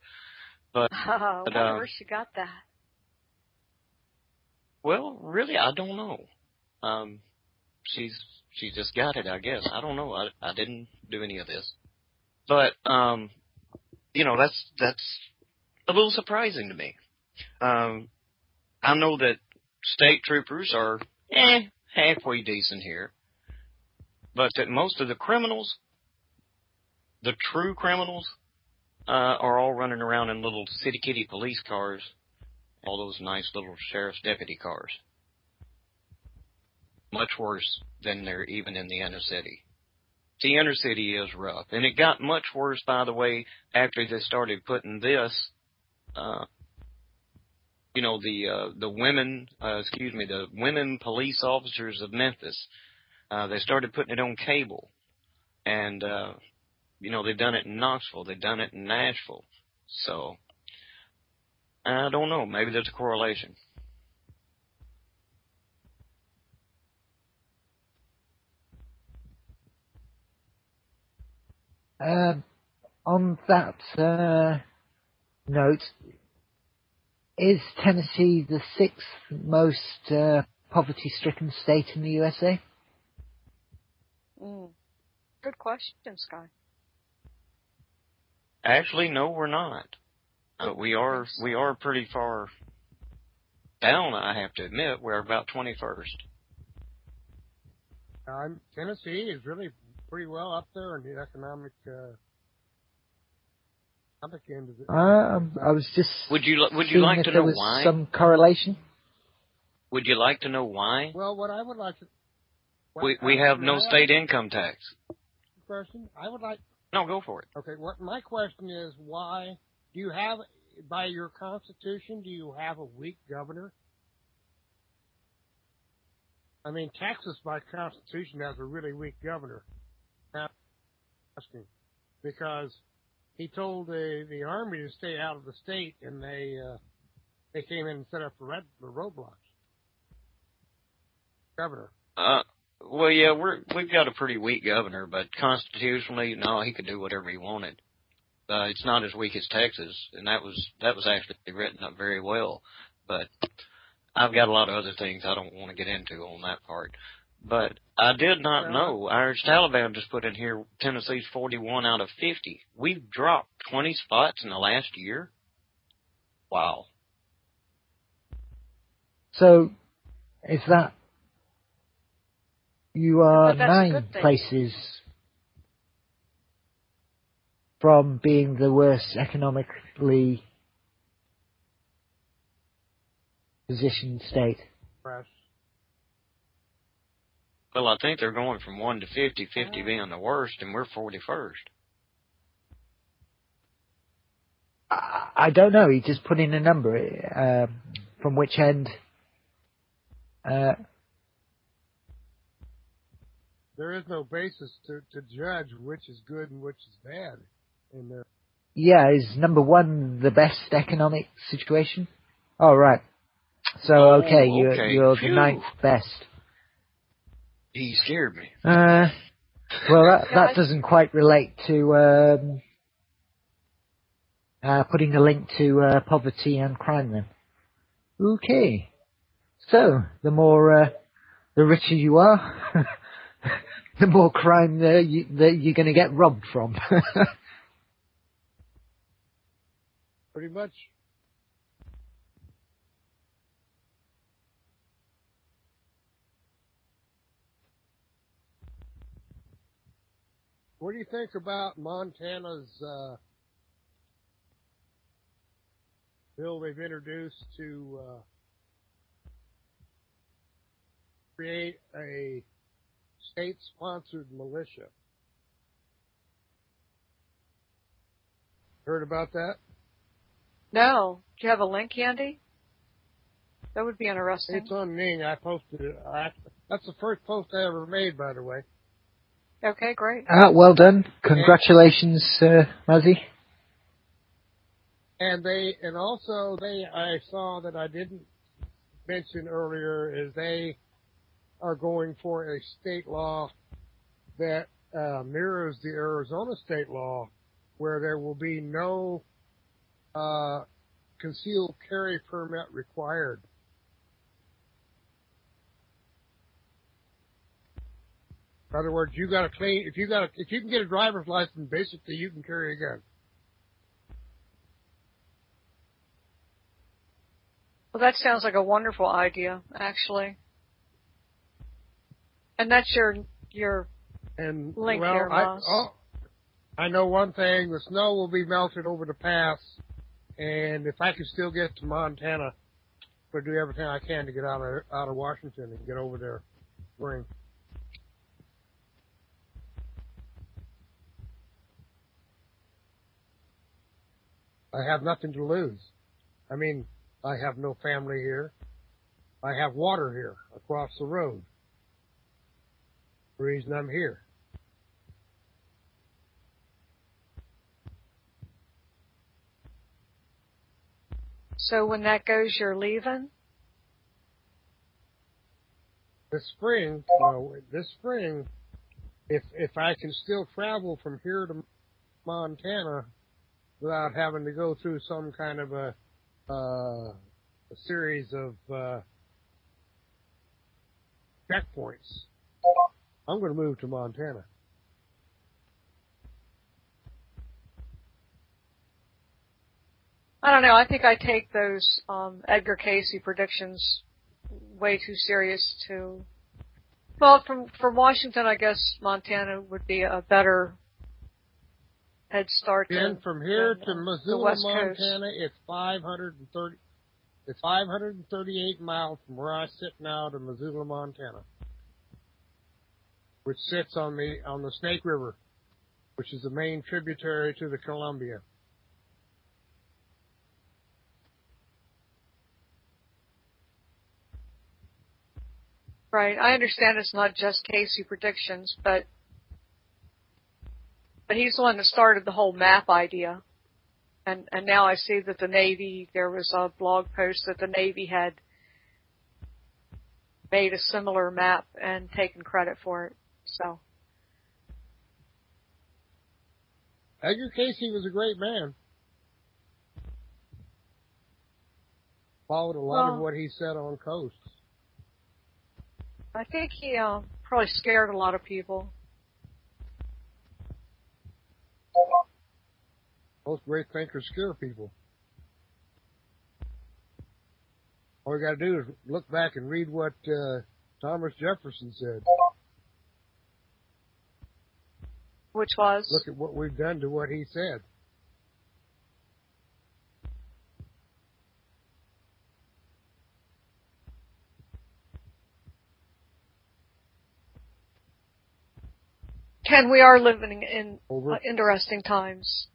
But, I but wonder uh, where she got that. well, really, I don't know. Um, she's she just got it, I guess. I don't know. I I didn't do any of this, but um, you know, that's that's a little surprising to me. Um, I know that state troopers are eh, halfway decent here, but that most of the criminals, the true criminals, uh, are all running around in little city kitty police cars, all those nice little sheriff's deputy cars. Much worse than they're even in the inner city. The inner city is rough, and it got much worse, by the way, after they started putting this uh, you know, the uh, the women, uh, excuse me, the women police officers of Memphis. Uh, they started putting it on cable, and uh, you know they've done it in Knoxville, they've done it in Nashville. So I don't know. Maybe there's a correlation. Um, on that uh, note, is Tennessee the sixth most uh, poverty-stricken state in the USA? Mm. Good question, Sky. Actually, no, we're not. Uh, we are we are pretty far down. I have to admit, we're about twenty first. Um, Tennessee is really pretty well up there in the economic uh, economic end of it. Um, I was just. Would you li- would you like if to there know was why? some correlation? Would you like to know why? Well, what I would like to. We we have no state income tax. question. I would like. No, go for it. Okay, what my question is, why do you have, by your constitution, do you have a weak governor? I mean, Texas, by constitution, has a really weak governor. Now, asking because he told the the army to stay out of the state, and they uh, they came in and set up the red the roadblocks. Governor. Uh, well, yeah, we're we've got a pretty weak governor, but constitutionally, no, he could do whatever he wanted. Uh, it's not as weak as Texas, and that was that was actually written up very well. But I've got a lot of other things I don't want to get into on that part. But I did not Yeah. know. Irish Taliban just put in here Tennessee's 41 out of 50. We've dropped 20 spots in the last year. Wow. So, is that you are But that's a nine places from being the worst economically positioned state? Well, I think they're going from 1 to 50, 50 being the worst, and we're 41st. I, I don't know. He just put in a number. Um, from which end? Uh, There is no basis to, to judge which is good and which is bad in there. yeah, is number one the best economic situation? Oh, right. So, Oh, okay, you're, okay. you're the ninth best. He scared me. Uh, well, that, that doesn't quite relate to um, uh, putting a link to uh, poverty and crime then. Okay. So, the more, uh, the richer you are, the more crime uh, you, that you're going to get robbed from. Pretty much. What do you think about Montana's uh, bill they've introduced to uh, create a state-sponsored militia? Heard about that? No. Do you have a link, Andy? That would be interesting. It's on Ning. I posted it. I, that's the first post I ever made, by the way. Okay, great. ah, well done. Congratulations, uh, Muzzy. And they, and also they, I saw that I didn't mention earlier is they are going for a state law that uh, mirrors the Arizona state law, where there will be no uh, concealed carry permit required. In other words, you got to clean. If you got, a, if you can get a driver's license, basically you can carry a gun. Well, that sounds like a wonderful idea, actually. And that's your your And Link well, here, I, Moss. oh, I know one thing: the snow will be melted over the pass, and if I can still get to Montana, I'll do everything I can to get out of out of Washington and get over there. Spring. I have nothing to lose. I mean, I have no family here. I have water here across the road. The reason I'm here. so when that goes, you're leaving. this spring, no, this spring, if if I can still travel from here to Montana without having to go through some kind of a uh, a series of uh, checkpoints, I'm going to move to Montana. I don't know. I think I take those um, Edgar Cayce predictions way too serious to. Well, from from Washington, I guess Montana would be a better head start. And in, from here in, to uh, Missoula, West Coast. Montana, it's 530. It's 538 miles from where I sit now to Missoula, Montana, which sits on the on the Snake River, which is the main tributary to the Columbia. Right. I understand it's not just Cayce predictions, but but he's the one that started the whole map idea. And and now I see that the Navy there was a blog post that the Navy had made a similar map and taken credit for it. So Edgar Cayce was a great man. Followed a lot of what he said on coasts. I think he uh, probably scared a lot of people. Most great thinkers scare people. All we got to do is look back and read what uh, Thomas Jefferson said. Which was Look at what we've done to what he said. Ken, we are living in uh, interesting times.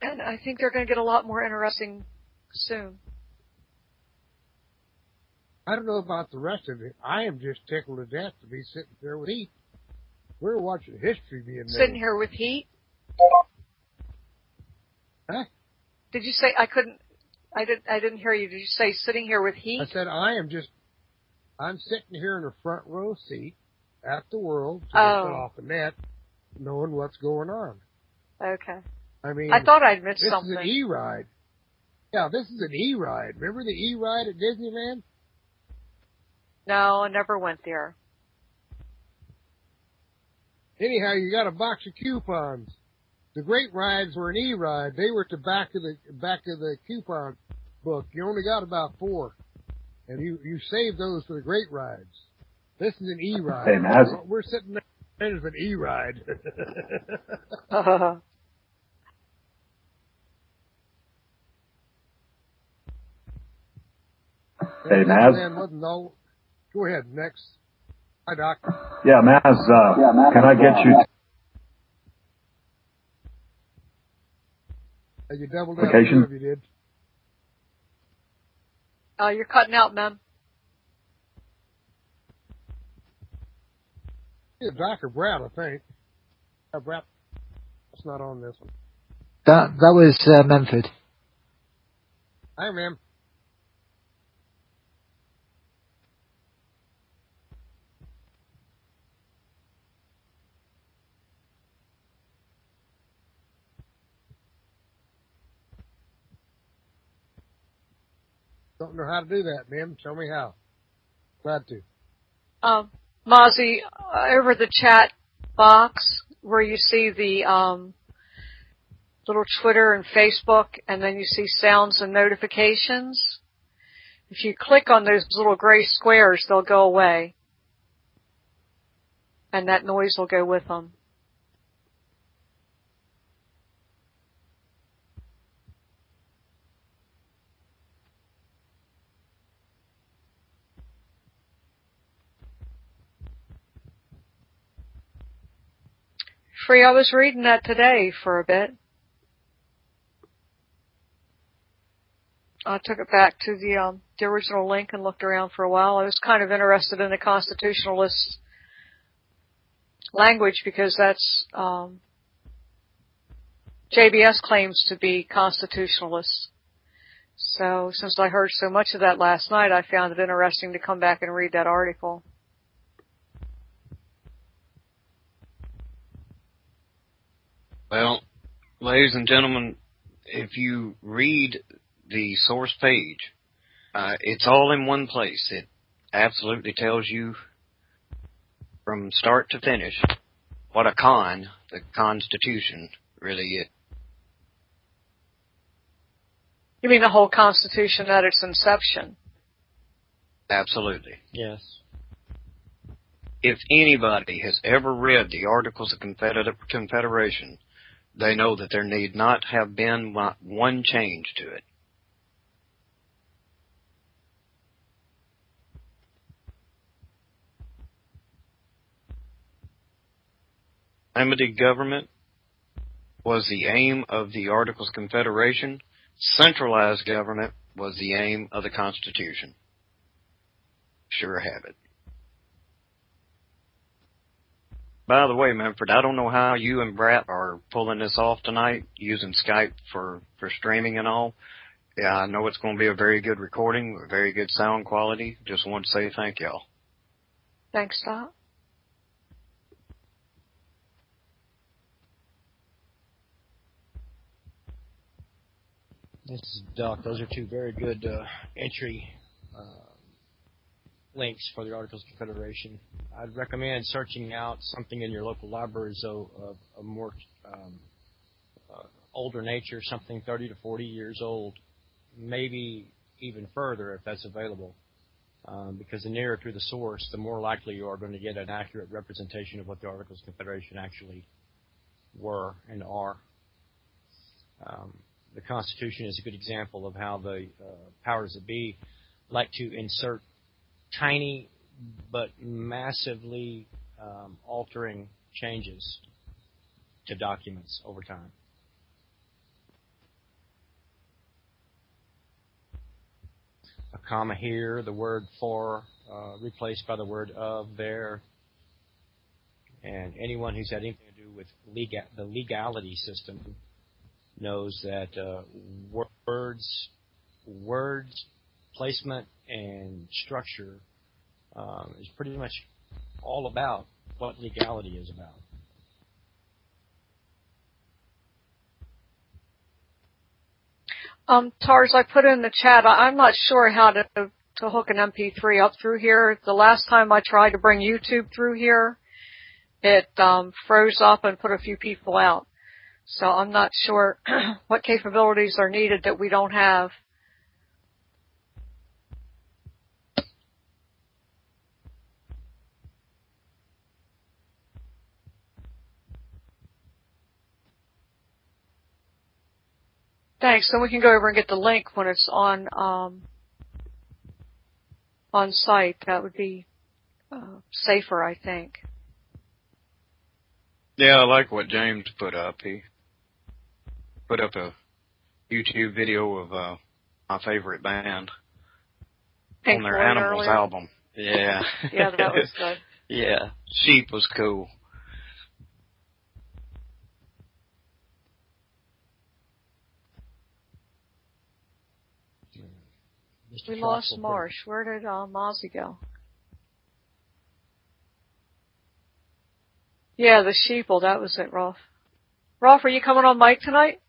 And I think they're going to get a lot more interesting soon. I don't know about the rest of it. I am just tickled to death to be sitting there with Heat. We're watching history being made. Sitting here with heat. Huh? Did you say I couldn't? I didn't. I didn't hear you. Did you say sitting here with heat? I said I am just. I'm sitting here in a front row seat at the world, so Oh. off the net, knowing what's going on. Okay. I mean, I thought I'd missed this something. is an E ride. Yeah, this is an E ride. Remember the E ride at Disneyland? no, I never went there. Anyhow, you got a box of coupons. The great rides were an E ride. They were at the back of the back of the coupon book. You only got about four, and you you saved those for the great rides. This is an E ride. Hey, Maz. What We're sitting there. It's an E ride. Hey, Maz. Man, wasn't all. Go ahead, next. Hi, Doc. Yeah, Maz, uh, can I get you Are You doubled up. Vacation? You did. Uh, you're cutting out, Mem. Yeah, Doc or Brad, I think. Uh, Brad. That's not on this one. That that was uh, Memford. Hi, ma'am. Know how to do that, ma'am. Show me how. Glad to. Um, Mozzie, uh, over the chat box where you see the um, little Twitter and Facebook, and then you see sounds and notifications. If you click on those little gray squares, they'll go away, and that noise will go with them. Free, I was reading that today for a bit. I took it back to the um, the original link and looked around for a while. I was kind of interested in the constitutionalist language because that's um, JBS claims to be constitutionalist. So since I heard so much of that last night, I found it interesting to come back and read that article. Well, ladies and gentlemen, if you read the source page, uh, it's all in one place. It absolutely tells you from start to finish what a con, the Constitution, really is. You mean the whole Constitution at its inception? Absolutely. Yes. If anybody has ever read the Articles of Confeder- Confederation, they know that there need not have been one change to it. Limited government was the aim of the Articles of Confederation. Centralized government was the aim of the Constitution. Sure have it. By the way, Manfred, I don't know how you and Brad are pulling this off tonight using Skype for, for streaming and all. Yeah, I know it's going to be a very good recording, a very good sound quality. Just want to say thank y'all. Thanks, Doc. This is Doc. Those are two very good uh, entry links for the Articles of Confederation. I'd recommend searching out something in your local libraries of, of a more um, uh, older nature, something 30 to 40 years old, maybe even further if that's available. Um, because the nearer to the source, the more likely you are going to get an accurate representation of what the Articles of Confederation actually were and are. Um, the Constitution is a good example of how the uh, powers that be like to insert tiny but massively um, altering changes to documents over time. A comma here, the word for uh, replaced by the word of there. And anyone who's had anything to do with legal, the legality system knows that uh, words, words, placement, and structure um, is pretty much all about what legality is about. Um, Tars, I put in the chat. I'm not sure how to to hook an MP3 up through here. The last time I tried to bring YouTube through here, it um, froze up and put a few people out. So I'm not sure what capabilities are needed that we don't have. Thanks. Then we can go over and get the link when it's on um, on site. That would be uh, safer, I think. Yeah, I like what James put up. He put up a YouTube video of uh, my favorite band Pink on their Floyd Animals earlier. album. Yeah. Yeah, that was good. yeah, Sheep was cool. Mr. We Trox lost Marsh. Where did uh, Mozzie go? Yeah, the sheeple. That was it, Rolf. Rolf, are you coming on mic tonight?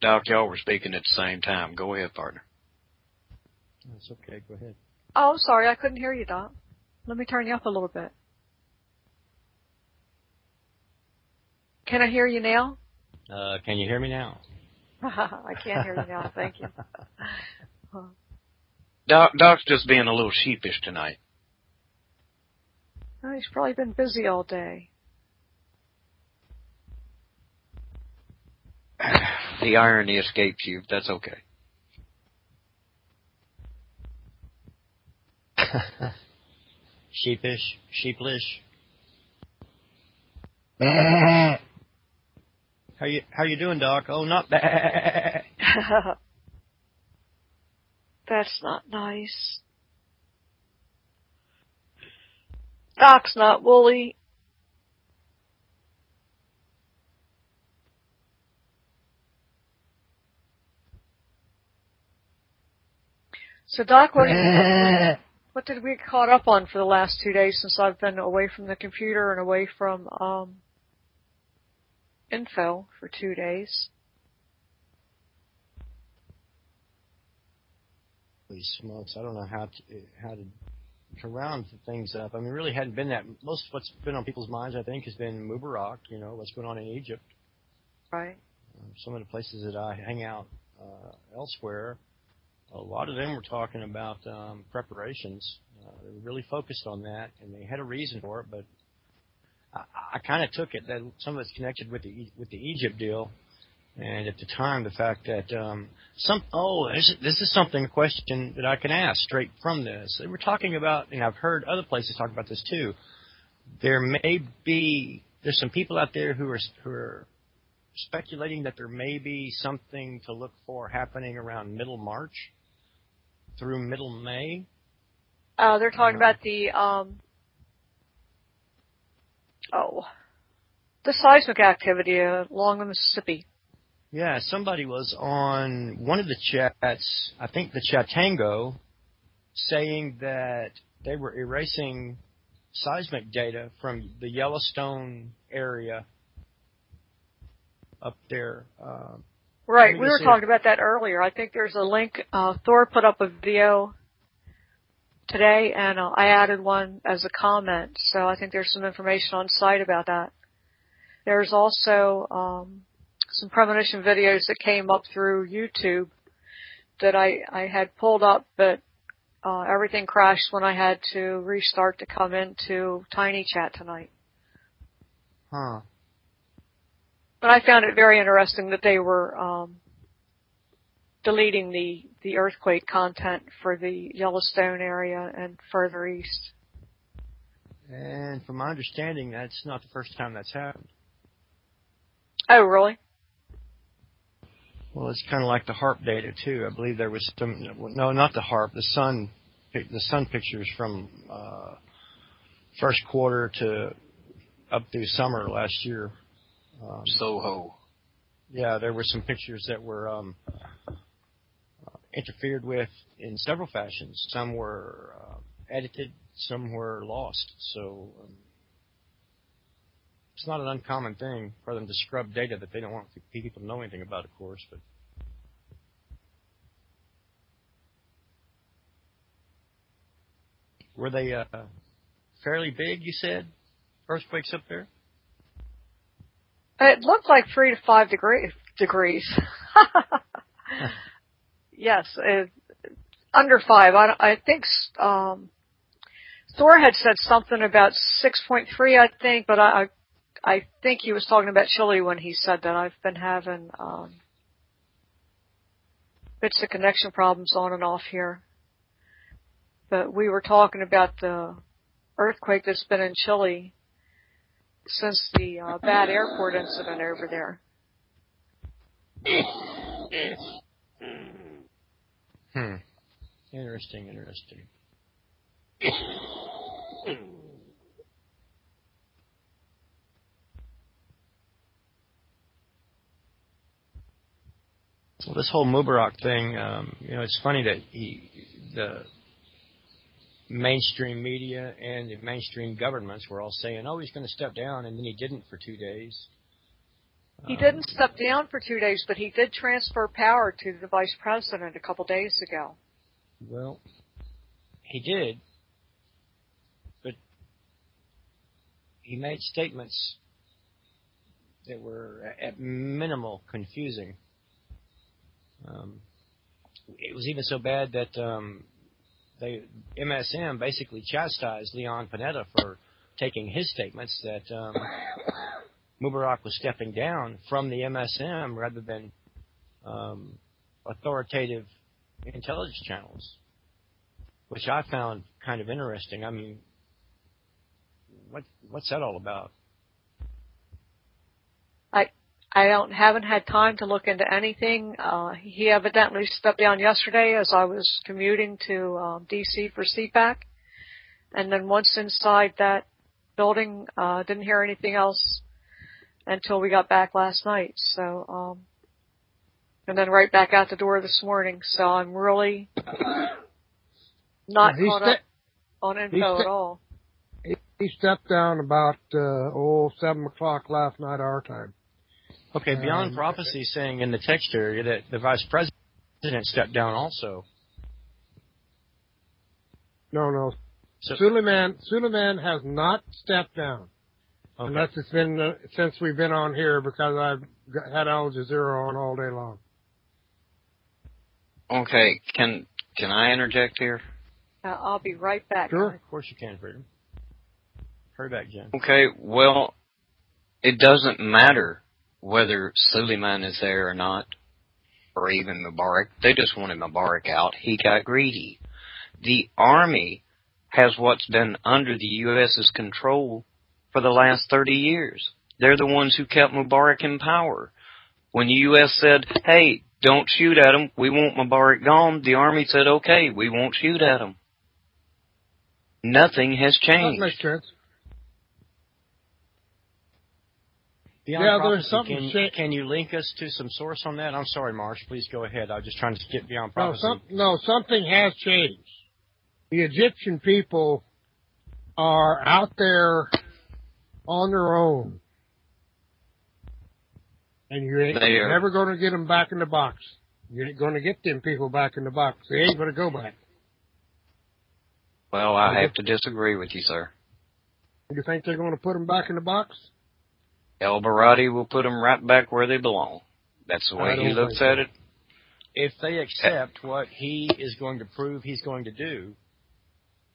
Doc, y'all were speaking at the same time. Go ahead, partner. That's okay. Go ahead. Oh, I'm sorry. I couldn't hear you, Doc. Let me turn you up a little bit. Can I hear you now? Uh, can you hear me now? I can't hear you now. Thank you. Doc, Doc's just being a little sheepish tonight. Oh, he's probably been busy all day. The irony escapes you. That's okay. Sheepish, sheeplish. Bah. How you how you doing, Doc? Oh, not bad. That's not nice. Doc's not woolly. So Doc, what, what did we get caught up on for the last two days since I've been away from the computer and away from um, info for two days? Holy smokes! I don't know how to how to to round things up. I mean, really hadn't been that. Most of what's been on people's minds, I think, has been Mubarak. You know, what's going on in Egypt. Right. Um, some of the places that I hang out uh, elsewhere, a lot of them were talking about um, preparations. Uh, they were really focused on that, and they had a reason for it. But I, I kind of took it that some of it's connected with the with the Egypt deal, and at the time, the fact that um, some oh this, this is something a question that I can ask straight from this. They were talking about, and I've heard other places talk about this too. There may be there's some people out there who are who are speculating that there may be something to look for happening around middle March through middle May. Uh, they're talking about the um, oh, the seismic activity along the Mississippi. Yeah, somebody was on one of the chats, I think the Chatango, saying that they were erasing seismic data from the Yellowstone area up there. Um, Right, we were talking about that earlier. I think there's a link. Uh, Thor put up a video today, and uh, I added one as a comment. So I think there's some information on site about that. There's also um, some premonition videos that came up through YouTube that I I had pulled up, but uh, everything crashed when I had to restart to come into Tiny Chat tonight. huh. But I found it very interesting that they were um, deleting the the earthquake content for the Yellowstone area and further east. And from my understanding, that's not the first time that's happened. Oh, really? Well, it's kind of like the HAARP data too. I believe there was some. No, not the HAARP. The sun. The sun pictures from uh, first quarter to up through summer last year. Um, Soho. yeah, there were some pictures that were um, uh, interfered with in several fashions. Some were uh, edited, some were lost. So um, it's not an uncommon thing for them to scrub data that they don't want people to know anything about, of course. But were they uh, fairly big? You said earthquakes up there. It looked like three to five degree, degrees. yes, it, under five. I, I think um, Thor had said something about six point three. I think, but I, I I think he was talking about Chile when he said that. I've been having um, bits of connection problems on and off here. But we were talking about the earthquake that's been in Chile since the uh, bad airport incident over there. Hmm. Interesting, interesting. Well, this whole Mubarak thing, um, you know, it's funny that he, the mainstream media and the mainstream governments were all saying, "Oh, he's going to step down," and then he didn't for two days. He Um, didn't step down for two days, but he did transfer power to the vice president a couple days ago. Well, he did, but he made statements that were at minimal confusing. Um, it was even so bad that um, they MSM basically chastised Leon Panetta for taking his statements that um, Mubarak was stepping down from the MSM rather than um, authoritative intelligence channels, which I found kind of interesting. I mean, what what's that all about? I I don't haven't had time to look into anything. Uh, he evidently stepped down yesterday as I was commuting to um, DC for CPAC, and then once inside that building, uh, didn't hear anything else until we got back last night. So, um, and then right back out the door this morning. So I'm really not He caught up on info at all. He, he stepped down about uh, oh seven o'clock last night our time. Okay, beyond Um, prophecy, saying in the text area that the vice president stepped down also. No, no. So- Suleiman Suleiman has not stepped down. Okay. Unless it's been uh, since we've been on here because I've got, had Al Jazeera on all day long. Okay, can can I interject here? Uh, I'll be right back. Sure. Of course you can, Freedom. Hurry back, Jim. Okay, well, it doesn't matter whether Suleiman is there or not, or even Mubarak. They just wanted Mubarak out. He got greedy. The army has what's been under the U.S.'s control for the last 30 years. They're the ones who kept Mubarak in power. When the U.S. said, hey, don't shoot at him, we want Mubarak gone, the army said, okay, we won't shoot at him. Nothing has That changed. makes sense. Beyond Yeah, prophecy, there's something Can, shit- can you link us to some source on that? I'm sorry, Marsh. Please go ahead. I'm just trying to get beyond No, prophecy. some, no, something has changed. The Egyptian people are out there on their own. And you ain't They are. never going to get them back in the box. You ain't going to get them people back in the box. They ain't going to go back. Well, I have to disagree with you, sir. You think they're going to put them back in the box? ElBaradei will put them right back where they belong. That's the way he looks think at it. if they accept what he is going to prove he's going to do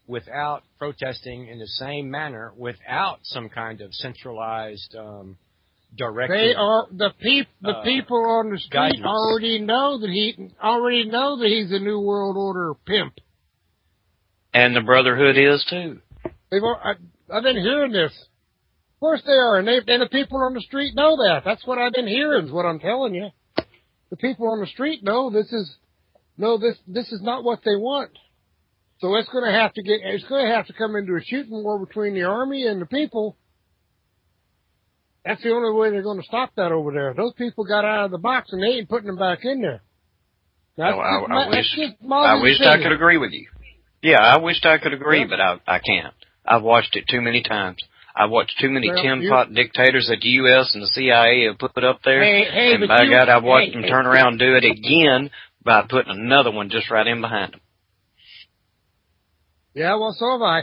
without protesting in the same manner, without some kind of centralized um, directive. They are the peop the uh, people on the street guidance. already know that he already know that he's a new world order pimp. And the Brotherhood is too. They've I, I've been hearing this. Of course they are, and they and the people on the street know that. That's what I've been hearing. Is what I'm telling you. The people on the street know this is no this this is not what they want. So it's going to have to get it's going to have to come into a shooting war between the army and the people. That's the only way they're going to stop that over there. Those people got out of the box and they ain't putting them back in there. That's Well, I, just I wish I wished I could agree with you. Yeah, I wished I could agree, Yeah. but I I can't. I've watched it too many times. I've watched too many Well, tin-pot dictators that the U.S. and the CIA have put up there, Hey, hey, and by you- God, I've watched hey, them turn around and do it again by putting another one just right in behind them. Yeah, well, so have I.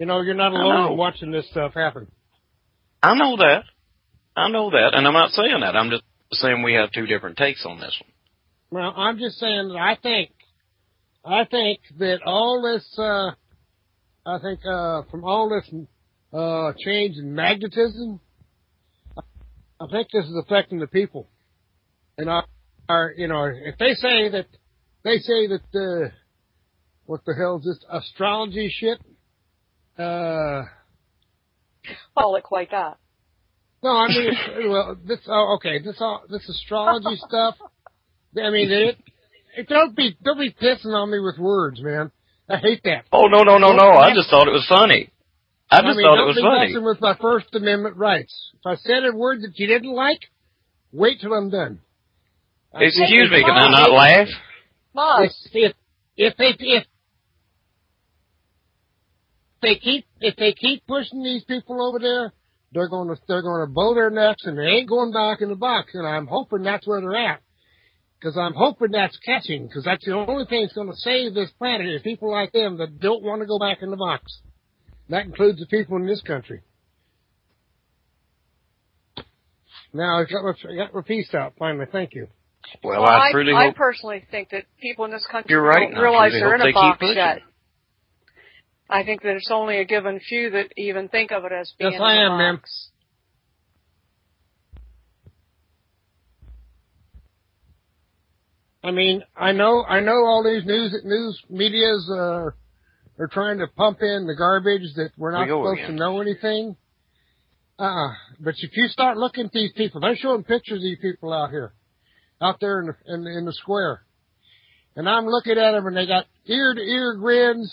You know, you're not alone in watching this stuff happen. I know that. I know that, and I'm not saying that. I'm just saying we have two different takes on this one. Well, I'm just saying that I think, I think that all this, uh, I think, uh, from all this, uh, change in magnetism, I think this is affecting the people. And our, our, you know, if they say that, they say that, uh, what the hell is this astrology shit? Uh, Call it quite that. No, I mean, it's- well, this, oh, okay, this, all, this astrology stuff. I mean, it, it, don't be, don't be pissing on me with words, man. I hate that. Oh no no no no! I just thought it was funny. I just mean, thought it don't was be funny. messing with my First Amendment rights. If I said a word that you didn't like, wait till I'm done. Excuse me, can I not laugh? Moss. If, if they, if they keep, if they keep pushing these people over there, they're going to, they're going to bow their necks and they ain't going back in the box. And I'm hoping that's where they're at. Cause I'm hoping that's catching, cause that's the only thing that's going to save this planet is people like them that don't want to go back in the box. That includes the people in this country. Now I got my, I got my piece out finally. Thank you. Well, Well, I I, truly I hope personally think that people in this country You're right, don't I realize they're in a they box yet. I think that it's only a given few that even think of it as being Yes, in I a am, ma'am. I mean, I know, I know all these news news medias uh, are trying to pump in the garbage that we're not We supposed again. to know anything. Uh, but if you start looking at these people, they're showing pictures of these people out here, out there in the, in, in the square, and I'm looking at them, and they got ear to ear grins,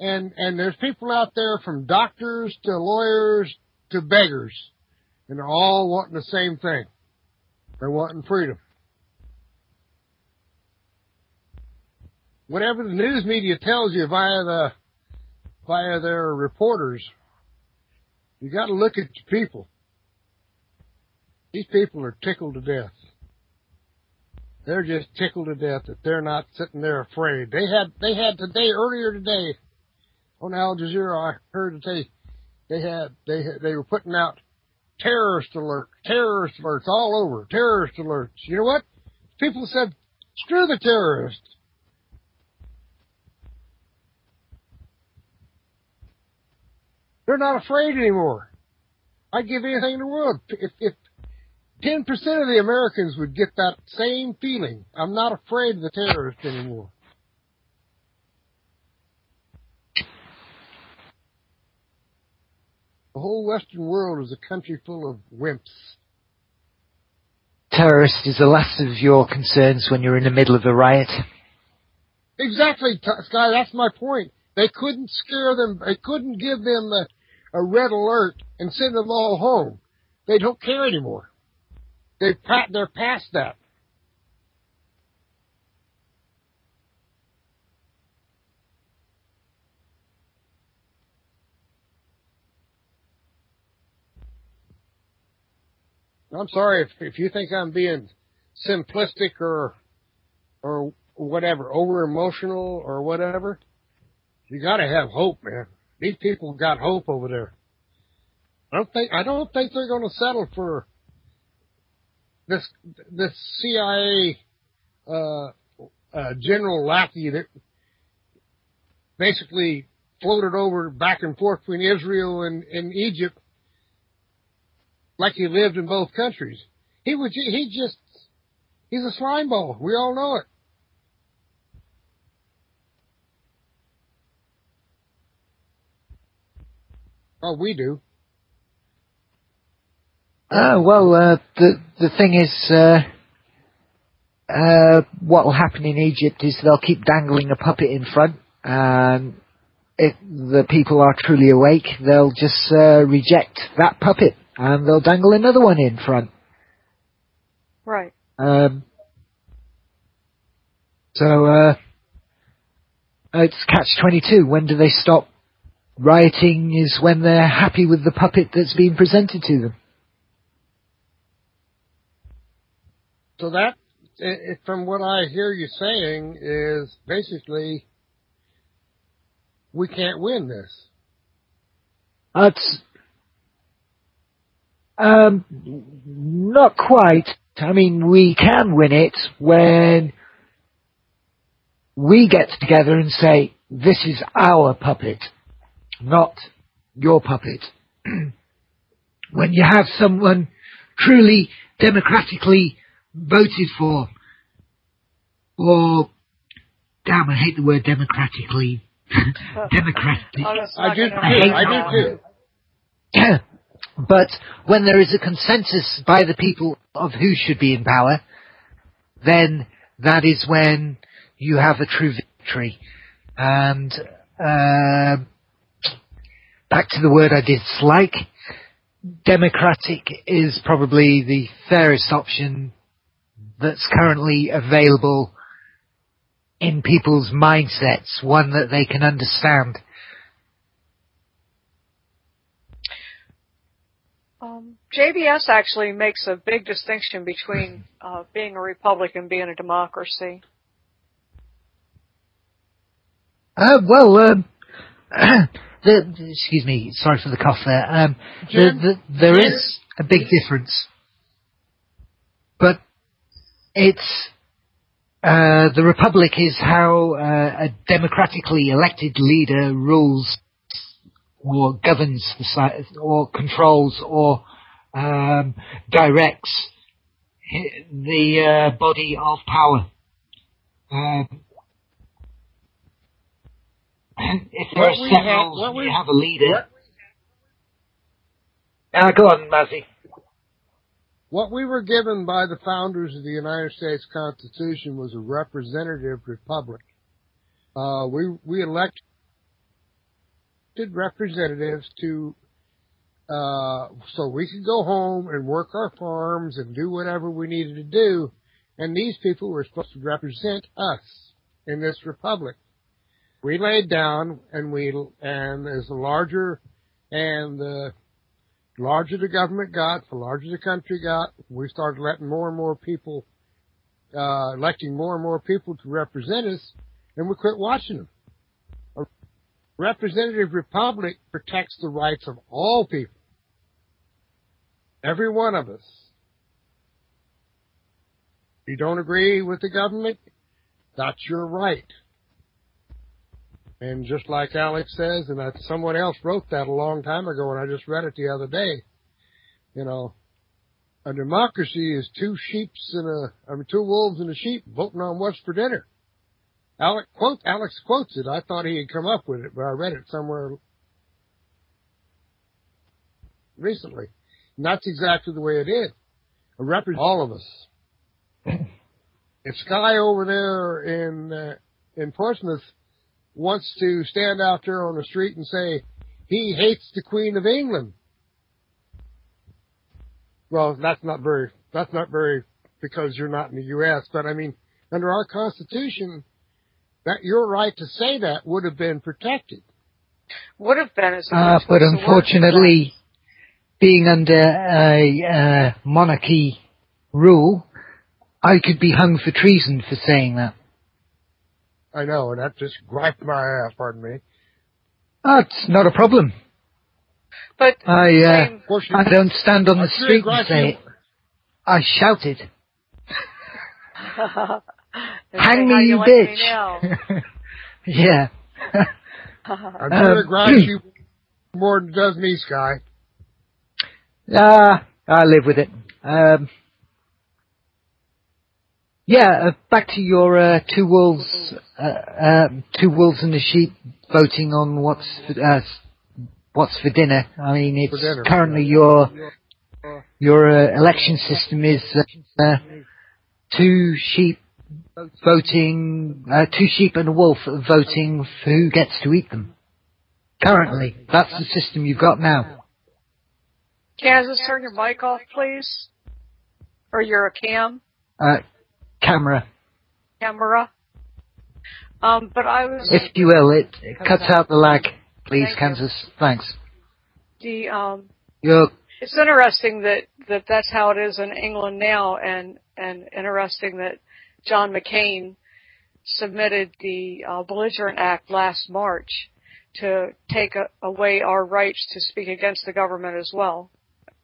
and and there's people out there from doctors to lawyers to beggars, and they're all wanting the same thing. They're wanting freedom. Whatever the news media tells you via the via their reporters, you got to look at the people. These people are tickled to death. They're just tickled to death that they're not sitting there afraid. They had they had today earlier today on Al Jazeera. I heard that they they had they had, they were putting out terrorist alert, terrorist alerts all over, terrorist alerts. You know what? People said Screw the terrorists. They're not afraid anymore. I'd give anything in the world if, if 10% of the Americans would get that same feeling. I'm not afraid of the terrorists anymore. The whole Western world is a country full of wimps. Terrorist is the last of your concerns when you're in the middle of a riot. Exactly, Sky. That's my point. They couldn't scare them. They couldn't give them a, a red alert and send them all home. They don't care anymore. They they're past that. I'm sorry if if you think I'm being simplistic or or whatever, over emotional or whatever. You got to have hope, man. These people got hope over there. I don't think I don't think they're going to settle for this this CIA uh, uh, General Lackey that basically floated over back and forth between Israel and, and Egypt like he lived in both countries. He was he just he's a slime ball. We all know it. Oh, we do. Uh, well, uh, the the thing is, uh, uh, what will happen in Egypt is they'll keep dangling a puppet in front, and if the people are truly awake, they'll just uh, reject that puppet, and they'll dangle another one in front. Right. Um, so uh, it's catch twenty two. When do they stop rioting? Is when they're happy with the puppet that's being presented to them. So that, i- from what I hear you saying, is basically we can't win this. That's um, not quite. I mean, we can win it when we get together and say, "This is our puppet, not your puppet." when you have someone truly democratically voted for, or damn, I hate the word democratically. democratically. I do too. I hate I do too. but when there is a consensus by the people of who should be in power, then that is when you have a true victory. And uh, back to the word I dislike, democratic is probably the fairest option that's currently available in people's mindsets, one that they can understand. Um, JBS actually makes a big distinction between uh, being a republic and being a democracy. Uh, well, um, the, excuse me, sorry for the cough there. Um, the, the, there is a big difference, but it's uh, the republic is how uh, a democratically elected leader rules or governs the or controls or um, directs the uh, body of power. Um, if there What are we have- several, we- you have a leader. Uh, go on, Mazzy. What we were given by the founders of the United States Constitution was a representative republic. Uh, we we elected representatives to uh, so we could go home and work our farms and do whatever we needed to do, and these people were supposed to represent us in this republic. We laid down, and we and as the larger and the larger the government got, the larger the country got, we started letting more and more people, uh, electing more and more people to represent us, and we quit watching them. A representative republic protects the rights of all people. Every one of us. you don't agree with the government, that's your right. And just like Alex says, and that someone else wrote that a long time ago, and I just read it the other day. You know, a democracy is two sheeps and a, I mean, two wolves and a sheep voting on what's for dinner. Alex quote Alex quotes it. I thought he had come up with it, but I read it somewhere recently. And that's exactly the way it is. It represents all of us. if Sky over there in uh, in Portsmouth wants to stand out there on the street and say he hates the Queen of England, well, that's not very that's not very because you're not in the U.S. But I mean, under our Constitution, that your right to say that would have been protected. Would have been as Uh, but unfortunately, being under a uh, monarchy rule, I could be hung for treason for saying that. I know, and that just griped my ass. Pardon me. That's not a problem. But I uh, I don't stand on the street and say it. I shouted, "Hang me, you bitch!" yeah. I'm sure it Um, you more than does me, Sky. Ah, I live with it. Um, yeah, uh, back to your uh, two wolves, uh, um, two wolves and a sheep voting on what's for, uh, what's for dinner. I mean, it's dinner. currently your your uh, election system is uh, two sheep voting, uh, two sheep and a wolf voting for who gets to eat them. Currently, that's the system you've got now. Kansas, turn your mic off, please. Or your cam, Uh, camera. camera. Um, but I was If you will, it, it cuts out the lag, please, Thank you. Kansas. Thanks. the um, You're, it's interesting that that that's how it is in England now, and and interesting that John McCain submitted the uh, Belligerent Act last March to take a, away our rights to speak against the government as well.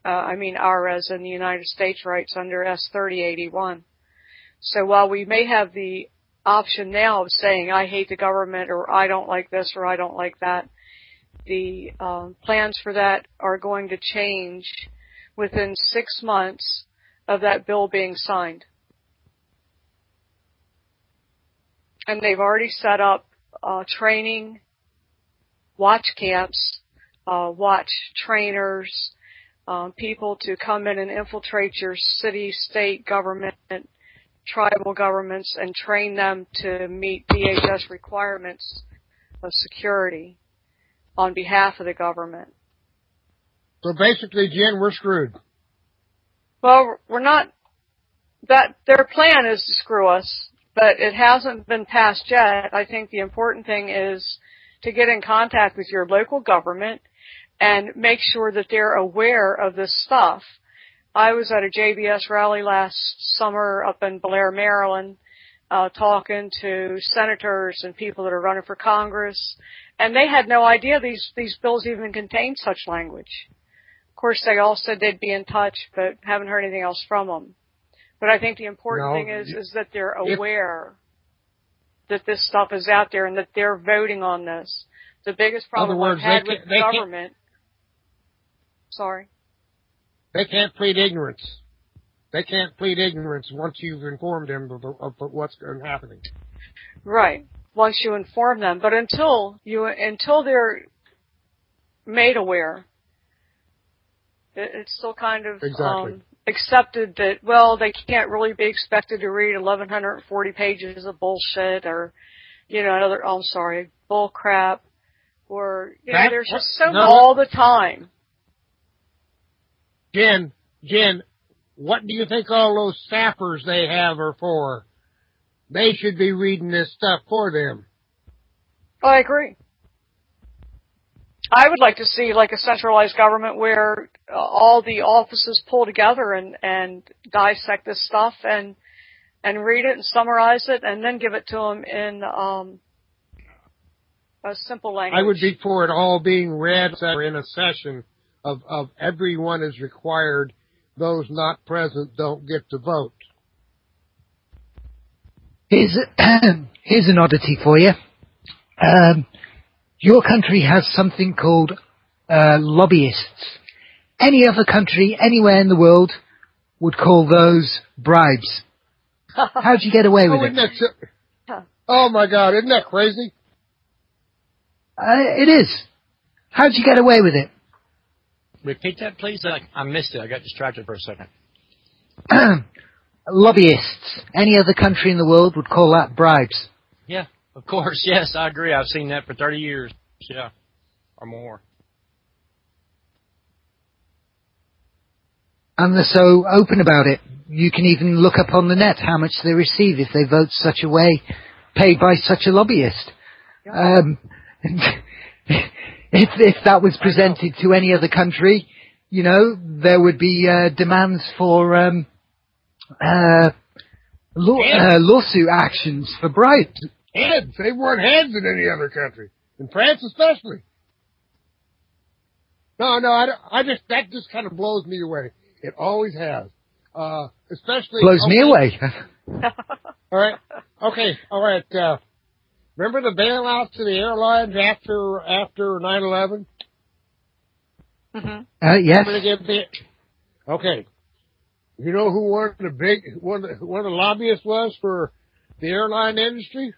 Uh, I mean, our as in the United States rights under S thirty eighty one. So while we may have the option now of saying I hate the government or I don't like this or I don't like that, the um, plans for that are going to change within six months of that bill being signed. And they've already set up uh, training, watch camps, uh, watch trainers, um, people to come in and infiltrate your city, state government, tribal governments, and train them to meet DHS requirements of security on behalf of the government. So basically, Jen, we're screwed. Well, we're not. That their plan is to screw us, but it hasn't been passed yet. I think the important thing is to get in contact with your local government and make sure that they're aware of this stuff. I was at a JBS rally last summer up in Bel Air, Maryland, uh, talking to senators and people that are running for Congress, and they had no idea these these bills even contained such language. Of course, they all said they'd be in touch, but haven't heard anything else from them. But I think the important No, thing is is that they're aware that this stuff is out there and that they're voting on this. The biggest problem words, I've had with they government. Sorry. They can't plead ignorance. They can't plead ignorance once you've informed them of, of what's happening. Right. Once you inform them, but until you until they're made aware, it, it's still kind of Exactly. um, accepted that well they can't really be expected to read 1140 pages of bullshit or you know another oh, I'm sorry bull crap or you know That- there's just so no. all the time. Jen, Jen, what do you think all those staffers they have are for? They should be reading this stuff for them. I agree. I would like to see like a centralized government where uh, all the offices pull together and and dissect this stuff and and read it and summarize it and then give it to them in um a simple language. I would be for it all being read in a session of, of everyone is required. Those not present don't get to vote. Here's here's an oddity for you. Um, your country has something called uh, lobbyists. Any other country, anywhere in the world, would call those bribes. How'd you get away with oh, it? Isn't that so- oh my God, isn't that crazy? Uh, it is. How'd you get away with it? Repeat that, please. I, I missed it. I got distracted for a second. Lobbyists. Any other country in the world would call that bribes. Yeah, of course. Yes, I agree. I've seen that for 30 years. Yeah, or more. And they're so open about it. You can even look up on the net how much they receive if they vote such a way, paid by such a lobbyist. Um, if, if that was presented to any other country, you know, there would be uh, demands for um, uh, law, uh, lawsuit actions for bribes. Heads. They weren't heads in any other country. In France especially. No, no, I, I just, that just kind of blows me away. It always has. Uh, especially. Blows me away. All right. Okay. All right. Remember the bailout to the airlines after after nine eleven? Mm-hmm. Uh, yes. Remember they gave the- Okay. You know who one of the big one of the, one of the lobbyists was for the airline industry?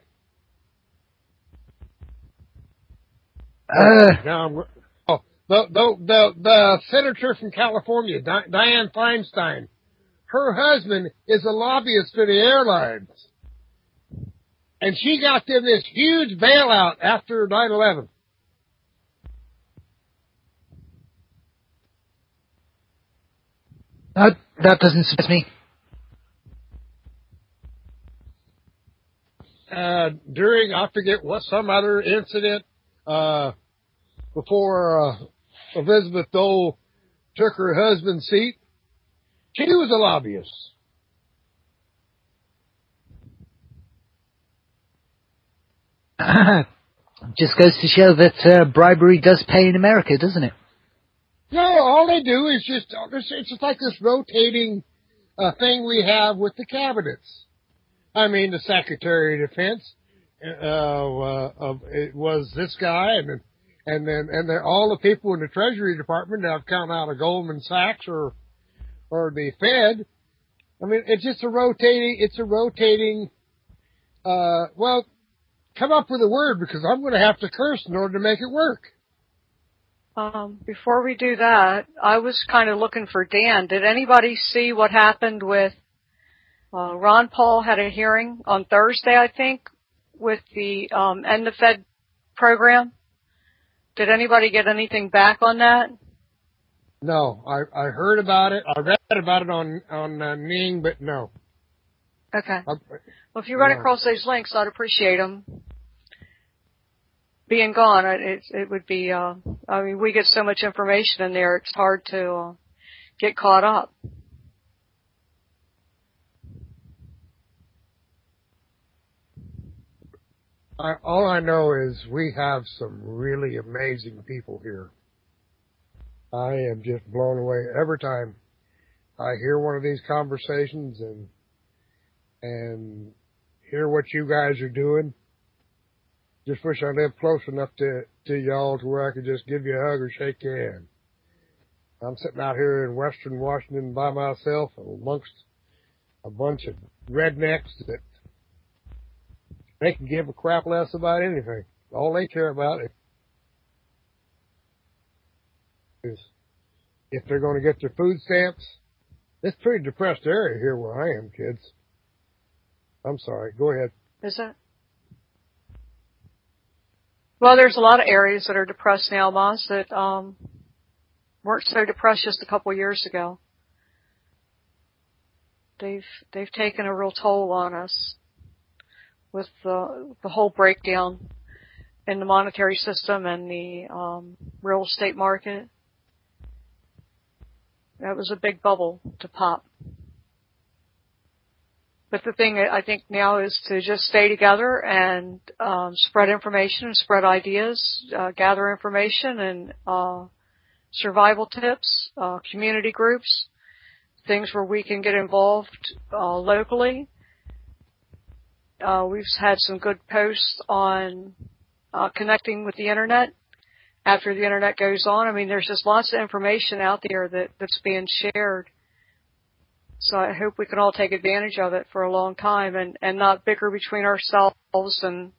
Uh, Now I'm, oh, the, the the the senator from California, Di- Dianne Feinstein. Her husband is a lobbyist for the airlines, and she got them this huge bailout after 9/11. that, that doesn't surprise me. uh, during I forget what some other incident uh, before uh, Elizabeth Dole took her husband's seat. She was a lobbyist. Just goes to show that uh, bribery does pay in America, doesn't it? No, all they do is just it's just like this rotating uh, thing we have with the cabinets. I mean, the Secretary of Defense uh, uh, of it was this guy, and then and then and then all the people in the Treasury Department. Now, come out of Goldman Sachs or or the Fed. I mean, it's just a rotating. It's a rotating. Uh, well, come up with a word because I'm going to have to curse in order to make it work. Um, before we do that, I was kind of looking for Dan. Did anybody see what happened with uh, Ron Paul had a hearing on Thursday, I think, with the um, End the Fed program? Did anybody get anything back on that? No, I I heard about it. I read about it on on uh, Ning, but no. Okay. I, Well, if you run Yeah. across those links, I'd appreciate them. Being gone, it it, would be. Uh, I mean, we get so much information in there; it's hard to uh, get caught up. I, all I know is we have some really amazing people here. I am just blown away every time I hear one of these conversations and and hear what you guys are doing. Just wish I lived close enough to to y'all to where I could just give you a hug or shake your hand. I'm sitting out here in Western Washington by myself amongst a bunch of rednecks that they can give a crap less about anything. All they care about is if they're going to get their food stamps. It's a pretty depressed area here where I am, kids. I'm sorry. Go ahead. Is that? Well, there's a lot of areas that are depressed now, Moz, that um, weren't so depressed just a couple years ago. They've they've taken a real toll on us with the the whole breakdown in the monetary system and the um, real estate market. That was a big bubble to pop. But the thing I think now is to just stay together and um, spread information and spread ideas, uh, gather information and uh, survival tips, uh, community groups, things where we can get involved uh, locally, Uh, we've had some good posts on uh, connecting with the internet after the internet goes on. I mean, there's just lots of information out there that, that's being shared. So I hope we can all take advantage of it for a long time and, and not bicker between ourselves and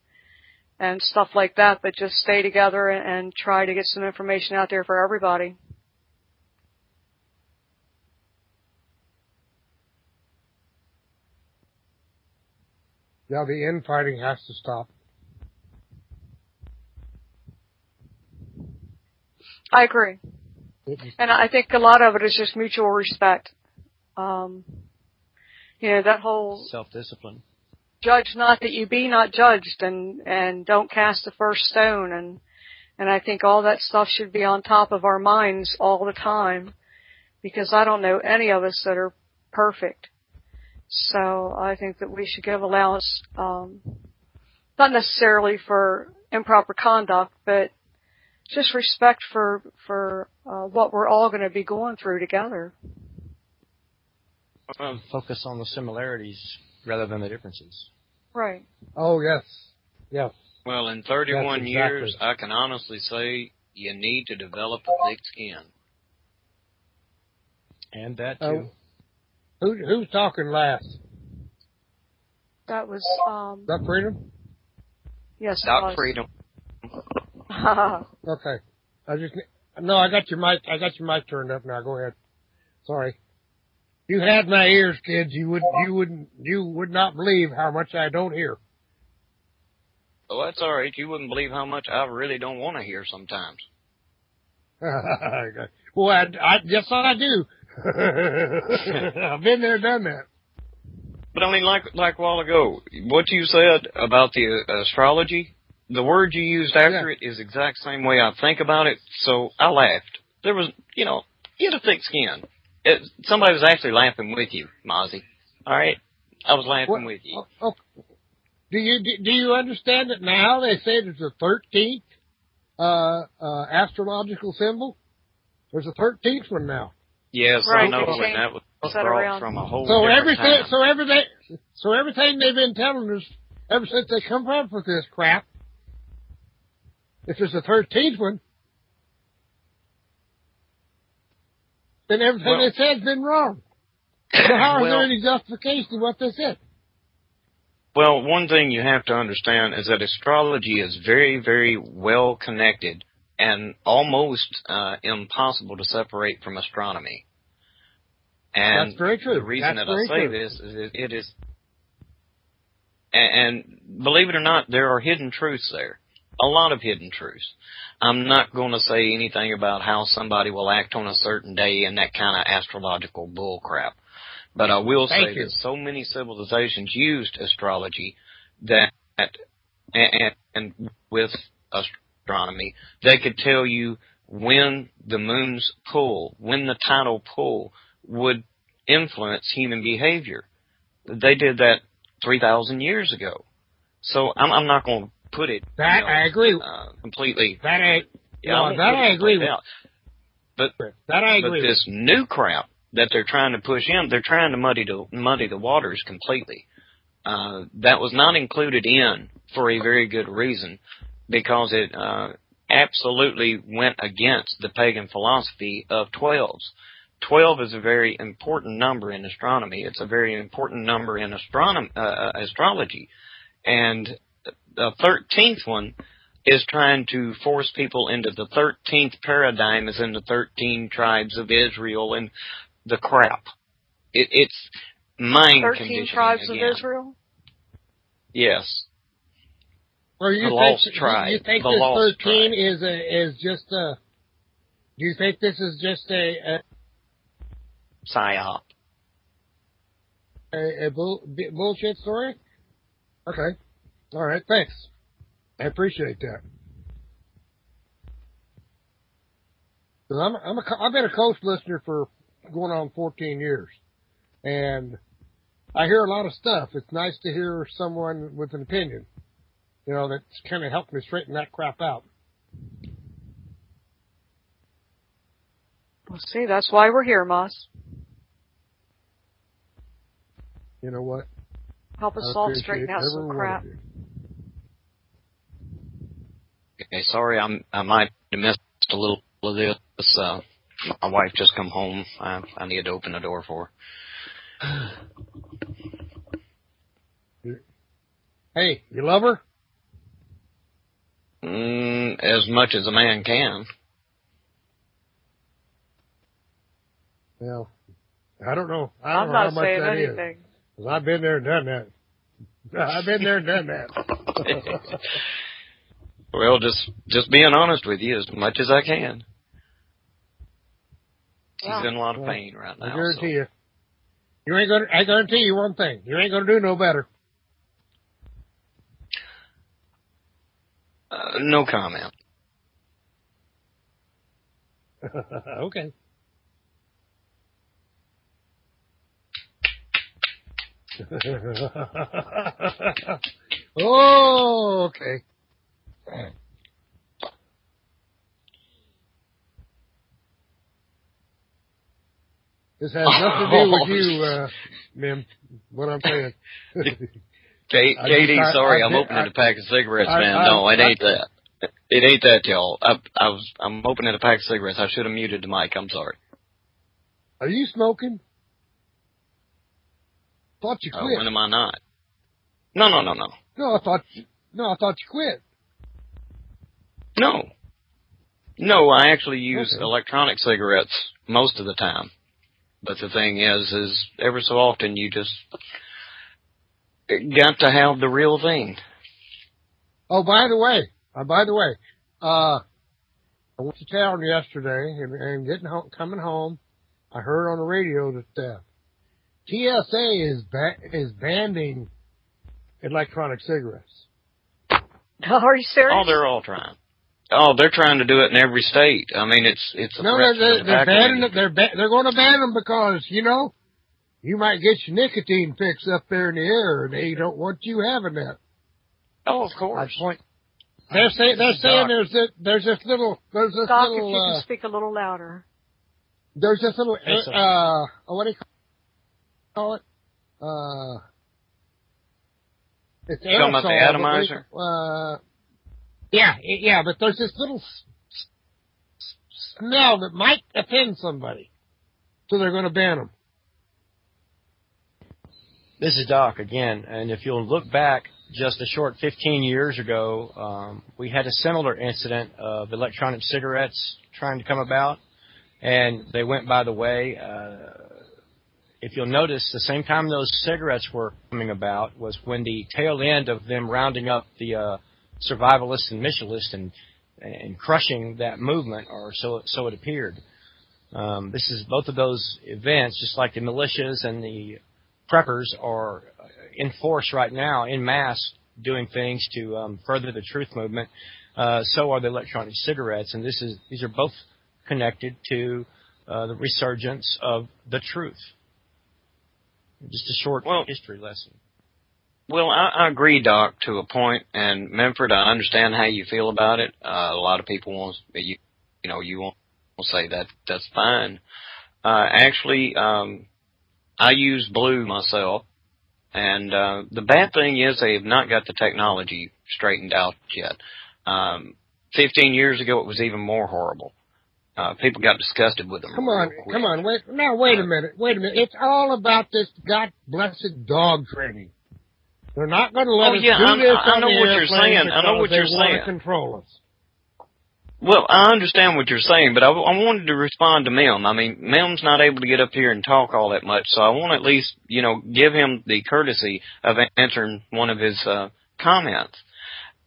and stuff like that, but just stay together and, and try to get some information out there for everybody. Yeah, the infighting has to stop. I agree. And I think a lot of it is just mutual respect. Um, you know, that whole Self-discipline. judge not that you be not judged and, and don't cast the first stone and, and I think all that stuff should be on top of our minds all the time because I don't know any of us that are perfect. So I think that we should give allowance, um, not necessarily for improper conduct, but just respect for for uh, what we're all going to be going through together. Um, focus on the similarities rather than the differences. Right. Oh yes, yes. Well, in 31 exactly. years, I can honestly say you need to develop a thick skin. And that Oh. too. Who who's talking last? That was um Is that freedom? yes. it Doc was. Freedom. Okay. I just no, I got your mic. I got your mic turned up now. Go ahead. Sorry. You had my ears, kids. You wouldn't, you wouldn't you would not believe how much I don't hear. Oh, that's all right. You wouldn't believe how much I really don't want to hear sometimes. well, I, I yes I do. I've been there, done that. But I mean, like like a while ago, what you said about the uh, astrology, the word you used after it is the exact same way I think about it. So I laughed. There was, you know, get a thick skin. It, somebody was actually laughing with you, Mozzie. All right, I was laughing with you. Oh, do you do, do you understand it now? They say there's a thirteenth uh, uh, astrological symbol. There's a thirteenth one now. Yes, I know, and that was that brought around. from a whole So everything, time. so everything, so everything they've been telling us ever since they come up with this crap. If there's a thirteenth one, then everything Well- they said's been wrong. So how is Well- there any justification to what they said? Well, one thing you have to understand is that astrology is very, very well connected and almost uh, impossible to separate from astronomy. And That's very true. the reason That's that I say true. this is it, it is, and, and believe it or not, there are hidden truths there. A lot of hidden truths. I'm not going to say anything about how somebody will act on a certain day and that kind of astrological bull crap. But I will Thank say you. that so many civilizations used astrology that and, and with astronomy, they could tell you when the moon's pull, when the tidal pull would influence human behavior. They did that 3,000 years ago. So I'm, I'm not going to put it That you know, I agree. uh, completely. That I Yeah, no, I that I agree with. out. But That I but agree. this new crap that they're trying to push in, they're trying to muddy the muddy the waters completely. Uh, that was not included in for a very good reason, because it uh, absolutely went against the pagan philosophy of twelves. Twelve is a very important number in astronomy. It's a very important number in astronom- uh, astrology, and the thirteenth one is trying to force people into the 13th paradigm as in the 13 tribes of Israel and the crap. It, it's mind Thirteen tribes again. of Israel. Yes. Well, you The think, lost you- tribe. You think The this lost thirteen is a, is just a? Do you think this is just a a, Psyop. a, a bull, b- bullshit story? Okay, all right, thanks. I appreciate that. I'm I'm a, I've been a coach listener for going on 14 years, and I hear a lot of stuff. It's nice to hear someone with an opinion, you know, that's kind of helped me straighten that crap out. Well, see, that's why we're here, Moss. You know what? Help us all straighten out some crap. Of. Okay, sorry, I'm I might have missed a little of this. Uh, my wife just come home. I I need to open the door for her. Hey, you love her? Mm, as much as a man can. Well, I don't know. I don't I'm know not how much saying that is. anything. 'Cause I've been there and done that. I've been there and done that. Well, just just being honest with you as much as I can. She's Wow. in a lot of pain right now. I guarantee so- you. You ain't gonna. I guarantee you one thing. You ain't gonna do no better. Uh, no comment. okay. oh, okay. This has nothing to do with you, uh, Mim. What I'm saying. Kate, Katie, I- sorry, I I'm did- opening I- a pack of cigarettes, I- man. No, it ain't that. It ain't that, y'all. I, I was, I'm opening a pack of cigarettes. I should have muted the mic. I'm sorry. Are you smoking? Thought you Uh, quit. when am I not? No, no, no, no. no, I thought. No, I thought you quit. No. No, I actually use Okay. electronic cigarettes most of the time. But the thing is, is every so often you just got to have the real thing. Oh, by the way, uh, by the way, uh, I went to town yesterday and, and getting home, coming home, I heard on the radio that uh, TSA is ba- is banning electronic cigarettes. Are you serious? Oh, they're all trying. Oh, they're trying to do it in every state. I mean, it's it's a No, they're, they're, they're banning it. They're ba- they're going to ban them because you know you might get your nicotine fix up there in the air, and they don't want you having that. Oh, of I'd course. point. They're saying they're saying Doc. there's this, there's this little there's this Doc, if you uh, can speak a little louder. There's this little, It's a- uh, uh, what do you call it? Uh, it's You talking about the atomizer? we- Uh, yeah, yeah, but there's this little smell that might offend somebody. So they're going to ban them. This is Doc again, and if you'll look back just a short 15 years ago, um, we had a similar incident of electronic cigarettes trying to come about, and they went by the way. Uh, if you'll notice, the same time those cigarettes were coming about was when the tail end of them rounding up the uh, survivalists and missionists and and crushing that movement, or so so it appeared. Um, this is both of those events, just like the militias and the preppers are in force right now, in mass, doing things to um, further the truth movement. Uh, so are the electronic cigarettes, and this is these are both connected to uh, the resurgence of the truth. Just a short Well- history lesson. Well, I, I agree, Doc, to a point. And Memphis, I understand how you feel about it. Uh, a lot of people want you, you know, you want to say that that's fine. Uh, actually, um, I use Blu myself, and uh, the bad thing is they have not got the technology straightened out yet. Um, Fifteen years ago, it was even more horrible. Uh, people got disgusted with them. Come on, come on, wait, now wait a minute, wait a minute. It's all about this God blessed dog training. They're not going to let Oh, us yeah, do I- this I on know the what you're saying. I know what you're saying. to control us. Well, I understand what you're saying, but I, I wanted to respond to Mem. I mean, Mem's not able to get up here and talk all that much, so I want to at least, you know, give him the courtesy of answering one of his uh, comments.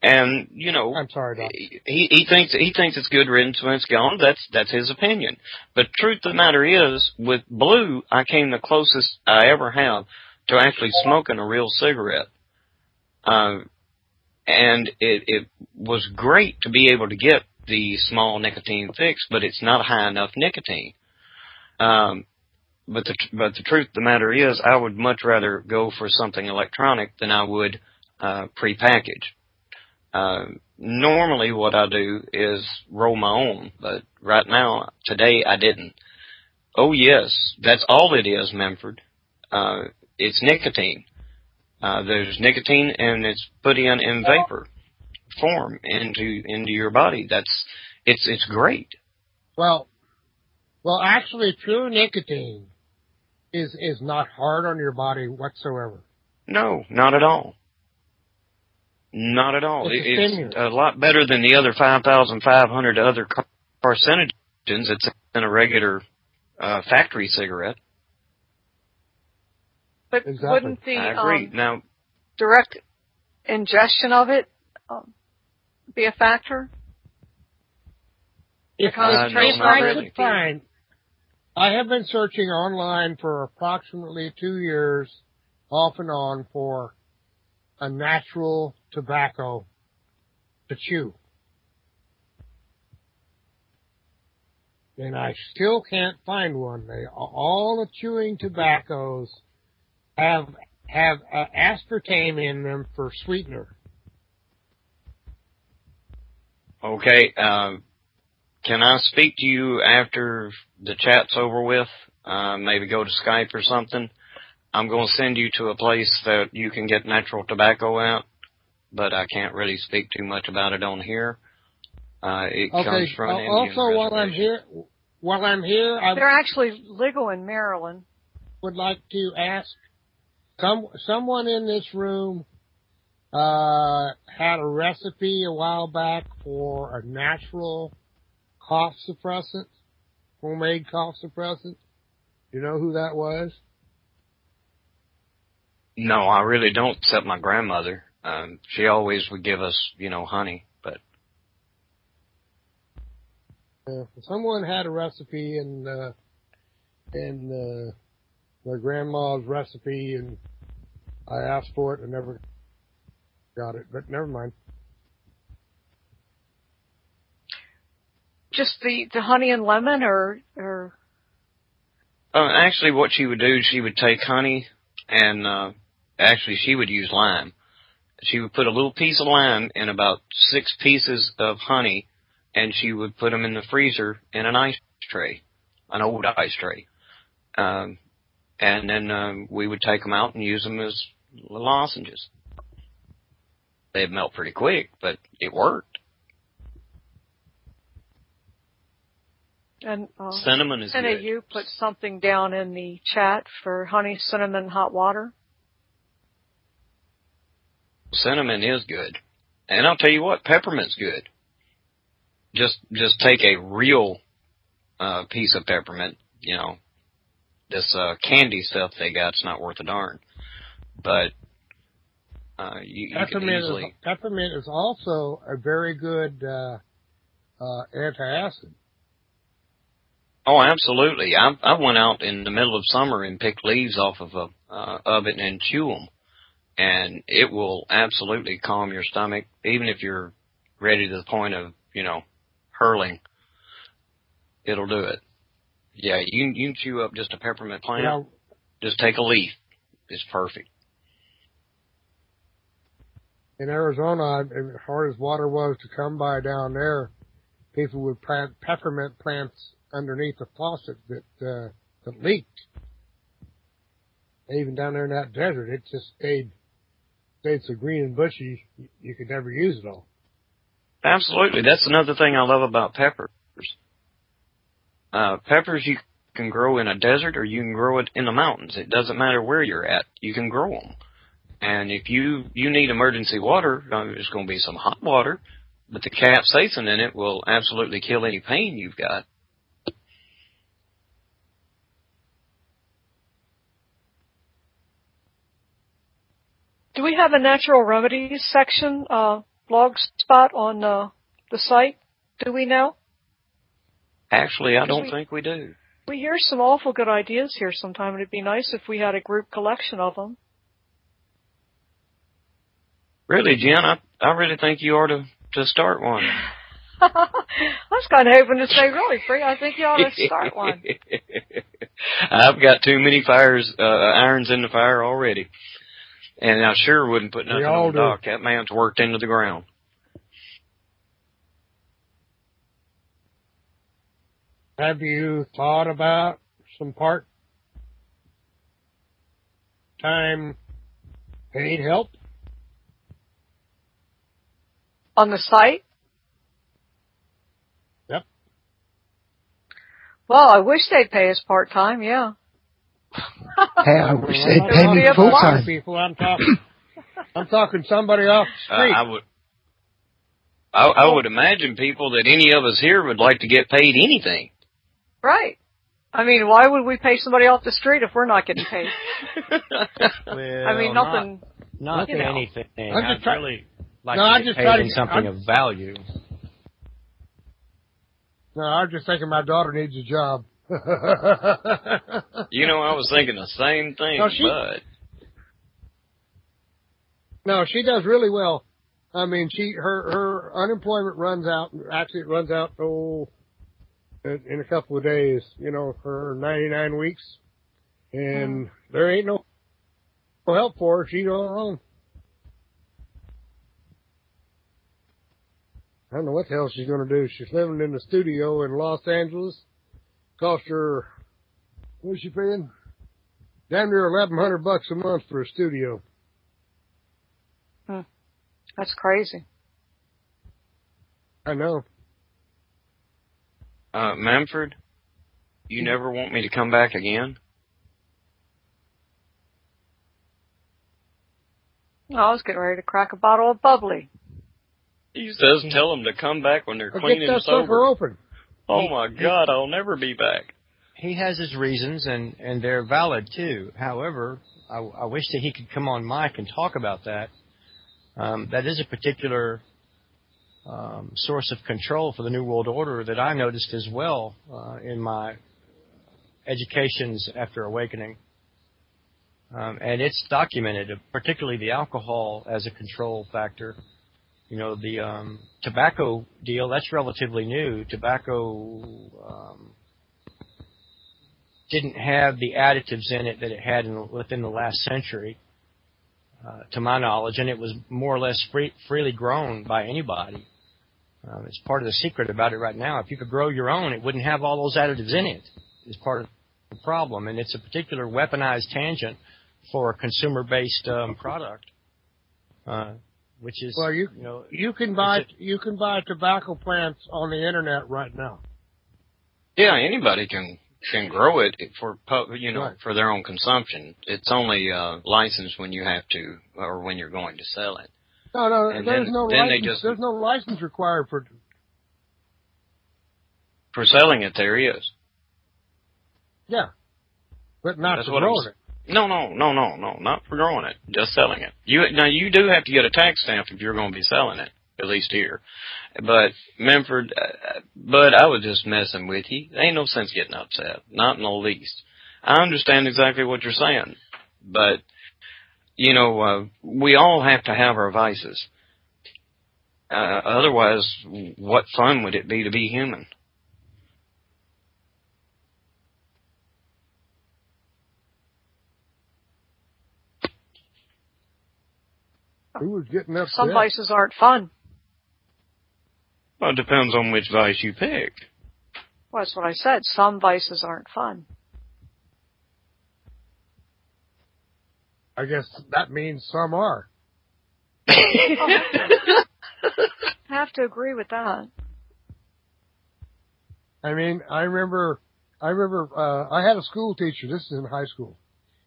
And you know, I'm sorry, Doc. he he thinks he thinks it's good riddance when it's gone. That's that's his opinion. But truth of the matter is, with Blu, I came the closest I ever have to actually smoking a real cigarette. Um, and it it was great to be able to get the small nicotine fix, but it's not high enough nicotine. Um, but the but the truth of the matter is, I would much rather go for something electronic than I would uh, prepackaged. Uh, normally, what I do is roll my own, but right now, today, I didn't. Oh yes, that's all it is, Memford. Uh, it's nicotine. Uh, there's nicotine, and it's put in in vapor form into into your body. That's it's it's great. Well, well, actually, pure nicotine is is not hard on your body whatsoever. No, not at all. Not at all. It's a It- it's a lot better than the other 5,500 other carcinogens it's in a regular uh, factory cigarette. But Exactly. wouldn't the I agree. um, now, direct ingestion of it um, be a factor? If Uh, I, no, if not I really. could find, I have been searching online for approximately two years, off and on, for a natural tobacco to chew. And I still can't find one. They, all the chewing tobaccos have have uh, aspartame in them for sweetener. okay, um, can I speak to you after the chat's over with? Uh, maybe go to Skype or something. I'm going to send you to a place that you can get natural tobacco at, but I can't really speak too much about it on here. Uh, it Okay. comes from an uh, Indian also, while I'm here, while I'm here, I They're actually legal in Maryland. would like to ask some someone in this room uh, had a recipe a while back for a natural cough suppressant, homemade cough suppressant. You know who that was? No, I really don't, except my grandmother. Um, she always would give us, you know, honey, but Uh, someone had a recipe and uh, and uh, my grandma's recipe, and I asked for it and never got it. But never mind. Just the, the honey and lemon or, or, uh, actually, what she would do, she would take honey, and uh, actually, she would use lime. She would put a little piece of lime in about six pieces of honey, and she would put them in the freezer in an ice tray, an old ice tray. Um, and then um, we would take them out and use them as lozenges. They'd melt pretty quick, but it worked. and, uh, Cinnamon is Senna, good. you put something down in the chat for honey, cinnamon, hot water. Cinnamon is good. And I'll tell you what, peppermint's good. Just just take a real uh piece of peppermint, you know. This uh candy stuff they got's not worth a darn. But uh you, you Peppermint easily is, peppermint is also a very good uh, uh, antacid. Oh, absolutely. I I went out in the middle of summer and picked leaves off of a uh, of it and chew them, and it will absolutely calm your stomach, even if you're ready to the point of you know hurling. It'll do it. Yeah, you can- you can chew up just a peppermint plant. Now, Just take a leaf. It's perfect. in Arizona, as hard as water was to come by down there, people would plant peppermint plants underneath the faucet that uh, that leaked. Even down there in that desert, it just stayed stayed so green and bushy, you, you could never use it all. Absolutely. That's another thing I love about peppers. Uh, peppers you can grow in a desert or you can grow it in the mountains. It doesn't matter where you're at. You can grow them. And if you, you need emergency water, uh, there's going to be some hot water, but the capsaicin in it will absolutely kill any pain you've got. Do we have a natural remedies section, uh, blog spot on uh, the site? Do we know? Actually, I don't We- think we do. We hear some awful good ideas here sometime, and it'd be nice if we had a group collection of them. Really, Jen, I, I really think you ought to, to start one. I was kind of hoping to say, really, free. I think you ought to start one. I've got too many fires, uh, irons in the fire already. And I sure wouldn't put nothing all on do. Doc. That man's worked into the ground. Have you thought about some part time paid help. On the site? Yep. Well, I wish they'd pay us part time, yeah. Hey, I wish Well, they'd pay me full time. People, I'm talking. I'm talking somebody off the Uh, street. I would. I, I would imagine people that any of us here would like to get paid anything. Right. I mean, why would we pay somebody off the street if we're not getting paid? Well, I mean, not- nothing. Not, you know. anything. I'm just I'd try- really like No, to I'm just paid trying to- something I'm- of value. no, I'm just thinking my daughter needs a job. You know, I was thinking the same thing, No, she- but No, she does really well. I mean, she her her unemployment runs out. Actually, it runs out oh in, a couple of days. You know, for 99 weeks, and there ain't no no help for her. She's her own. I don't know what the hell she's going to do. She's living in the studio in Los Angeles. Cost her what is she paying? Damn near eleven hundred bucks a month for a studio. Hmm. That's crazy. I know. Uh, Manfred, you never want me to come back again? I was getting ready to crack a bottle of bubbly. He says tell them to come back when they're Or clean get and sober. open. Oh my God, I'll never be back. He has his reasons, and and they're valid too. However, I, I wish that he could come on mic and talk about that. Um, that is a particular um, source of control for the New World Order that I noticed as well uh, in my educations after awakening. Um, and it's documented, particularly the alcohol as a control factor. You know, the um, tobacco deal, that's relatively new. Tobacco um, didn't have the additives in it that it had in, within the last century, uh, to my knowledge, and it was more or less free, freely grown by anybody. Um, it's part of the secret about it right now. If you could grow your own, it wouldn't have all those additives in it. Is part of the problem, and it's a particular weaponized tangent for a consumer-based um, product, uh, which is Well, you you know you can buy It's you can buy tobacco plants on the internet right now. Yeah, anybody can can grow it for you know Right. for their own consumption. It's only uh, licensed when you have to or when you're going to sell it. No, no, And there's then- no then they license. just- There's no license required for. For selling it, there is. Yeah, but not That's for what growing it. No, no, no, no, no, not for growing it, just selling it. You now you do have to get a tax stamp if you're going to be selling it, at least here. But Memford, uh, but I was just messing with you. There ain't no sense getting upset, not in the least. I understand exactly what you're saying, but you know, uh, we all have to have our vices. Uh, otherwise, what fun would it be to be human? Who was getting upset? Some vices aren't fun. Well, it depends on which vice you pick. Well, that's what I said. Some vices aren't fun. I guess that means some are. I have to agree with that. I mean, I remember, I remember, uh, I had a school teacher. This is in high school.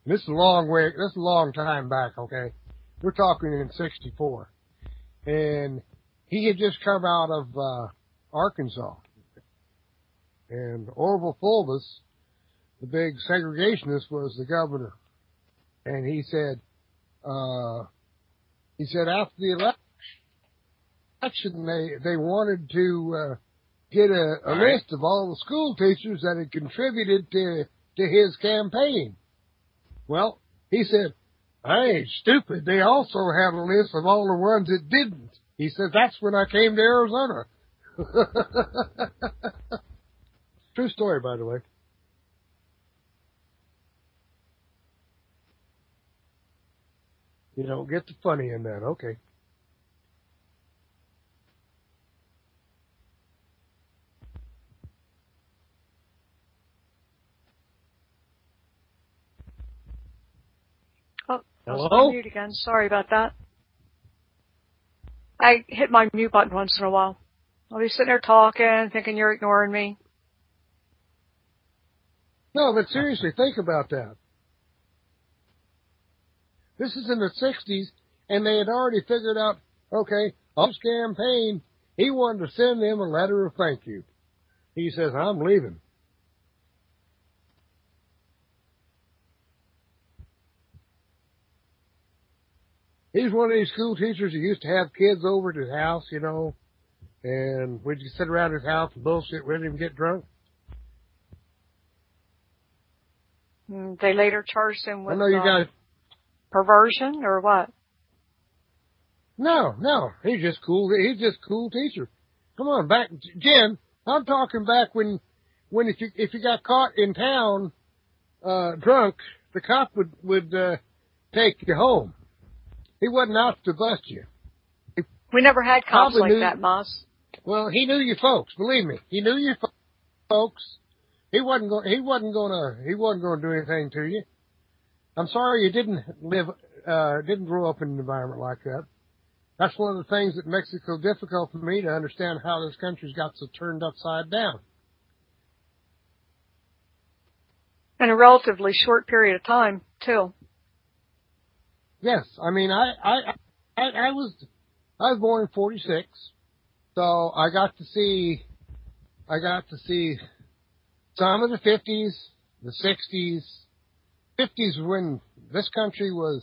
And this is a long way, this is a long time back, okay? We're talking in 64. And he had just come out of, uh, Arkansas. And Orval Faubus, the big segregationist, was the governor. And he said, uh, he said after the election, they, they wanted to, uh, get a, a right. list of all the school teachers that had contributed to to his campaign. Well, he said, I ain't stupid. They also had a list of all the ones that didn't. He said, that's when I came to Arizona. True story, by the way. You don't get the funny in that. Okay. Oh, I was Hello? on mute again. Sorry about that. I hit my mute button once in a while. I'll be sitting there talking, thinking you're ignoring me. No, but seriously, think about that. This is in the 60s, and they had already figured out, okay, on his campaign, he wanted to send them a letter of thank you. He says, I'm leaving. He's one of these school teachers who used to have kids over at his house, you know, and we'd just sit around his house and bullshit with him and get drunk. Mm, They later charged him with. I know you uh, got perversion or what? No, no, he's just cool. He's just cool teacher. Come on, back, Jen. I'm talking back when, when if you if you got caught in town, uh, drunk, the cop would would uh, take you home. He wasn't out to bust you. We never had cops like knew- that, Moss. Well, he knew you folks. Believe me, he knew you folks. He wasn't going. He wasn't going to. He wasn't going to do anything to you. I'm sorry you didn't live, uh, didn't grow up in an environment like that. That's one of the things that makes it so difficult for me to understand how this country's got so turned upside down. In a relatively short period of time, too. Yes, I mean, I, I, I, I was, I was born in '46, so I got to see, I got to see some of the '50s, the '60s. '50s when this country was,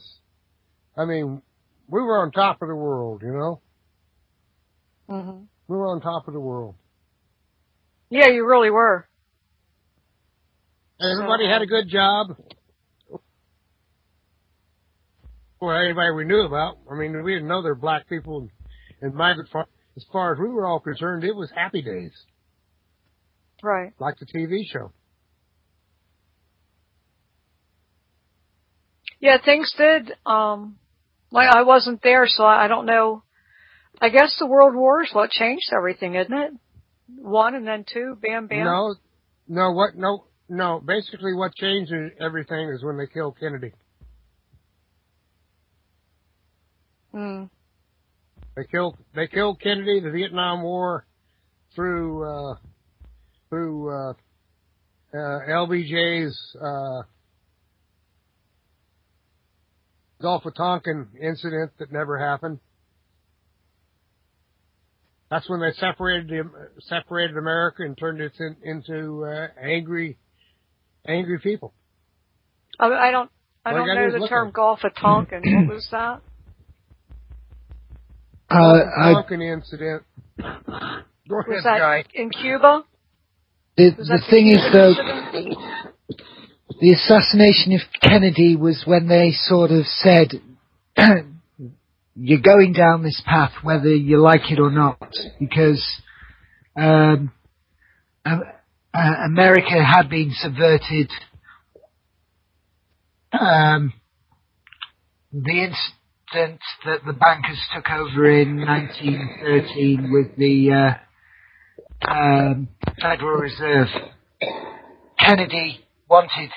I mean, we were on top of the world, you know. hmm We were on top of the world. Yeah, you really were. Everybody had a good job. Well, anybody we knew about. I mean, we didn't know there were black people and, migrant far, as far as we were all concerned, it was happy days, Right. like the TV show. Yeah, things did. Um, like I wasn't there, so I I don't know. I guess the World War is what changed everything, isn't it? One and then two, bam, bam. No, no, what, no, no. Basically, what changed everything is when they killed Kennedy. Mm. They killed, they killed Kennedy. The Vietnam War through, uh, through, uh, uh, LBJ's, uh, Gulf of Tonkin incident that never happened. That's when they separated the, separated America and turned it in, into uh, angry, angry people. I, I don't. I All don't gotta know the term at it. Gulf of Tonkin. what was that? Uh, Gulf of I, Tonkin incident. Go ahead, Was that Guy. in Cuba? the, the thing is Cuban though, incident? The assassination of Kennedy was when they sort of said, you're going down this path whether you like it or not, because um, uh, uh, America had been subverted. Um, the incident that the bankers took over in 1913 with the uh, um, Federal Reserve, Kennedy wanted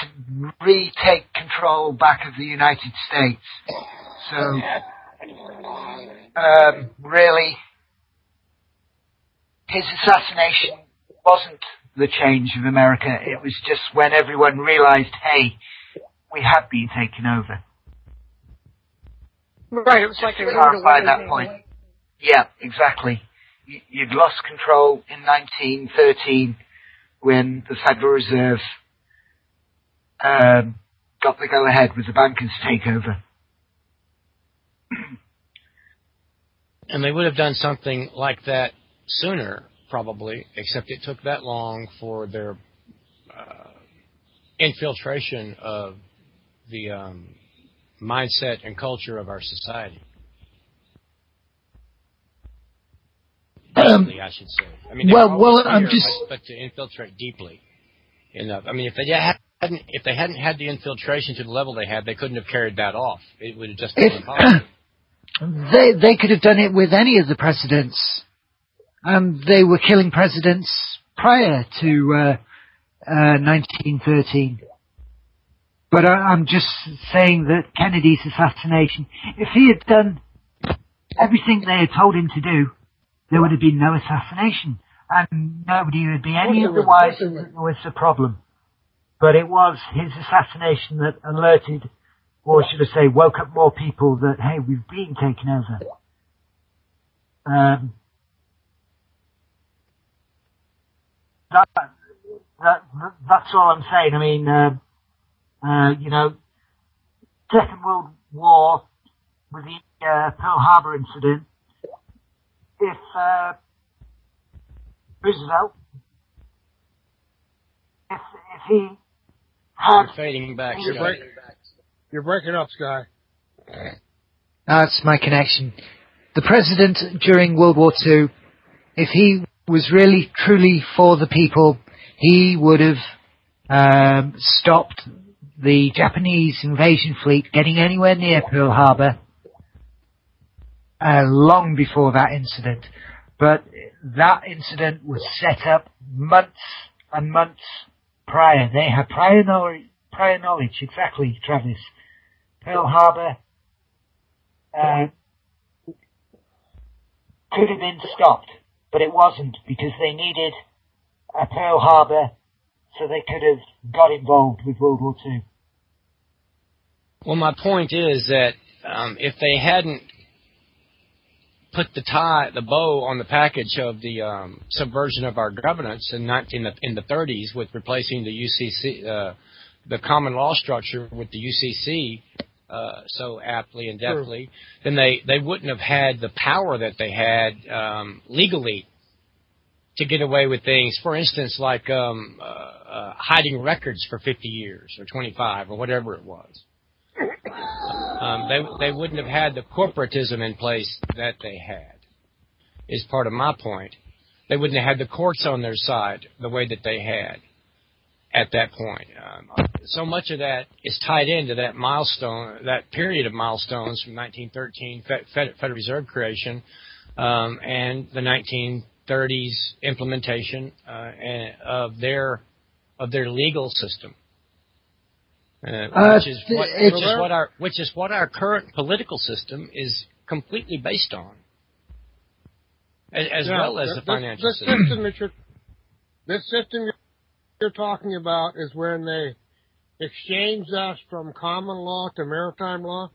to retake control back of the United States. So, um, really, his assassination wasn't the change of America. It was just when everyone realized, hey, we have been taken over. Right. It was like Just to rode clarify that point. Yeah, exactly. You'd lost control in 1913 when the Federal Reserve um, got the go-ahead with the bankers' takeover. And they would have done something like that sooner, probably, except it took that long for their uh, infiltration of the um, mindset and culture of our society. Um, Deeply, I should say. I mean, well- well, I'm here, just- but, but to infiltrate deeply enough. I mean, if they hadn't, if they hadn't had the infiltration to the level they had, they couldn't have carried that off. It would have just been If, impossible. they they could have done it with any of the presidents, and they were killing presidents prior to uh, uh, 1913. But I, I'm just saying that Kennedy's assassination, if he had done everything they had told him to do, there would have been no assassination. And nobody would be any of the wiser that there was a problem. But it was his assassination that alerted, or should I say, woke up more people that, hey, we've been taken over. Um, that, that, that's all I'm saying. I mean, uh, uh, you know, Second World War with the uh, Pearl Harbor incident, if uh, Roosevelt, if if he had You're fading back. You're, break, you're breaking up, Sky. That's my connection. The president during World War II, if he was really truly for the people, he would have um, stopped the Japanese invasion fleet getting anywhere near Pearl Harbor uh, long before that incident. But that incident was set up months and months prior. They had prior knowledge, prior knowledge exactly, Travis. Pearl Harbor uh, could have been stopped, but it wasn't because they needed a Pearl Harbor so they could have got involved with World War II. Well, my point is that um, if they hadn't put the tie, the bow on the package of the um, subversion of our governance in, 19, in the 30s with replacing the UCC, uh, the common law structure with the UCC uh, so aptly and deftly, then they, they wouldn't have had the power that they had um, legally to get away with things. For instance, like um, uh, uh, hiding records for 50 years or 25 or whatever it was. Um, they they wouldn't have had the corporatism in place that they had. Is part of my point. They wouldn't have had the courts on their side the way that they had at that point. Um, so much of that is tied into that milestone, that period of milestones from 1913 Fed, Fed, Federal Reserve creation um, and the 1930s implementation uh, of their of their legal system. Uh, which is what which is what our which is what our current political system is completely based on, as, as Now, well as th- the financial this system. system that you're, this system you're- talking about is when they exchanged us from common law to maritime law.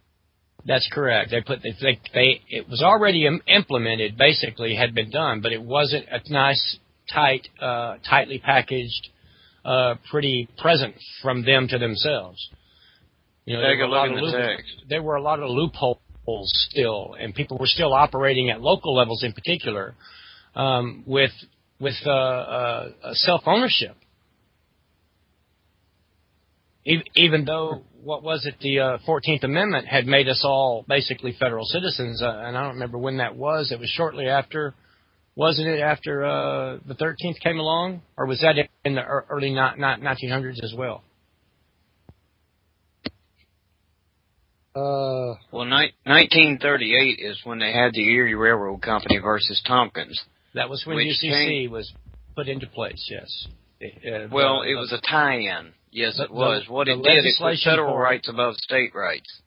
That's correct. They put they, they they it was already Im- implemented, basically had been done, but it wasn't a nice, tight, uh, tightly packaged, uh, pretty present from them to themselves. You know, Take there a were look in the loop- text. There were a lot of loopholes still, and people were still operating at local levels, in particular, um, with with uh, uh, self ownership. E- even though what was it the uh, Fourteenth Amendment had made us all basically federal citizens, uh, and I don't remember when that was. It was shortly after, wasn't it after uh, the Thirteenth came along, or was that in the ear- early nineteen hundreds as well? Uh, Well, ni- 1938 is when they had the Erie Railroad Company versus Tompkins. That was when UCC came- was put into place. Yes. Uh, Well, the- it was a tie-in. Yes, it was. What the it did, it put federal rights above state rights.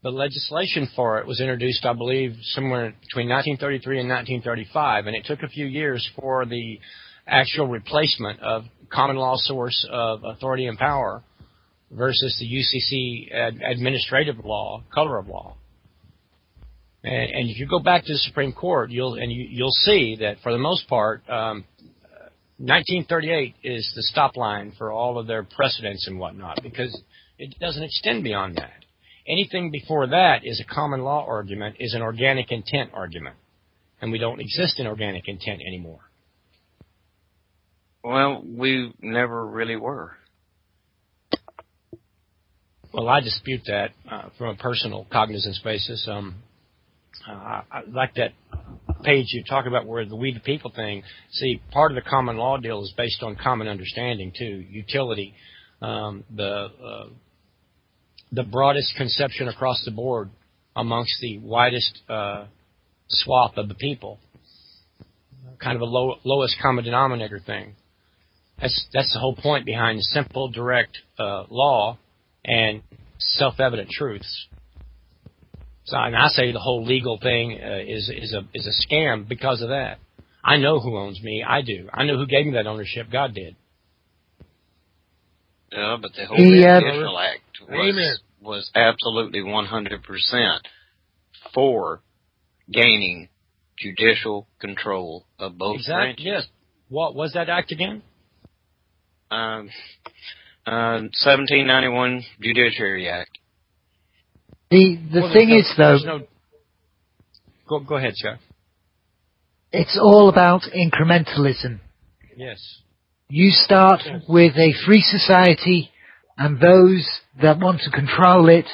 the legislation for it was introduced, I believe, somewhere between 1933 and 1935, and it took a few years for the actual replacement of common law source of authority and power versus the UCC ad- administrative law, color of law. And, and if you go back to the Supreme Court, you'll and you, you'll see that for the most part, um, 1938 is the stop line for all of their precedents and whatnot because it doesn't extend beyond that. Anything before that is a common law argument, is an organic intent argument, and we don't exist in organic intent anymore. Well, we never really were. Well, I dispute that uh, from a personal cognizance basis. Um, uh, I, like that page you talk about where the we the people thing. See, part of the common law deal is based on common understanding too, utility, um, the uh, the broadest conception across the board amongst the widest uh, swath of the people. Kind of a low, lowest common denominator thing. That's that's the whole point behind simple, direct uh, law and self-evident truths. So, and I say the whole legal thing uh, is is a is a scam because of that. I know who owns me. I do. I know who gave me that ownership. God did. Yeah, but the whole He, Judicial Act was Amen. was absolutely 100% for gaining judicial control of both exactly. branches. Yes. What was that act again? Um, uh, 1791 Judiciary Act. The the Well, thing there's is though, no- go go ahead, Scott. it's all about incrementalism. Yes. You start with a free society and those that want to control it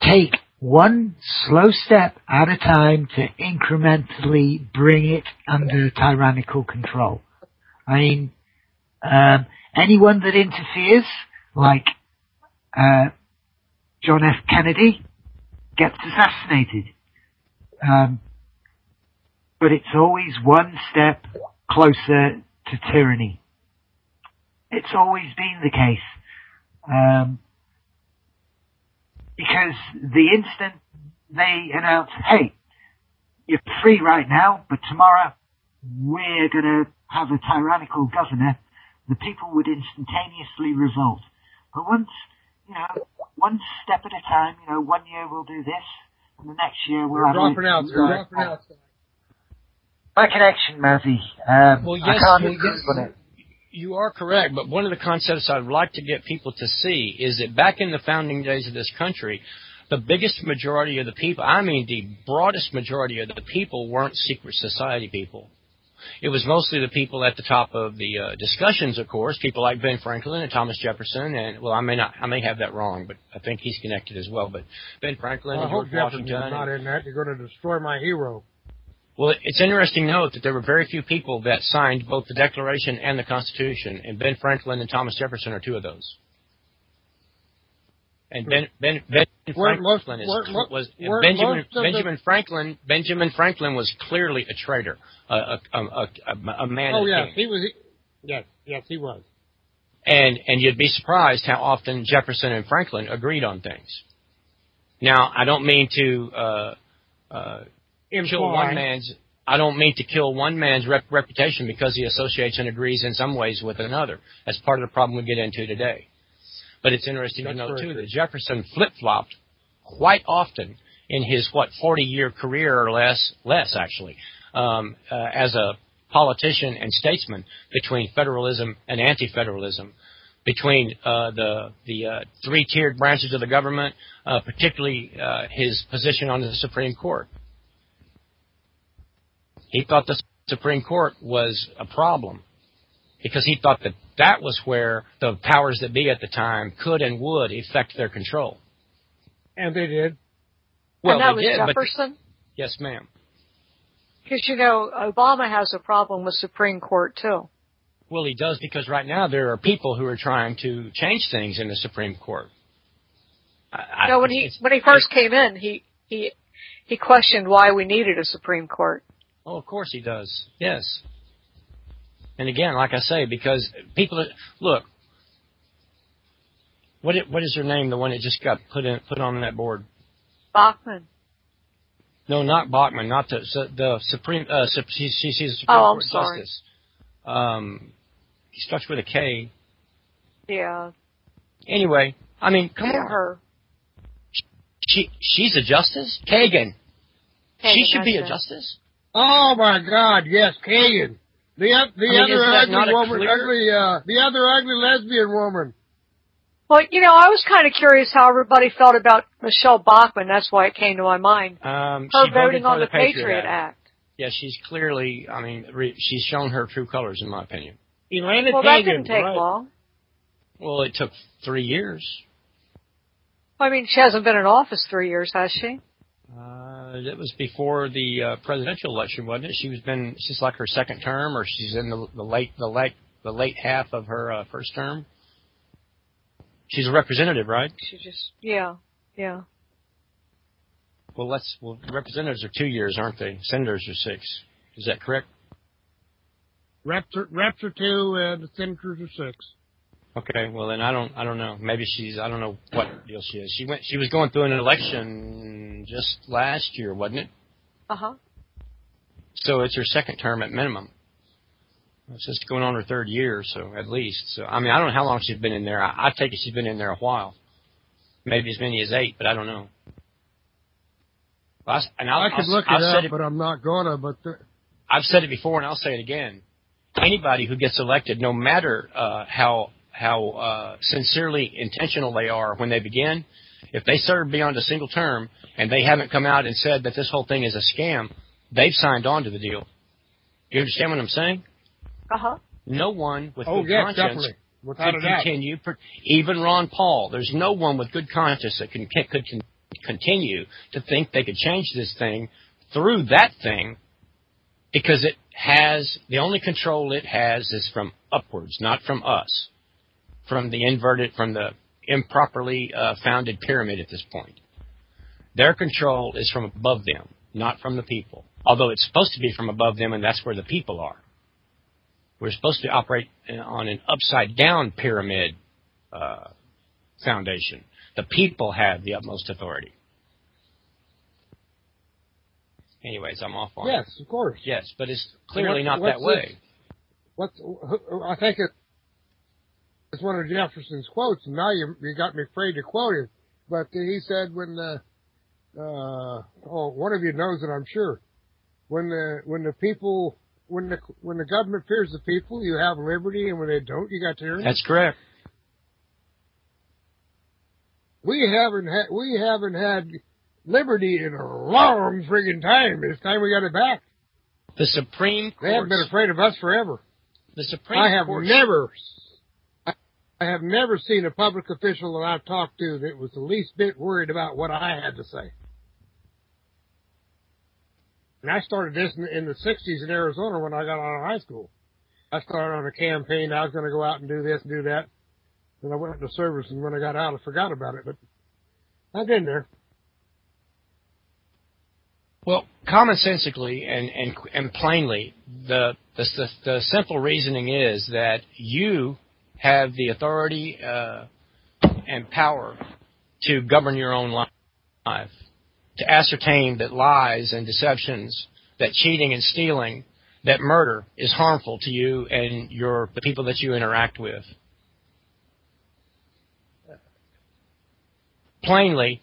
take one slow step at a time to incrementally bring it under tyrannical control. I mean, um, anyone that interferes, like uh, John F. Kennedy, gets assassinated. Um, but it's always one step closer to tyranny. It's always been the case. Um, because the instant they announce, hey, you're free right now, but tomorrow we're going to have a tyrannical governor, the people would instantaneously revolt. But once, you know, one step at a time, you know, one year we'll do this, and the next year we'll You're have dropping it. out. You're dropping out. My connection, Mazzy. Um, Well, I yes, can't well, yes. it. You are correct, but one of the concepts I'd like to get people to see is that back in the founding days of this country, the biggest majority of the people, I mean the broadest majority of the people, weren't secret society people. It was mostly the people at the top of the uh, discussions, of course, people like Ben Franklin and Thomas Jefferson, and well, I may not, I may have that wrong, but I think he's connected as well. But Ben Franklin hope George Washington, not in that. You're going to destroy my hero. well, it's interesting to note that there were very few people that signed both the Declaration and the Constitution, and Ben Franklin and Thomas Jefferson are two of those. And Ben Ben Ben most- Franklin is, was Benjamin Benjamin Franklin Benjamin Franklin was clearly a traitor, a a a, a, a man. Oh yes, he was. Yes, yes, he was. And and you'd be surprised how often Jefferson and Franklin agreed on things. Now, I don't mean to uh, uh, kill one man's. I don't mean to kill one man's rep- reputation because he associates and agrees in some ways with another. That's part of the problem we get into today. But it's interesting That's to note too true. that Jefferson flip flopped quite often in his what 40 year career or less, less actually, um, uh, as a politician and statesman between federalism and anti-federalism, between uh, the the uh, three tiered branches of the government, uh, particularly uh, his position on the Supreme Court. He thought the Supreme Court was a problem because he thought that that was where the powers that be at the time could and would effect their control. And they did. Well, and that they was did, but Jefferson. yes, ma'am. Because you know, Obama has a problem with Supreme Court too. Well, he does because right now there are people who are trying to change things in the Supreme Court. I, I- no, when he when he first came in, he he he questioned why we needed a Supreme Court. Oh, of course he does. Yes. And again, like I say, because people look. What it, what is her name? The one that just got put in put on that board? Bachmann. No, not Bachmann. Not the the Supreme. Uh, she, she, she's a Supreme Oh, I'm sorry. justice. Um, he starts with a K. Yeah, Anyway, I mean, come yeah, on. her. She she's a justice. Kagan. Kagan she should be a justice. Oh my God, yes, Kagan. The the I mean, other ugly woman, clear- ugly uh, the other ugly lesbian woman. Well, you know, I was kind of curious how everybody felt about Michele Bachmann. That's why it came to my mind. Um, Her voting on the the Patriot Act. Yeah, she's clearly. I mean, re, she's shown her true colors, in my opinion. Elena Well, Kagan. that didn't take right. long. Well, it took three years. I mean, she hasn't been in office three years, has she? Uh, it was before the uh, presidential election, wasn't it? She was been. She's like her second term, or she's in the, the late, the late, the late half of her uh, first term. She's a representative, right? She just, yeah, yeah. Well, let's. Well, representatives are two years, aren't they? Senators are six. Is that correct? Reps are, reps are two, and the senators are six. Okay, well then I don't I don't know. Maybe she's I don't know what deal she is. She went she was going through an election just last year, wasn't it? Uh huh. So it's her second term at minimum. It's just going on her third year, so at least. So I mean I don't know how long she's been in there. I, I take it she's been in there a while. Maybe as many as eight, but I don't know. Well, I, and I'll, I could I'll, look I'll it set up, but I'm not gonna. But the, I've said it before and I'll say it again. Anybody who gets elected, no matter uh, how how uh, sincerely intentional they are when they begin, if they serve beyond a single term and they haven't come out and said that this whole thing is a scam, they've signed on to the deal. You understand what I'm saying? Uh huh. No one with oh good yes, conscience definitely, without could continue. per- Even Ron Paul, there's no one with good conscience that can could con- continue to think they could change this thing through that thing because it has the only control it has is from upwards, not from us, from the inverted, from the improperly uh, founded pyramid at this point. Their control is from above them, not from the people. Although it's supposed to be from above them, and that's where the people are. We're supposed to operate uh, on an upside down pyramid uh, foundation. The people have the utmost authority. Anyways, I'm off on. Yes, of course. Yes, but it's clearly What- not what's that way. this? What's who- I think it, it's one of Jefferson's quotes, and now you you got me afraid to quote it. But he said when the uh, oh one of you knows it, I'm sure. When the when the people when the when the government fears the people, you have liberty, and when they don't, you got tyranny. That's correct. We haven't had we haven't had liberty in a long friggin' time. It's time we got it back. The Supreme Court. They haven't been afraid of us forever. The Supreme I have Court. never, I have never seen a public official that I've talked to that was the least bit worried about what I had to say. And I started this in, in the 60s in Arizona when I got out of high school. I started on a campaign. I was going to go out and do this and do that. And I went into service, and when I got out, I forgot about it. But I've been there. Well, commonsensically and, and and plainly, the, the the the simple reasoning is that you have the authority uh, and power to govern your own life, to ascertain that lies and deceptions, that cheating and stealing, that murder is harmful to you and your the people that you interact with. Plainly,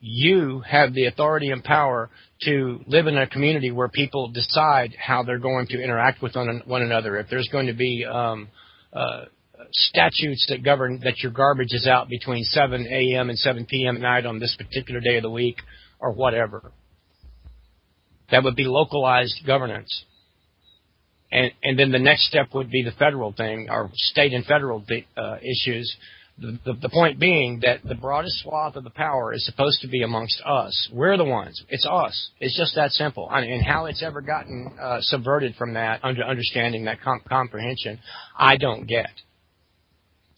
you have the authority and power to live in a community where people decide how they're going to interact with one, one another. If there's going to be um, uh, statutes that govern that your garbage is out between 7 a.m. and 7 p.m. at night on this particular day of the week or whatever, that would be localized governance. And, and then the next step would be the federal thing, or state and federal uh, issues the, the, the point being that the broadest swath of the power is supposed to be amongst us. We're the ones. It's us. It's just that simple. Mean, and how it's ever gotten uh, subverted from that under understanding that comp- comprehension, I don't get.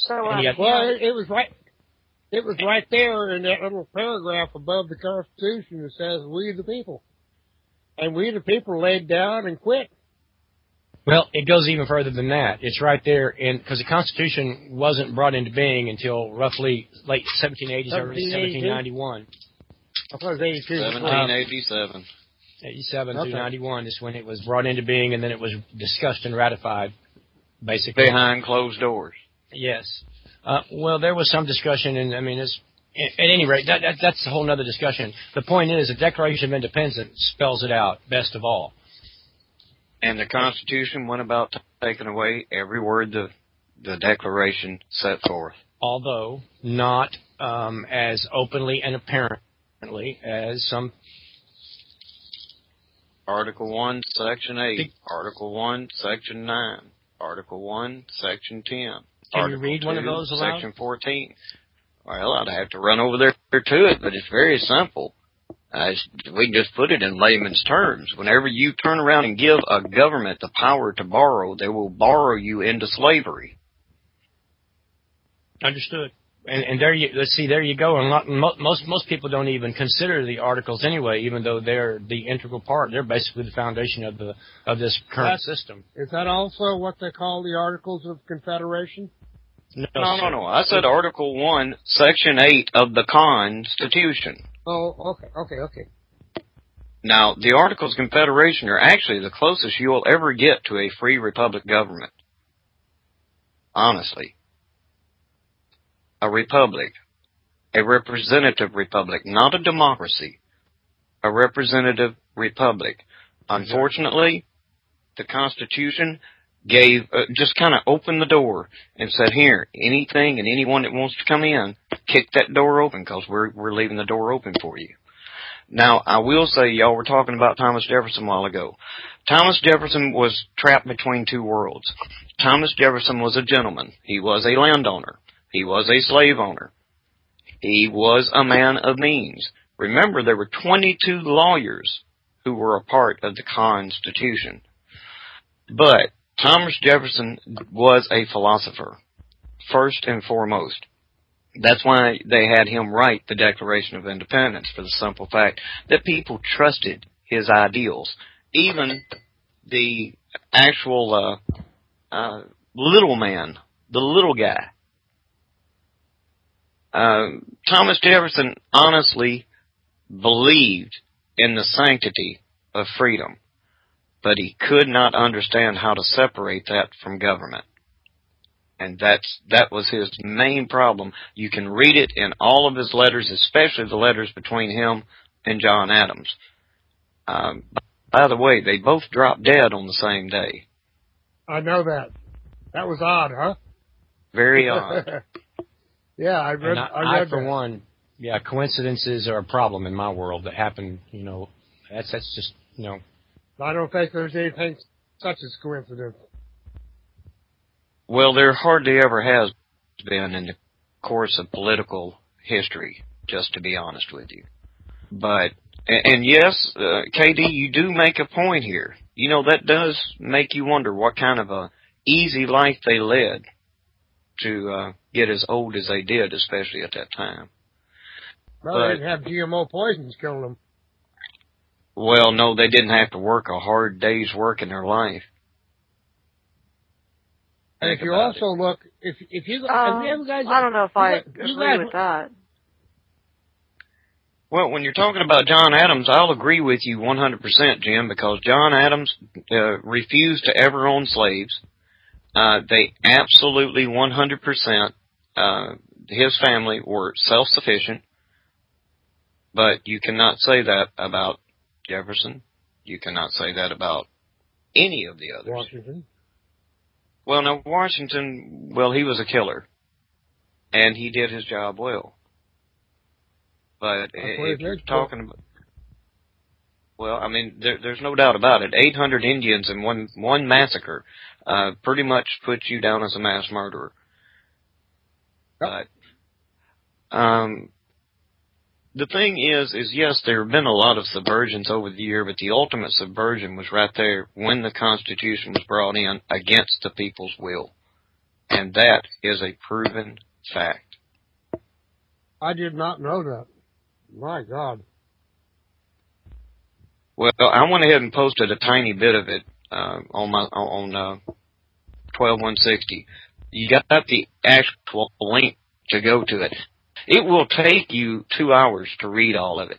So, And uh, yet- Well, it, it was right. It was right there in that little paragraph above the Constitution that says, "We the people," and we the people laid down and quit. Well, it goes even further than that. It's right there in because the Constitution wasn't brought into being until roughly late 1780s, early 1782? 1791. I thought it was 82. 1787. 87 Okay. to 91 is when it was brought into being, and then it was discussed and ratified, basically. Behind closed doors. Yes. Uh, well, there was some discussion, and I mean, it's, at any rate, that, that, that's a whole other discussion. The point is, the Declaration of Independence spells it out best of all. And the Constitution went about taking away every word the the Declaration set forth. although not um, as openly and apparently as some. Article 1, Section 8. Article 1, Section 9. Article 1, Section 10. Can you Article read one of those aloud? Section 14. Well, I'd have to run over there to it, but it's very simple. Uh, we can just put it in layman's terms. Whenever you turn around and give a government the power to borrow, they will borrow you into slavery. Understood. And, and there you let's see there you go. And not, mo- most most people don't even consider the articles anyway, even though they're the integral part. They're basically the foundation of the of this current That's- system. Is that also what they call the Articles of Confederation? No, No, no, no. I said Article 1, Section 8 of the Constitution. Oh, okay, okay, okay. Now, the Articles of Confederation are actually the closest you'll ever get to a free republic government. Honestly. A republic. A representative republic, not a democracy. A representative republic. Unfortunately, the Constitution gave, uh, just kind of opened the door and said, here, anything and anyone that wants to come in, kick that door open because we're, we're leaving the door open for you. Now, I will say, y'all were talking about Thomas Jefferson a while ago. Thomas Jefferson was trapped between two worlds. Thomas Jefferson was a gentleman. He was a landowner. He was a slave owner. He was a man of means. Remember, there were 22 lawyers who were a part of the Constitution. But Thomas Jefferson was a philosopher, first and foremost. That's why they had him write the Declaration of Independence for the simple fact that people trusted his ideals. Even the actual uh, uh, little man, the little guy. Uh, Thomas Jefferson honestly believed in the sanctity of freedom, but he could not understand how to separate that from government and that's that was his main problem. You can read it in all of his letters, especially the letters between him and John Adams. Um, by the way, they both dropped dead on the same day. I know that. That was odd, huh? Very odd. Yeah, I read. And I, I I, read for that. one, yeah, coincidences are a problem in my world that happen. You know, that's that's just you know. I don't think there's anything such as coincidence. Well, there hardly ever has been in the course of political history, just to be honest with you. But, and, and yes, uh, KD, you do make a point here. You know, that does make you wonder what kind of a easy life they led to uh, get as old as they did, especially at that time. Well, But- they didn't have GMO poisons killing them. Well, no, they didn't have to work a hard day's work in their life. And Think if you about also look, if if you, Um, if you guys, I don't know if I you agree guys- with that. Well, when you're talking about John Adams, I'll agree with you 100%, Jim, because John Adams uh, refused to ever own slaves. Uh, they absolutely 100%, uh, his family were self-sufficient. But you cannot say that about Jefferson. You cannot say that about any of the others. Washington. Well, now Washington, well, he was a killer, and he did his job well. But if you're talking about, well, I mean, there, there's no doubt about it. 800 Indians in one one massacre, uh, pretty much puts you down as a mass murderer. Yep. But, um, the thing is, is yes, there have been a lot of subversions over the year, but the ultimate subversion was right there when the Constitution was brought in against the people's will. And that is a proven fact. I did not know that. My God. Well, I went ahead and posted a tiny bit of it, uh, on my, on, uh, 12160. You got the actual link to go to it. It will take you two hours to read all of it.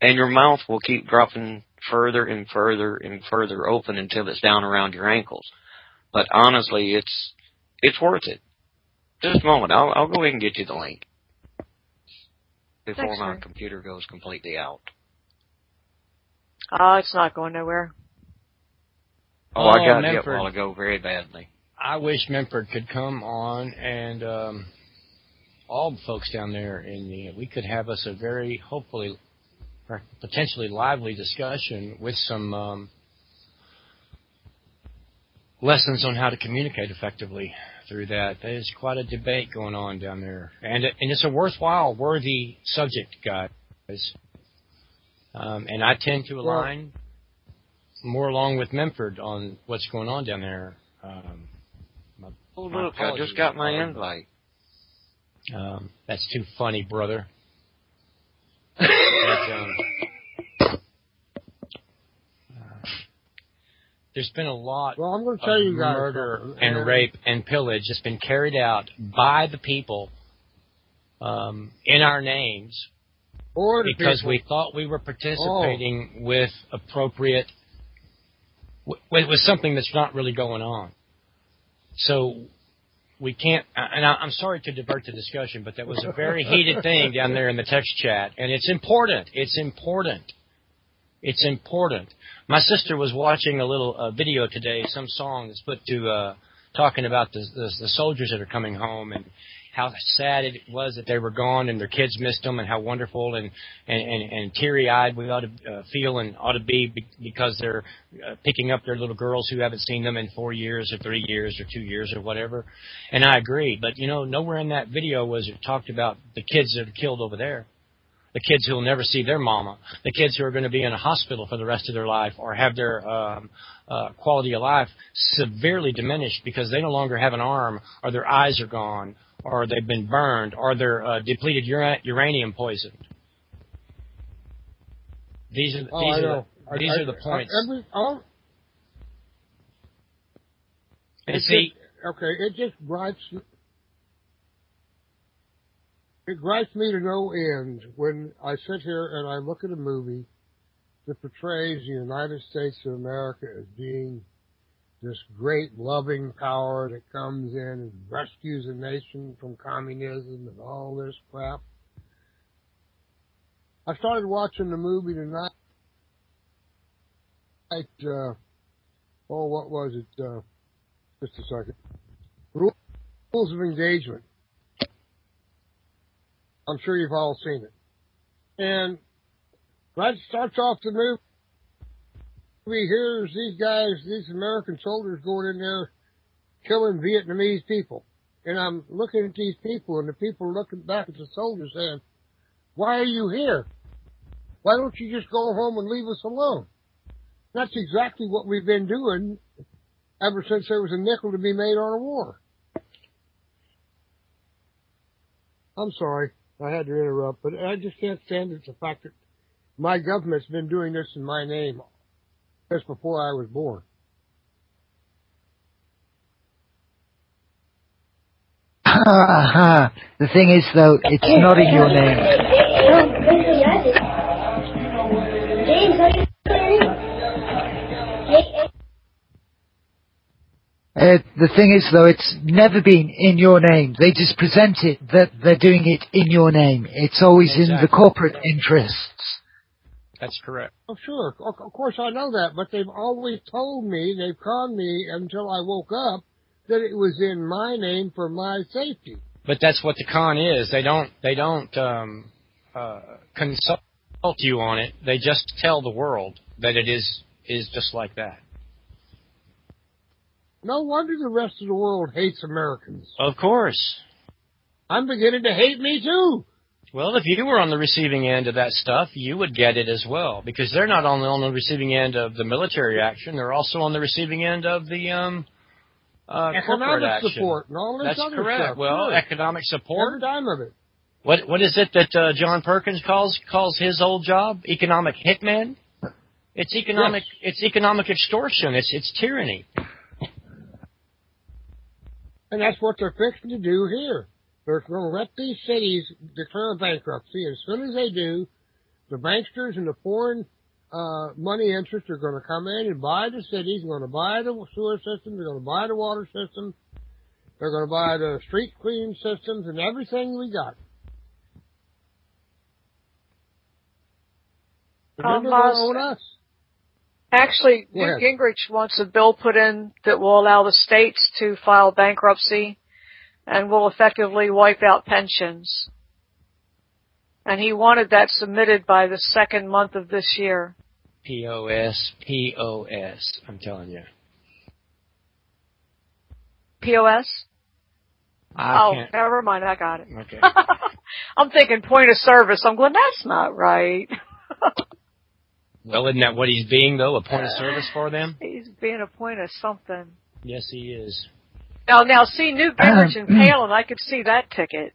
And your mouth will keep dropping further and further and further open until it's down around your ankles. But honestly, it's, it's worth it. Just a moment. I'll, I'll go ahead and get you the link. Before Thanks, my sir. computer goes completely out. Oh, it's not going nowhere. Oh, I Oh, got hit a Memphis. while ago very badly. I wish Memphis could come on and um, all the folks down there in the we could have us a very hopefully or potentially lively discussion with some um, lessons on how to communicate effectively through that. There's quite a debate going on down there, and and it's a worthwhile, worthy subject, guys. Um, and I tend to Well- align more along with Memphis on what's going on down there. Um, my- Oh, my look, I just got my invite. Um, that's too funny, brother. But, um, uh, there's been a lot Well, I'm going to of tell you guys murder something. and rape and pillage that's been carried out by the people um, in our names Or because people. we thought we were participating with appropriate with, with something that's not really going on. So we can't. And I, I'm sorry to divert the discussion, but that was a very heated thing down there in the text chat, and it's important. It's important. It's important. My sister was watching a little uh, video today, some song that's put to uh, talking about the, the the soldiers that are coming home and how sad it was that they were gone and their kids missed them and how wonderful and and and, and teary eyed we ought to uh, feel and ought to be be- because they're uh, picking up their little girls who haven't seen them in four years or three years or two years or whatever. And I agree, but you know nowhere in that video was it talked about the kids that are killed over there the kids who will never see their mama, the kids who are going to be in a hospital for the rest of their life or have their um, uh, quality of life severely diminished because they no longer have an arm or their eyes are gone or they've been burned or they're uh, depleted ura- uranium poisoned. These are Oh, these are the, these I- are the points. I- every, And see, just, okay, it just gripes. It gripes me to no end when I sit here and I look at a movie that portrays the United States of America as being this great loving power that comes in and rescues a nation from communism and all this crap. I started watching the movie tonight. Uh, oh, what was it? Uh, just a second. Rules of engagement. I'm sure you've all seen it. And that starts off the movie. Here's these guys, these American soldiers going in there killing Vietnamese people. And I'm looking at these people and the people looking back at the soldiers saying, why are you here? Why don't you just go home and leave us alone? That's exactly what we've been doing ever since there was a nickel to be made on a war. I'm sorry. I had to interrupt, but I just can't stand it, the fact that my government's been doing this in my name just before I was born. the thing is, though, it's not in your name. Uh, the thing is, though, it's never been in your name. They just present it that they're doing it in your name. It's always in the corporate interests. That's correct. Oh, sure. Of course I know that, but they've always told me, they've conned me until I woke up, that it was in my name for my safety. But that's what the con is. They don't they don't um, uh, consult you on it. They just tell the world that it is is just like that. No wonder the rest of the world hates Americans. Of course. I'm beginning to hate me too. Well, if you were on the receiving end of that stuff, you would get it as well because they're not only on the receiving end of the military action; they're also on the receiving end of the um, uh, Economic action. support and all this That's other correct. stuff. Well, economic support. Every dime of it. What what is it that uh, John Perkins calls calls his old job? Economic hitman. It's economic. It's economic extortion. It's it's tyranny. And that's what they're fixing to do here. They're going to let these cities declare bankruptcy. As soon as they do, the banksters and the foreign uh, money interests are going to come in and buy the cities, they're going to buy the sewer system, they're going to buy the water system, they're going to buy the street cleaning systems and everything we got. Um, uh, us. Actually, Newt. Gingrich wants a bill put in that will allow the states to file bankruptcy and will effectively wipe out pensions. And he wanted that submitted by the second month of this year. POS, POS. I'm telling you. POS? I oh, can't. never mind, I got it. Okay. I'm thinking point of service. I'm going, that's not right. Well, isn't that what he's being though? A point of service for them? He's being a point of something. Yes, he is. Now, now, see Newt Gingrich and um, mm. Palin, I could see that ticket.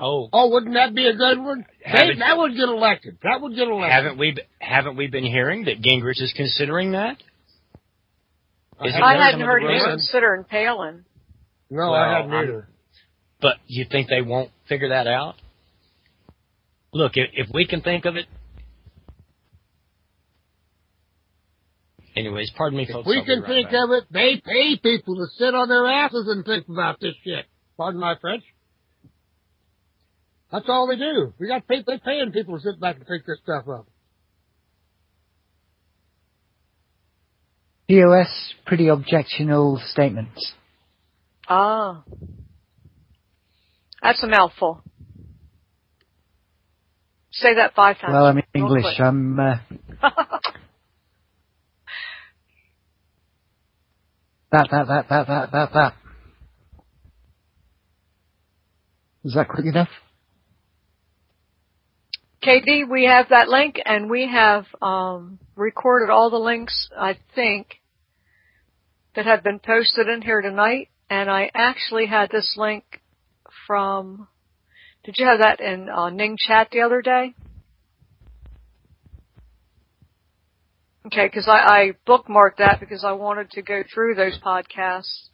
Oh, Oh, wouldn't that be a good one? Hey, that would get elected. That would get elected. haven't we haven't we been hearing that Gingrich is considering that? Is I it I really hadn't heard the you reason? considering Palin. No, Well, I hadn't either. But you think they won't figure that out? Look, if, if we can think of it. Anyways, pardon me, If folks. we I'll be can right think back. of it, they pay people to sit on their asses and think about this shit. Pardon my French. That's all they do. We got pay, they paying people to sit back and think this stuff up. POS, pretty objectionable statements. Ah. That's a mouthful. Say that five times. Well, I'm English. quick. I'm. Uh, that, that, that, that, that, that, that. Is that quick enough? KD, we have that link and we have um, recorded all the links, I think, that have been posted in here tonight. And I actually had this link from, did you have that in uh, Ning chat the other day? Okay, because I, I bookmarked that because I wanted to go through those podcasts.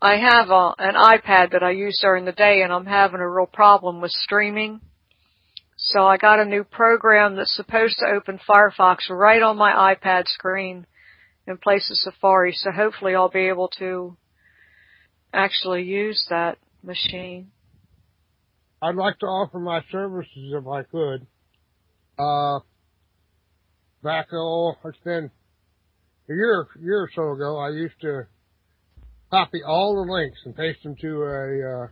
I have a, an iPad that I use during the day and I'm having a real problem with streaming. So I got a new program that's supposed to open Firefox right on my iPad screen in place of Safari. So hopefully I'll be able to actually use that machine. I'd like to offer my services if I could. Uh, back, oh, it's been a year, year or so ago, I used to copy all the links and paste them to a, uh,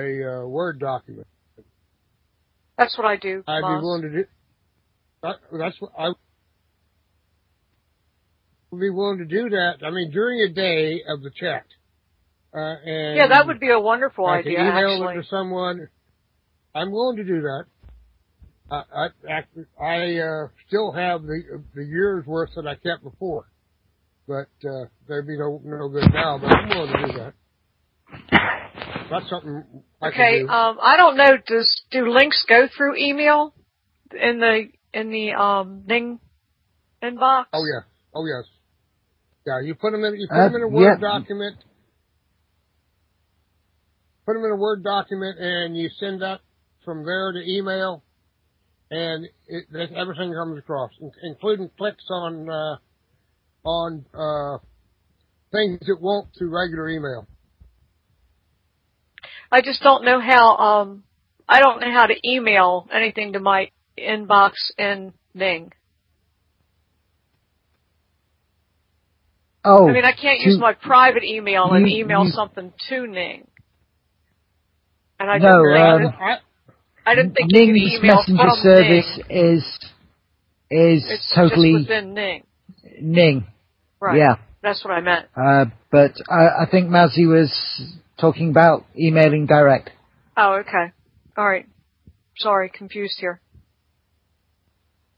a, uh, Word document. That's what I do. I'd be willing to do, that, that's what I would be willing to do that. I mean, during a day of the chat. Uh, and Yeah, that would be a wonderful I idea, email actually. it to someone. I'm willing to do that. I I, I, I uh, still have the the years worth that I kept before, but uh, they'd be no no good now. But I'm willing to do that. That's something I Okay, can do. um, I don't know. Does do links go through email in the in the um Ning inbox? oh yeah, oh yes, yeah. You put them in you put Uh, them in a Word yeah. document. Put them in a Word document, and you send that from there to email, and it, that everything comes across, including clicks on uh, on uh, things it won't through regular email. I just don't know how. Um, I don't know how to email anything to my inbox in Ning. Oh. I mean, I can't to- use my private email and you- email you- something to Ning. And I No, didn't think, um, I, I didn't think Ning's messenger service Ning. is is It's totally within Ning. Ning. Right. Yeah. That's what I meant. Uh, but I, I think Mazzy was talking about emailing direct. Oh, okay. All right. Sorry, confused here.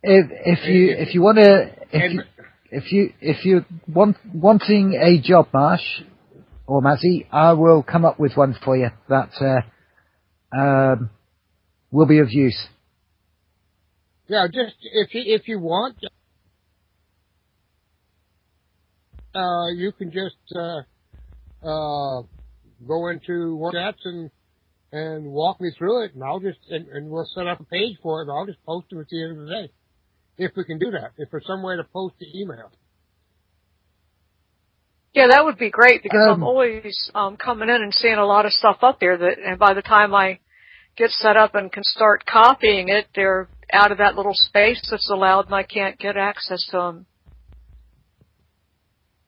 If if you if you want to if you, if you if you want wanting a job, Marsh or Mazzy, I will come up with one for you that uh, um, will be of use. Yeah, just if you if you want, uh, you can just uh, uh, go into one chats and and walk me through it, and I'll just and, and we'll set up a page for it. and I'll just post it at the end of the day, if we can do that. If there's some way to post the email. Yeah, that would be great because I'm Um, always um, coming in and seeing a lot of stuff up there that, and by the time I get set up and can start copying it, they're out of that little space that's allowed, and I can't get access to them.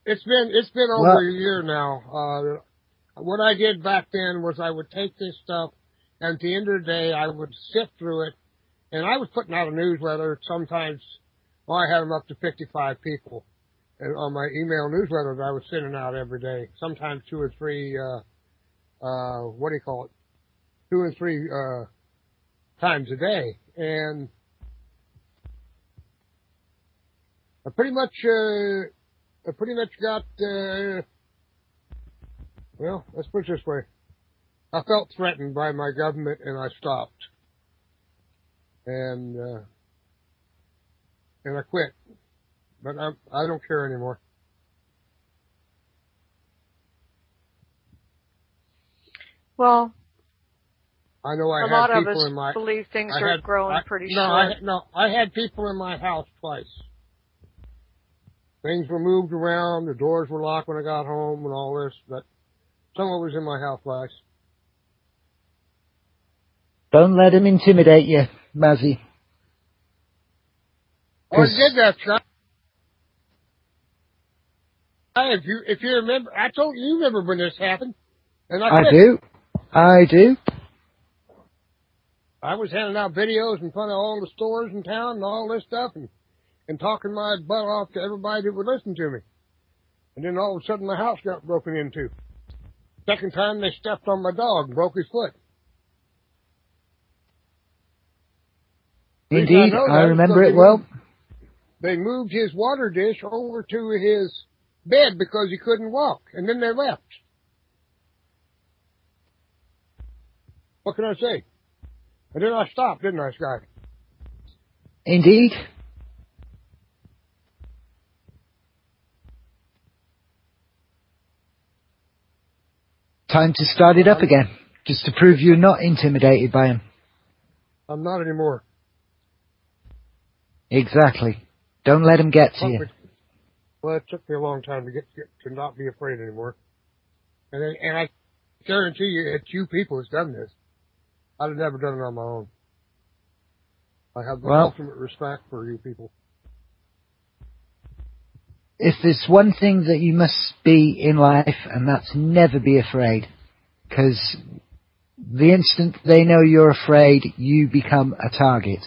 It's been it's been over Well- a year now. Uh, what I did back then was I would take this stuff, and at the end of the day, I would sift through it, and I was putting out a newsletter. Sometimes, well, I had them up to 55 people, and on my email newsletters I was sending out every day. Sometimes two or three. Uh, uh, what do you call it? two or three uh, times a day, and I pretty much uh, I pretty much got uh, well. Let's put it this way: I felt threatened by my government, and I stopped, and uh, and I quit. But I, I don't care anymore. Well, I know I a had lot of us in my believe things I are had- growing I- pretty no, slow. I, no, I had people in my house twice. Things were moved around, the doors were locked when I got home and all this, but someone was in my house twice. Don't let him intimidate you, Mazzy. Oh, I did that, Scott. Hey, If you if you remember, I told you, you remember when this happened, and I, I do. I do. I was handing out videos in front of all the stores in town and all this stuff, and and talking my butt off to everybody that would listen to me. And then all of a sudden, my house got broken into. Second time, they stepped on my dog and broke his foot. Indeed, know I remember it well. They moved his water dish over to his bed because he couldn't walk, and then they left. What can I say? And then I stopped, didn't I, Scott? Indeed. Time to start it up again, just to prove you're not intimidated by him. I'm not anymore. Exactly. Don't let him get to you. Well, it took me a long time to get, get to not be afraid anymore. And then, and I guarantee you, it's you people that's done this. I'd have never done it on my own. I have the Well- ultimate respect for you people. If there's one thing that you must be in life, and that's never be afraid. Because the instant they know you're afraid, you become a target.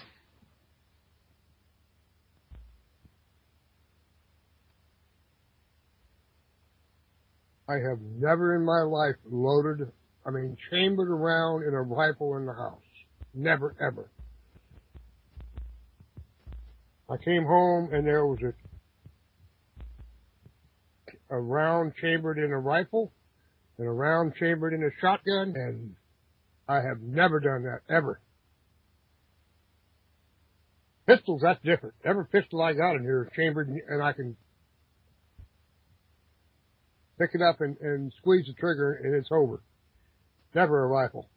I have never in my life loaded, I mean, chambered around in a rifle in the house. Never, ever. I came home and there was a, a round chambered in a rifle and a round chambered in a shotgun and I have never done that, ever. Pistols, that's different. Every pistol I got in here is chambered and I can pick it up and, and squeeze the trigger and it's over. Never a rifle.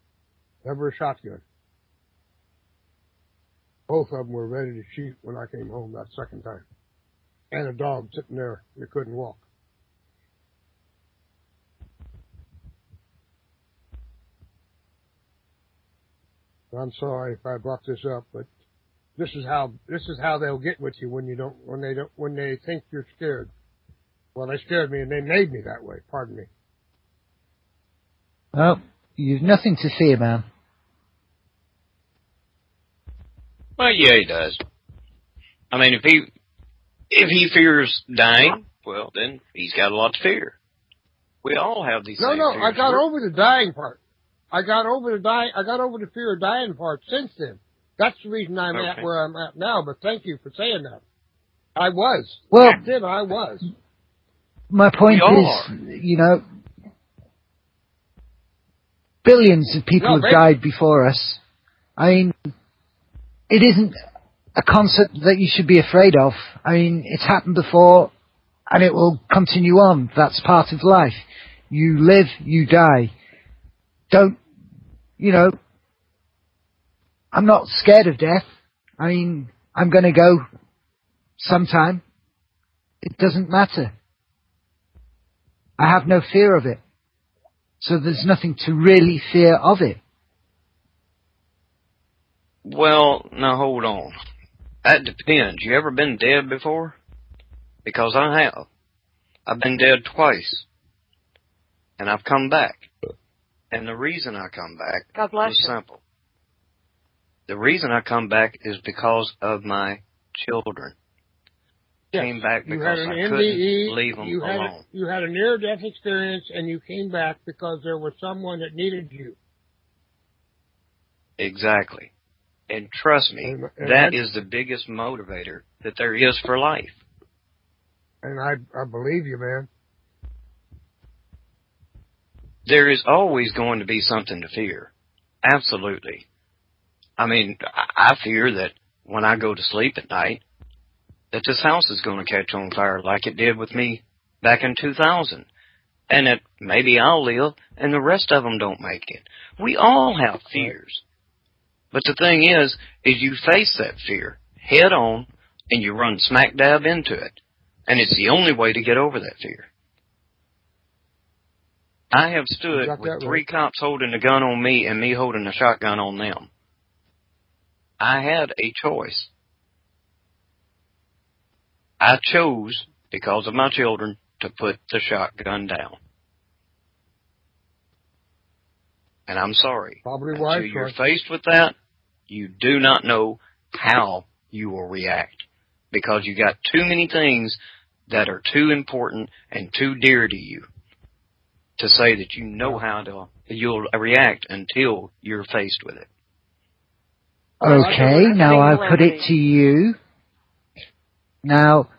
Never a shotgun. Both of them were ready to shoot when I came home that second time. And a dog sitting there that couldn't walk. I'm sorry if I brought this up, but this is how this is how they'll get with you when you don't when they don't when they think you're scared. Well, they scared me and they made me that way. Pardon me. Well, you've nothing to fear, man. Well, yeah, he does. I mean, if he if he fears dying, well, then he's got a lot to fear. We all have these. No, same no, fears. I got We're- over the dying part. I got over the die. I got over the fear of dying part since then. That's the reason I'm at where I'm at now. But thank you for saying that. I was. Well- Back then I was. My point We all is, you know, billions of people No, have died before us. I mean, it isn't a concept that you should be afraid of. I mean, it's happened before and it will continue on. That's part of life. You live, you die. Don't, you know, I'm not scared of death. I mean, I'm gonna go sometime. It doesn't matter. I have no fear of it. So there's nothing to really fear of it. Well, now hold on. That depends. You ever been dead before? Because I have. I've been dead twice. And I've come back. And the reason I come back God bless is you. simple. The reason I come back is because of my children. Yes, Came back you because had an I NDE. couldn't leave them you had alone. A, you had a near-death experience, and you came back because there was someone that needed you. Exactly. And trust me, And- and that is the biggest motivator that there is for life. And I, I believe you, man. There is always going to be something to fear. Absolutely. I mean, I fear that when I go to sleep at night, that this house is going to catch on fire like it did with me back in 2000. and that maybe I'll live and the rest of them don't make it. We all have fears. But the thing is, is you face that fear head on and you run smack dab into it. And it's the only way to get over that fear. I have stood with three right. cops holding a gun on me and me holding a shotgun on them. I had a choice. I chose, because of my children, to put the shotgun down. And I'm sorry. Probably Until wise you're choice. faced with that, you do not know how you will react. Because you got too many things that are too important and too dear to you to say that you know how to you'll react until you're faced with it. Okay, now I put it to you. Now,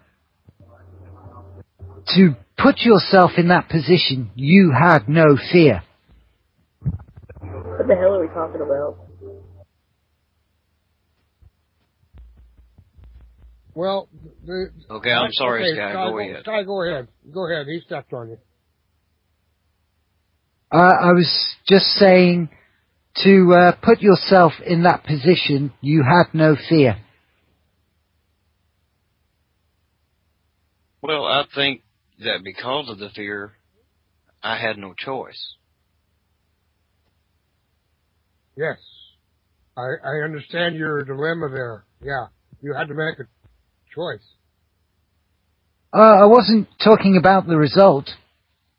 to put yourself in that position, you had no fear. What the hell are we talking about? Well, the, Okay, I'm sorry, okay, Sky. Sky, Go ahead. Sky, go ahead. Go ahead. He stepped on you. Uh, I was just saying, to uh, put yourself in that position, you had no fear. Well, I think that because of the fear, I had no choice. Yes. I, I understand your dilemma there. Yeah. You had to make a choice. Uh, I wasn't talking about the result,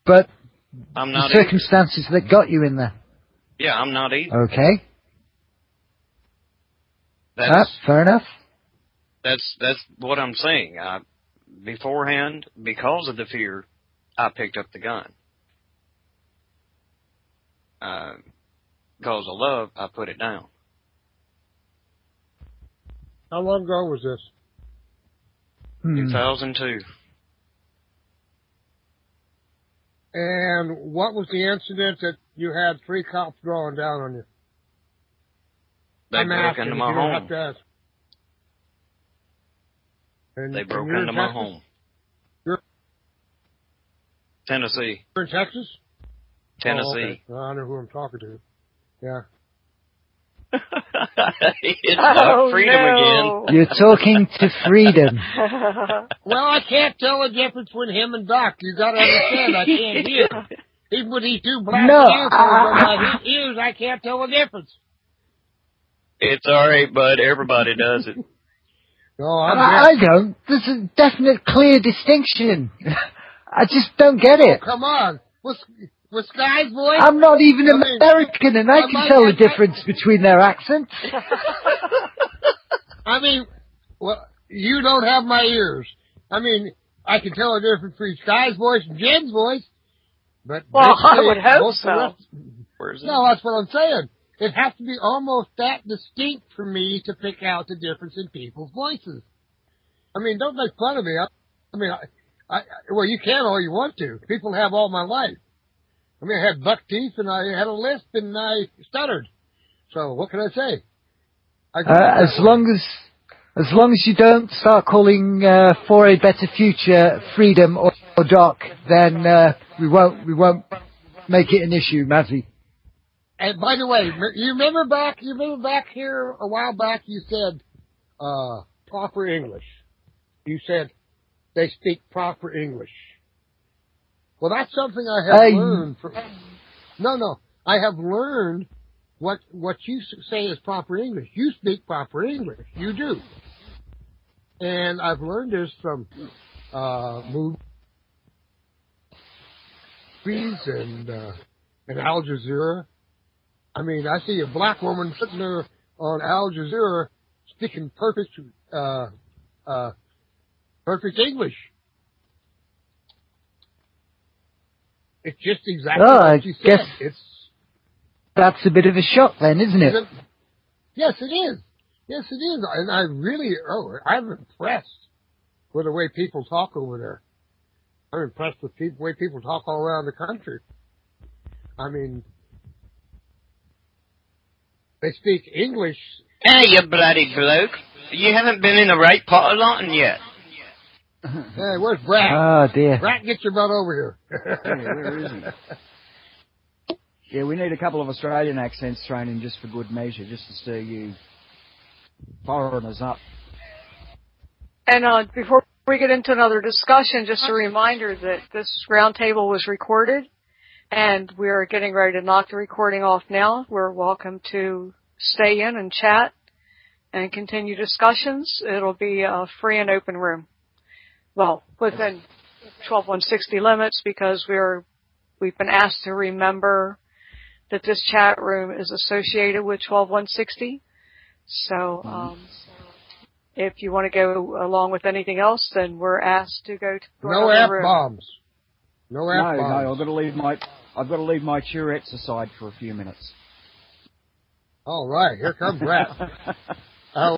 but I'm the not either. circumstances that got you in there. Yeah, I'm not either. Okay, That's ah, fair enough. that's that's what I'm saying. I beforehand, because of the fear, I picked up the gun. Uh, because of love, I put it down. How long ago was this? Hmm. 2002. And what was the incident that you had three cops drawing down on you? They I'm broke asking, into my you don't have home. To ask. And, They broke you're in into my Texas? home. You're- Tennessee. You're in Texas? Tennessee. Oh, okay. Well, I know who I'm talking to. Yeah. it's Oh, not freedom no. again. You're talking to freedom. Well, I can't tell the difference between him and Doc. You gotta understand, I can't hear. Even with these two black No, earphones on I- my ears, I can't tell the difference. It's alright, bud. Everybody does it. No, I'm I, I don't. There's a definite, clear distinction. I just don't get it. Oh, come on. Was was Sky's voice? I'm not even I mean, American, and I I can tell I the difference between their accents. I mean, well, you don't have my ears. I mean, I can tell the difference between Sky's voice and Jen's voice. But Well, I basically, would hope most of so. rest- Where's it? No, that's what I'm saying. It has to be almost that distinct for me to pick out the difference in people's voices. I mean, don't make fun of me. I, I mean, I, I, well, you can all you want to. People have all my life. I mean, I had buck teeth and I had a lisp and I stuttered. So what can I say? I Uh, as way. long as, as long as you don't start calling uh, for a better future freedom or, or doc, then uh, we won't we won't make it an issue, Mazzy. And by the way, you remember back, you remember back here a while back, you said, uh, proper English. You said they speak proper English. Well, that's something I have I- learned from, no, no, I have learned what, what you say is proper English. You speak proper English. You do. And I've learned this from, uh, movies and, uh, and Al Jazeera. I mean, I see a black woman sitting there on Al Jazeera speaking perfect, uh, uh, perfect English. It's just exactly Oh, what you said. It's That's a bit of a shock, then, isn't it? yes, it is. Yes, it is. And I really, oh, I'm impressed with the way people talk over there. I'm impressed with the way people talk all around the country. I mean, they speak English Hey, you bloody bloke. You haven't been in the right pot of London yet. Hey, where's Brad? Oh dear. Brad, get your butt over here. Yeah, where is he? Yeah, we need a couple of Australian accents thrown in just for good measure, just to stir you foreigners up. And uh, before we get into another discussion, just a reminder that this roundtable was recorded, and we're getting ready to knock the recording off now. We're welcome to stay in and chat and continue discussions. It'll be a free and open room. Well, within 12160 limits because we're we've been asked to remember that this chat room is associated with 12160. So, um, if you want to go along with anything else, then we're asked to go to no another F room. bombs. No No, no. I've got to leave my I've got to leave my Tourette's aside for a few minutes. All right, here comes Brad.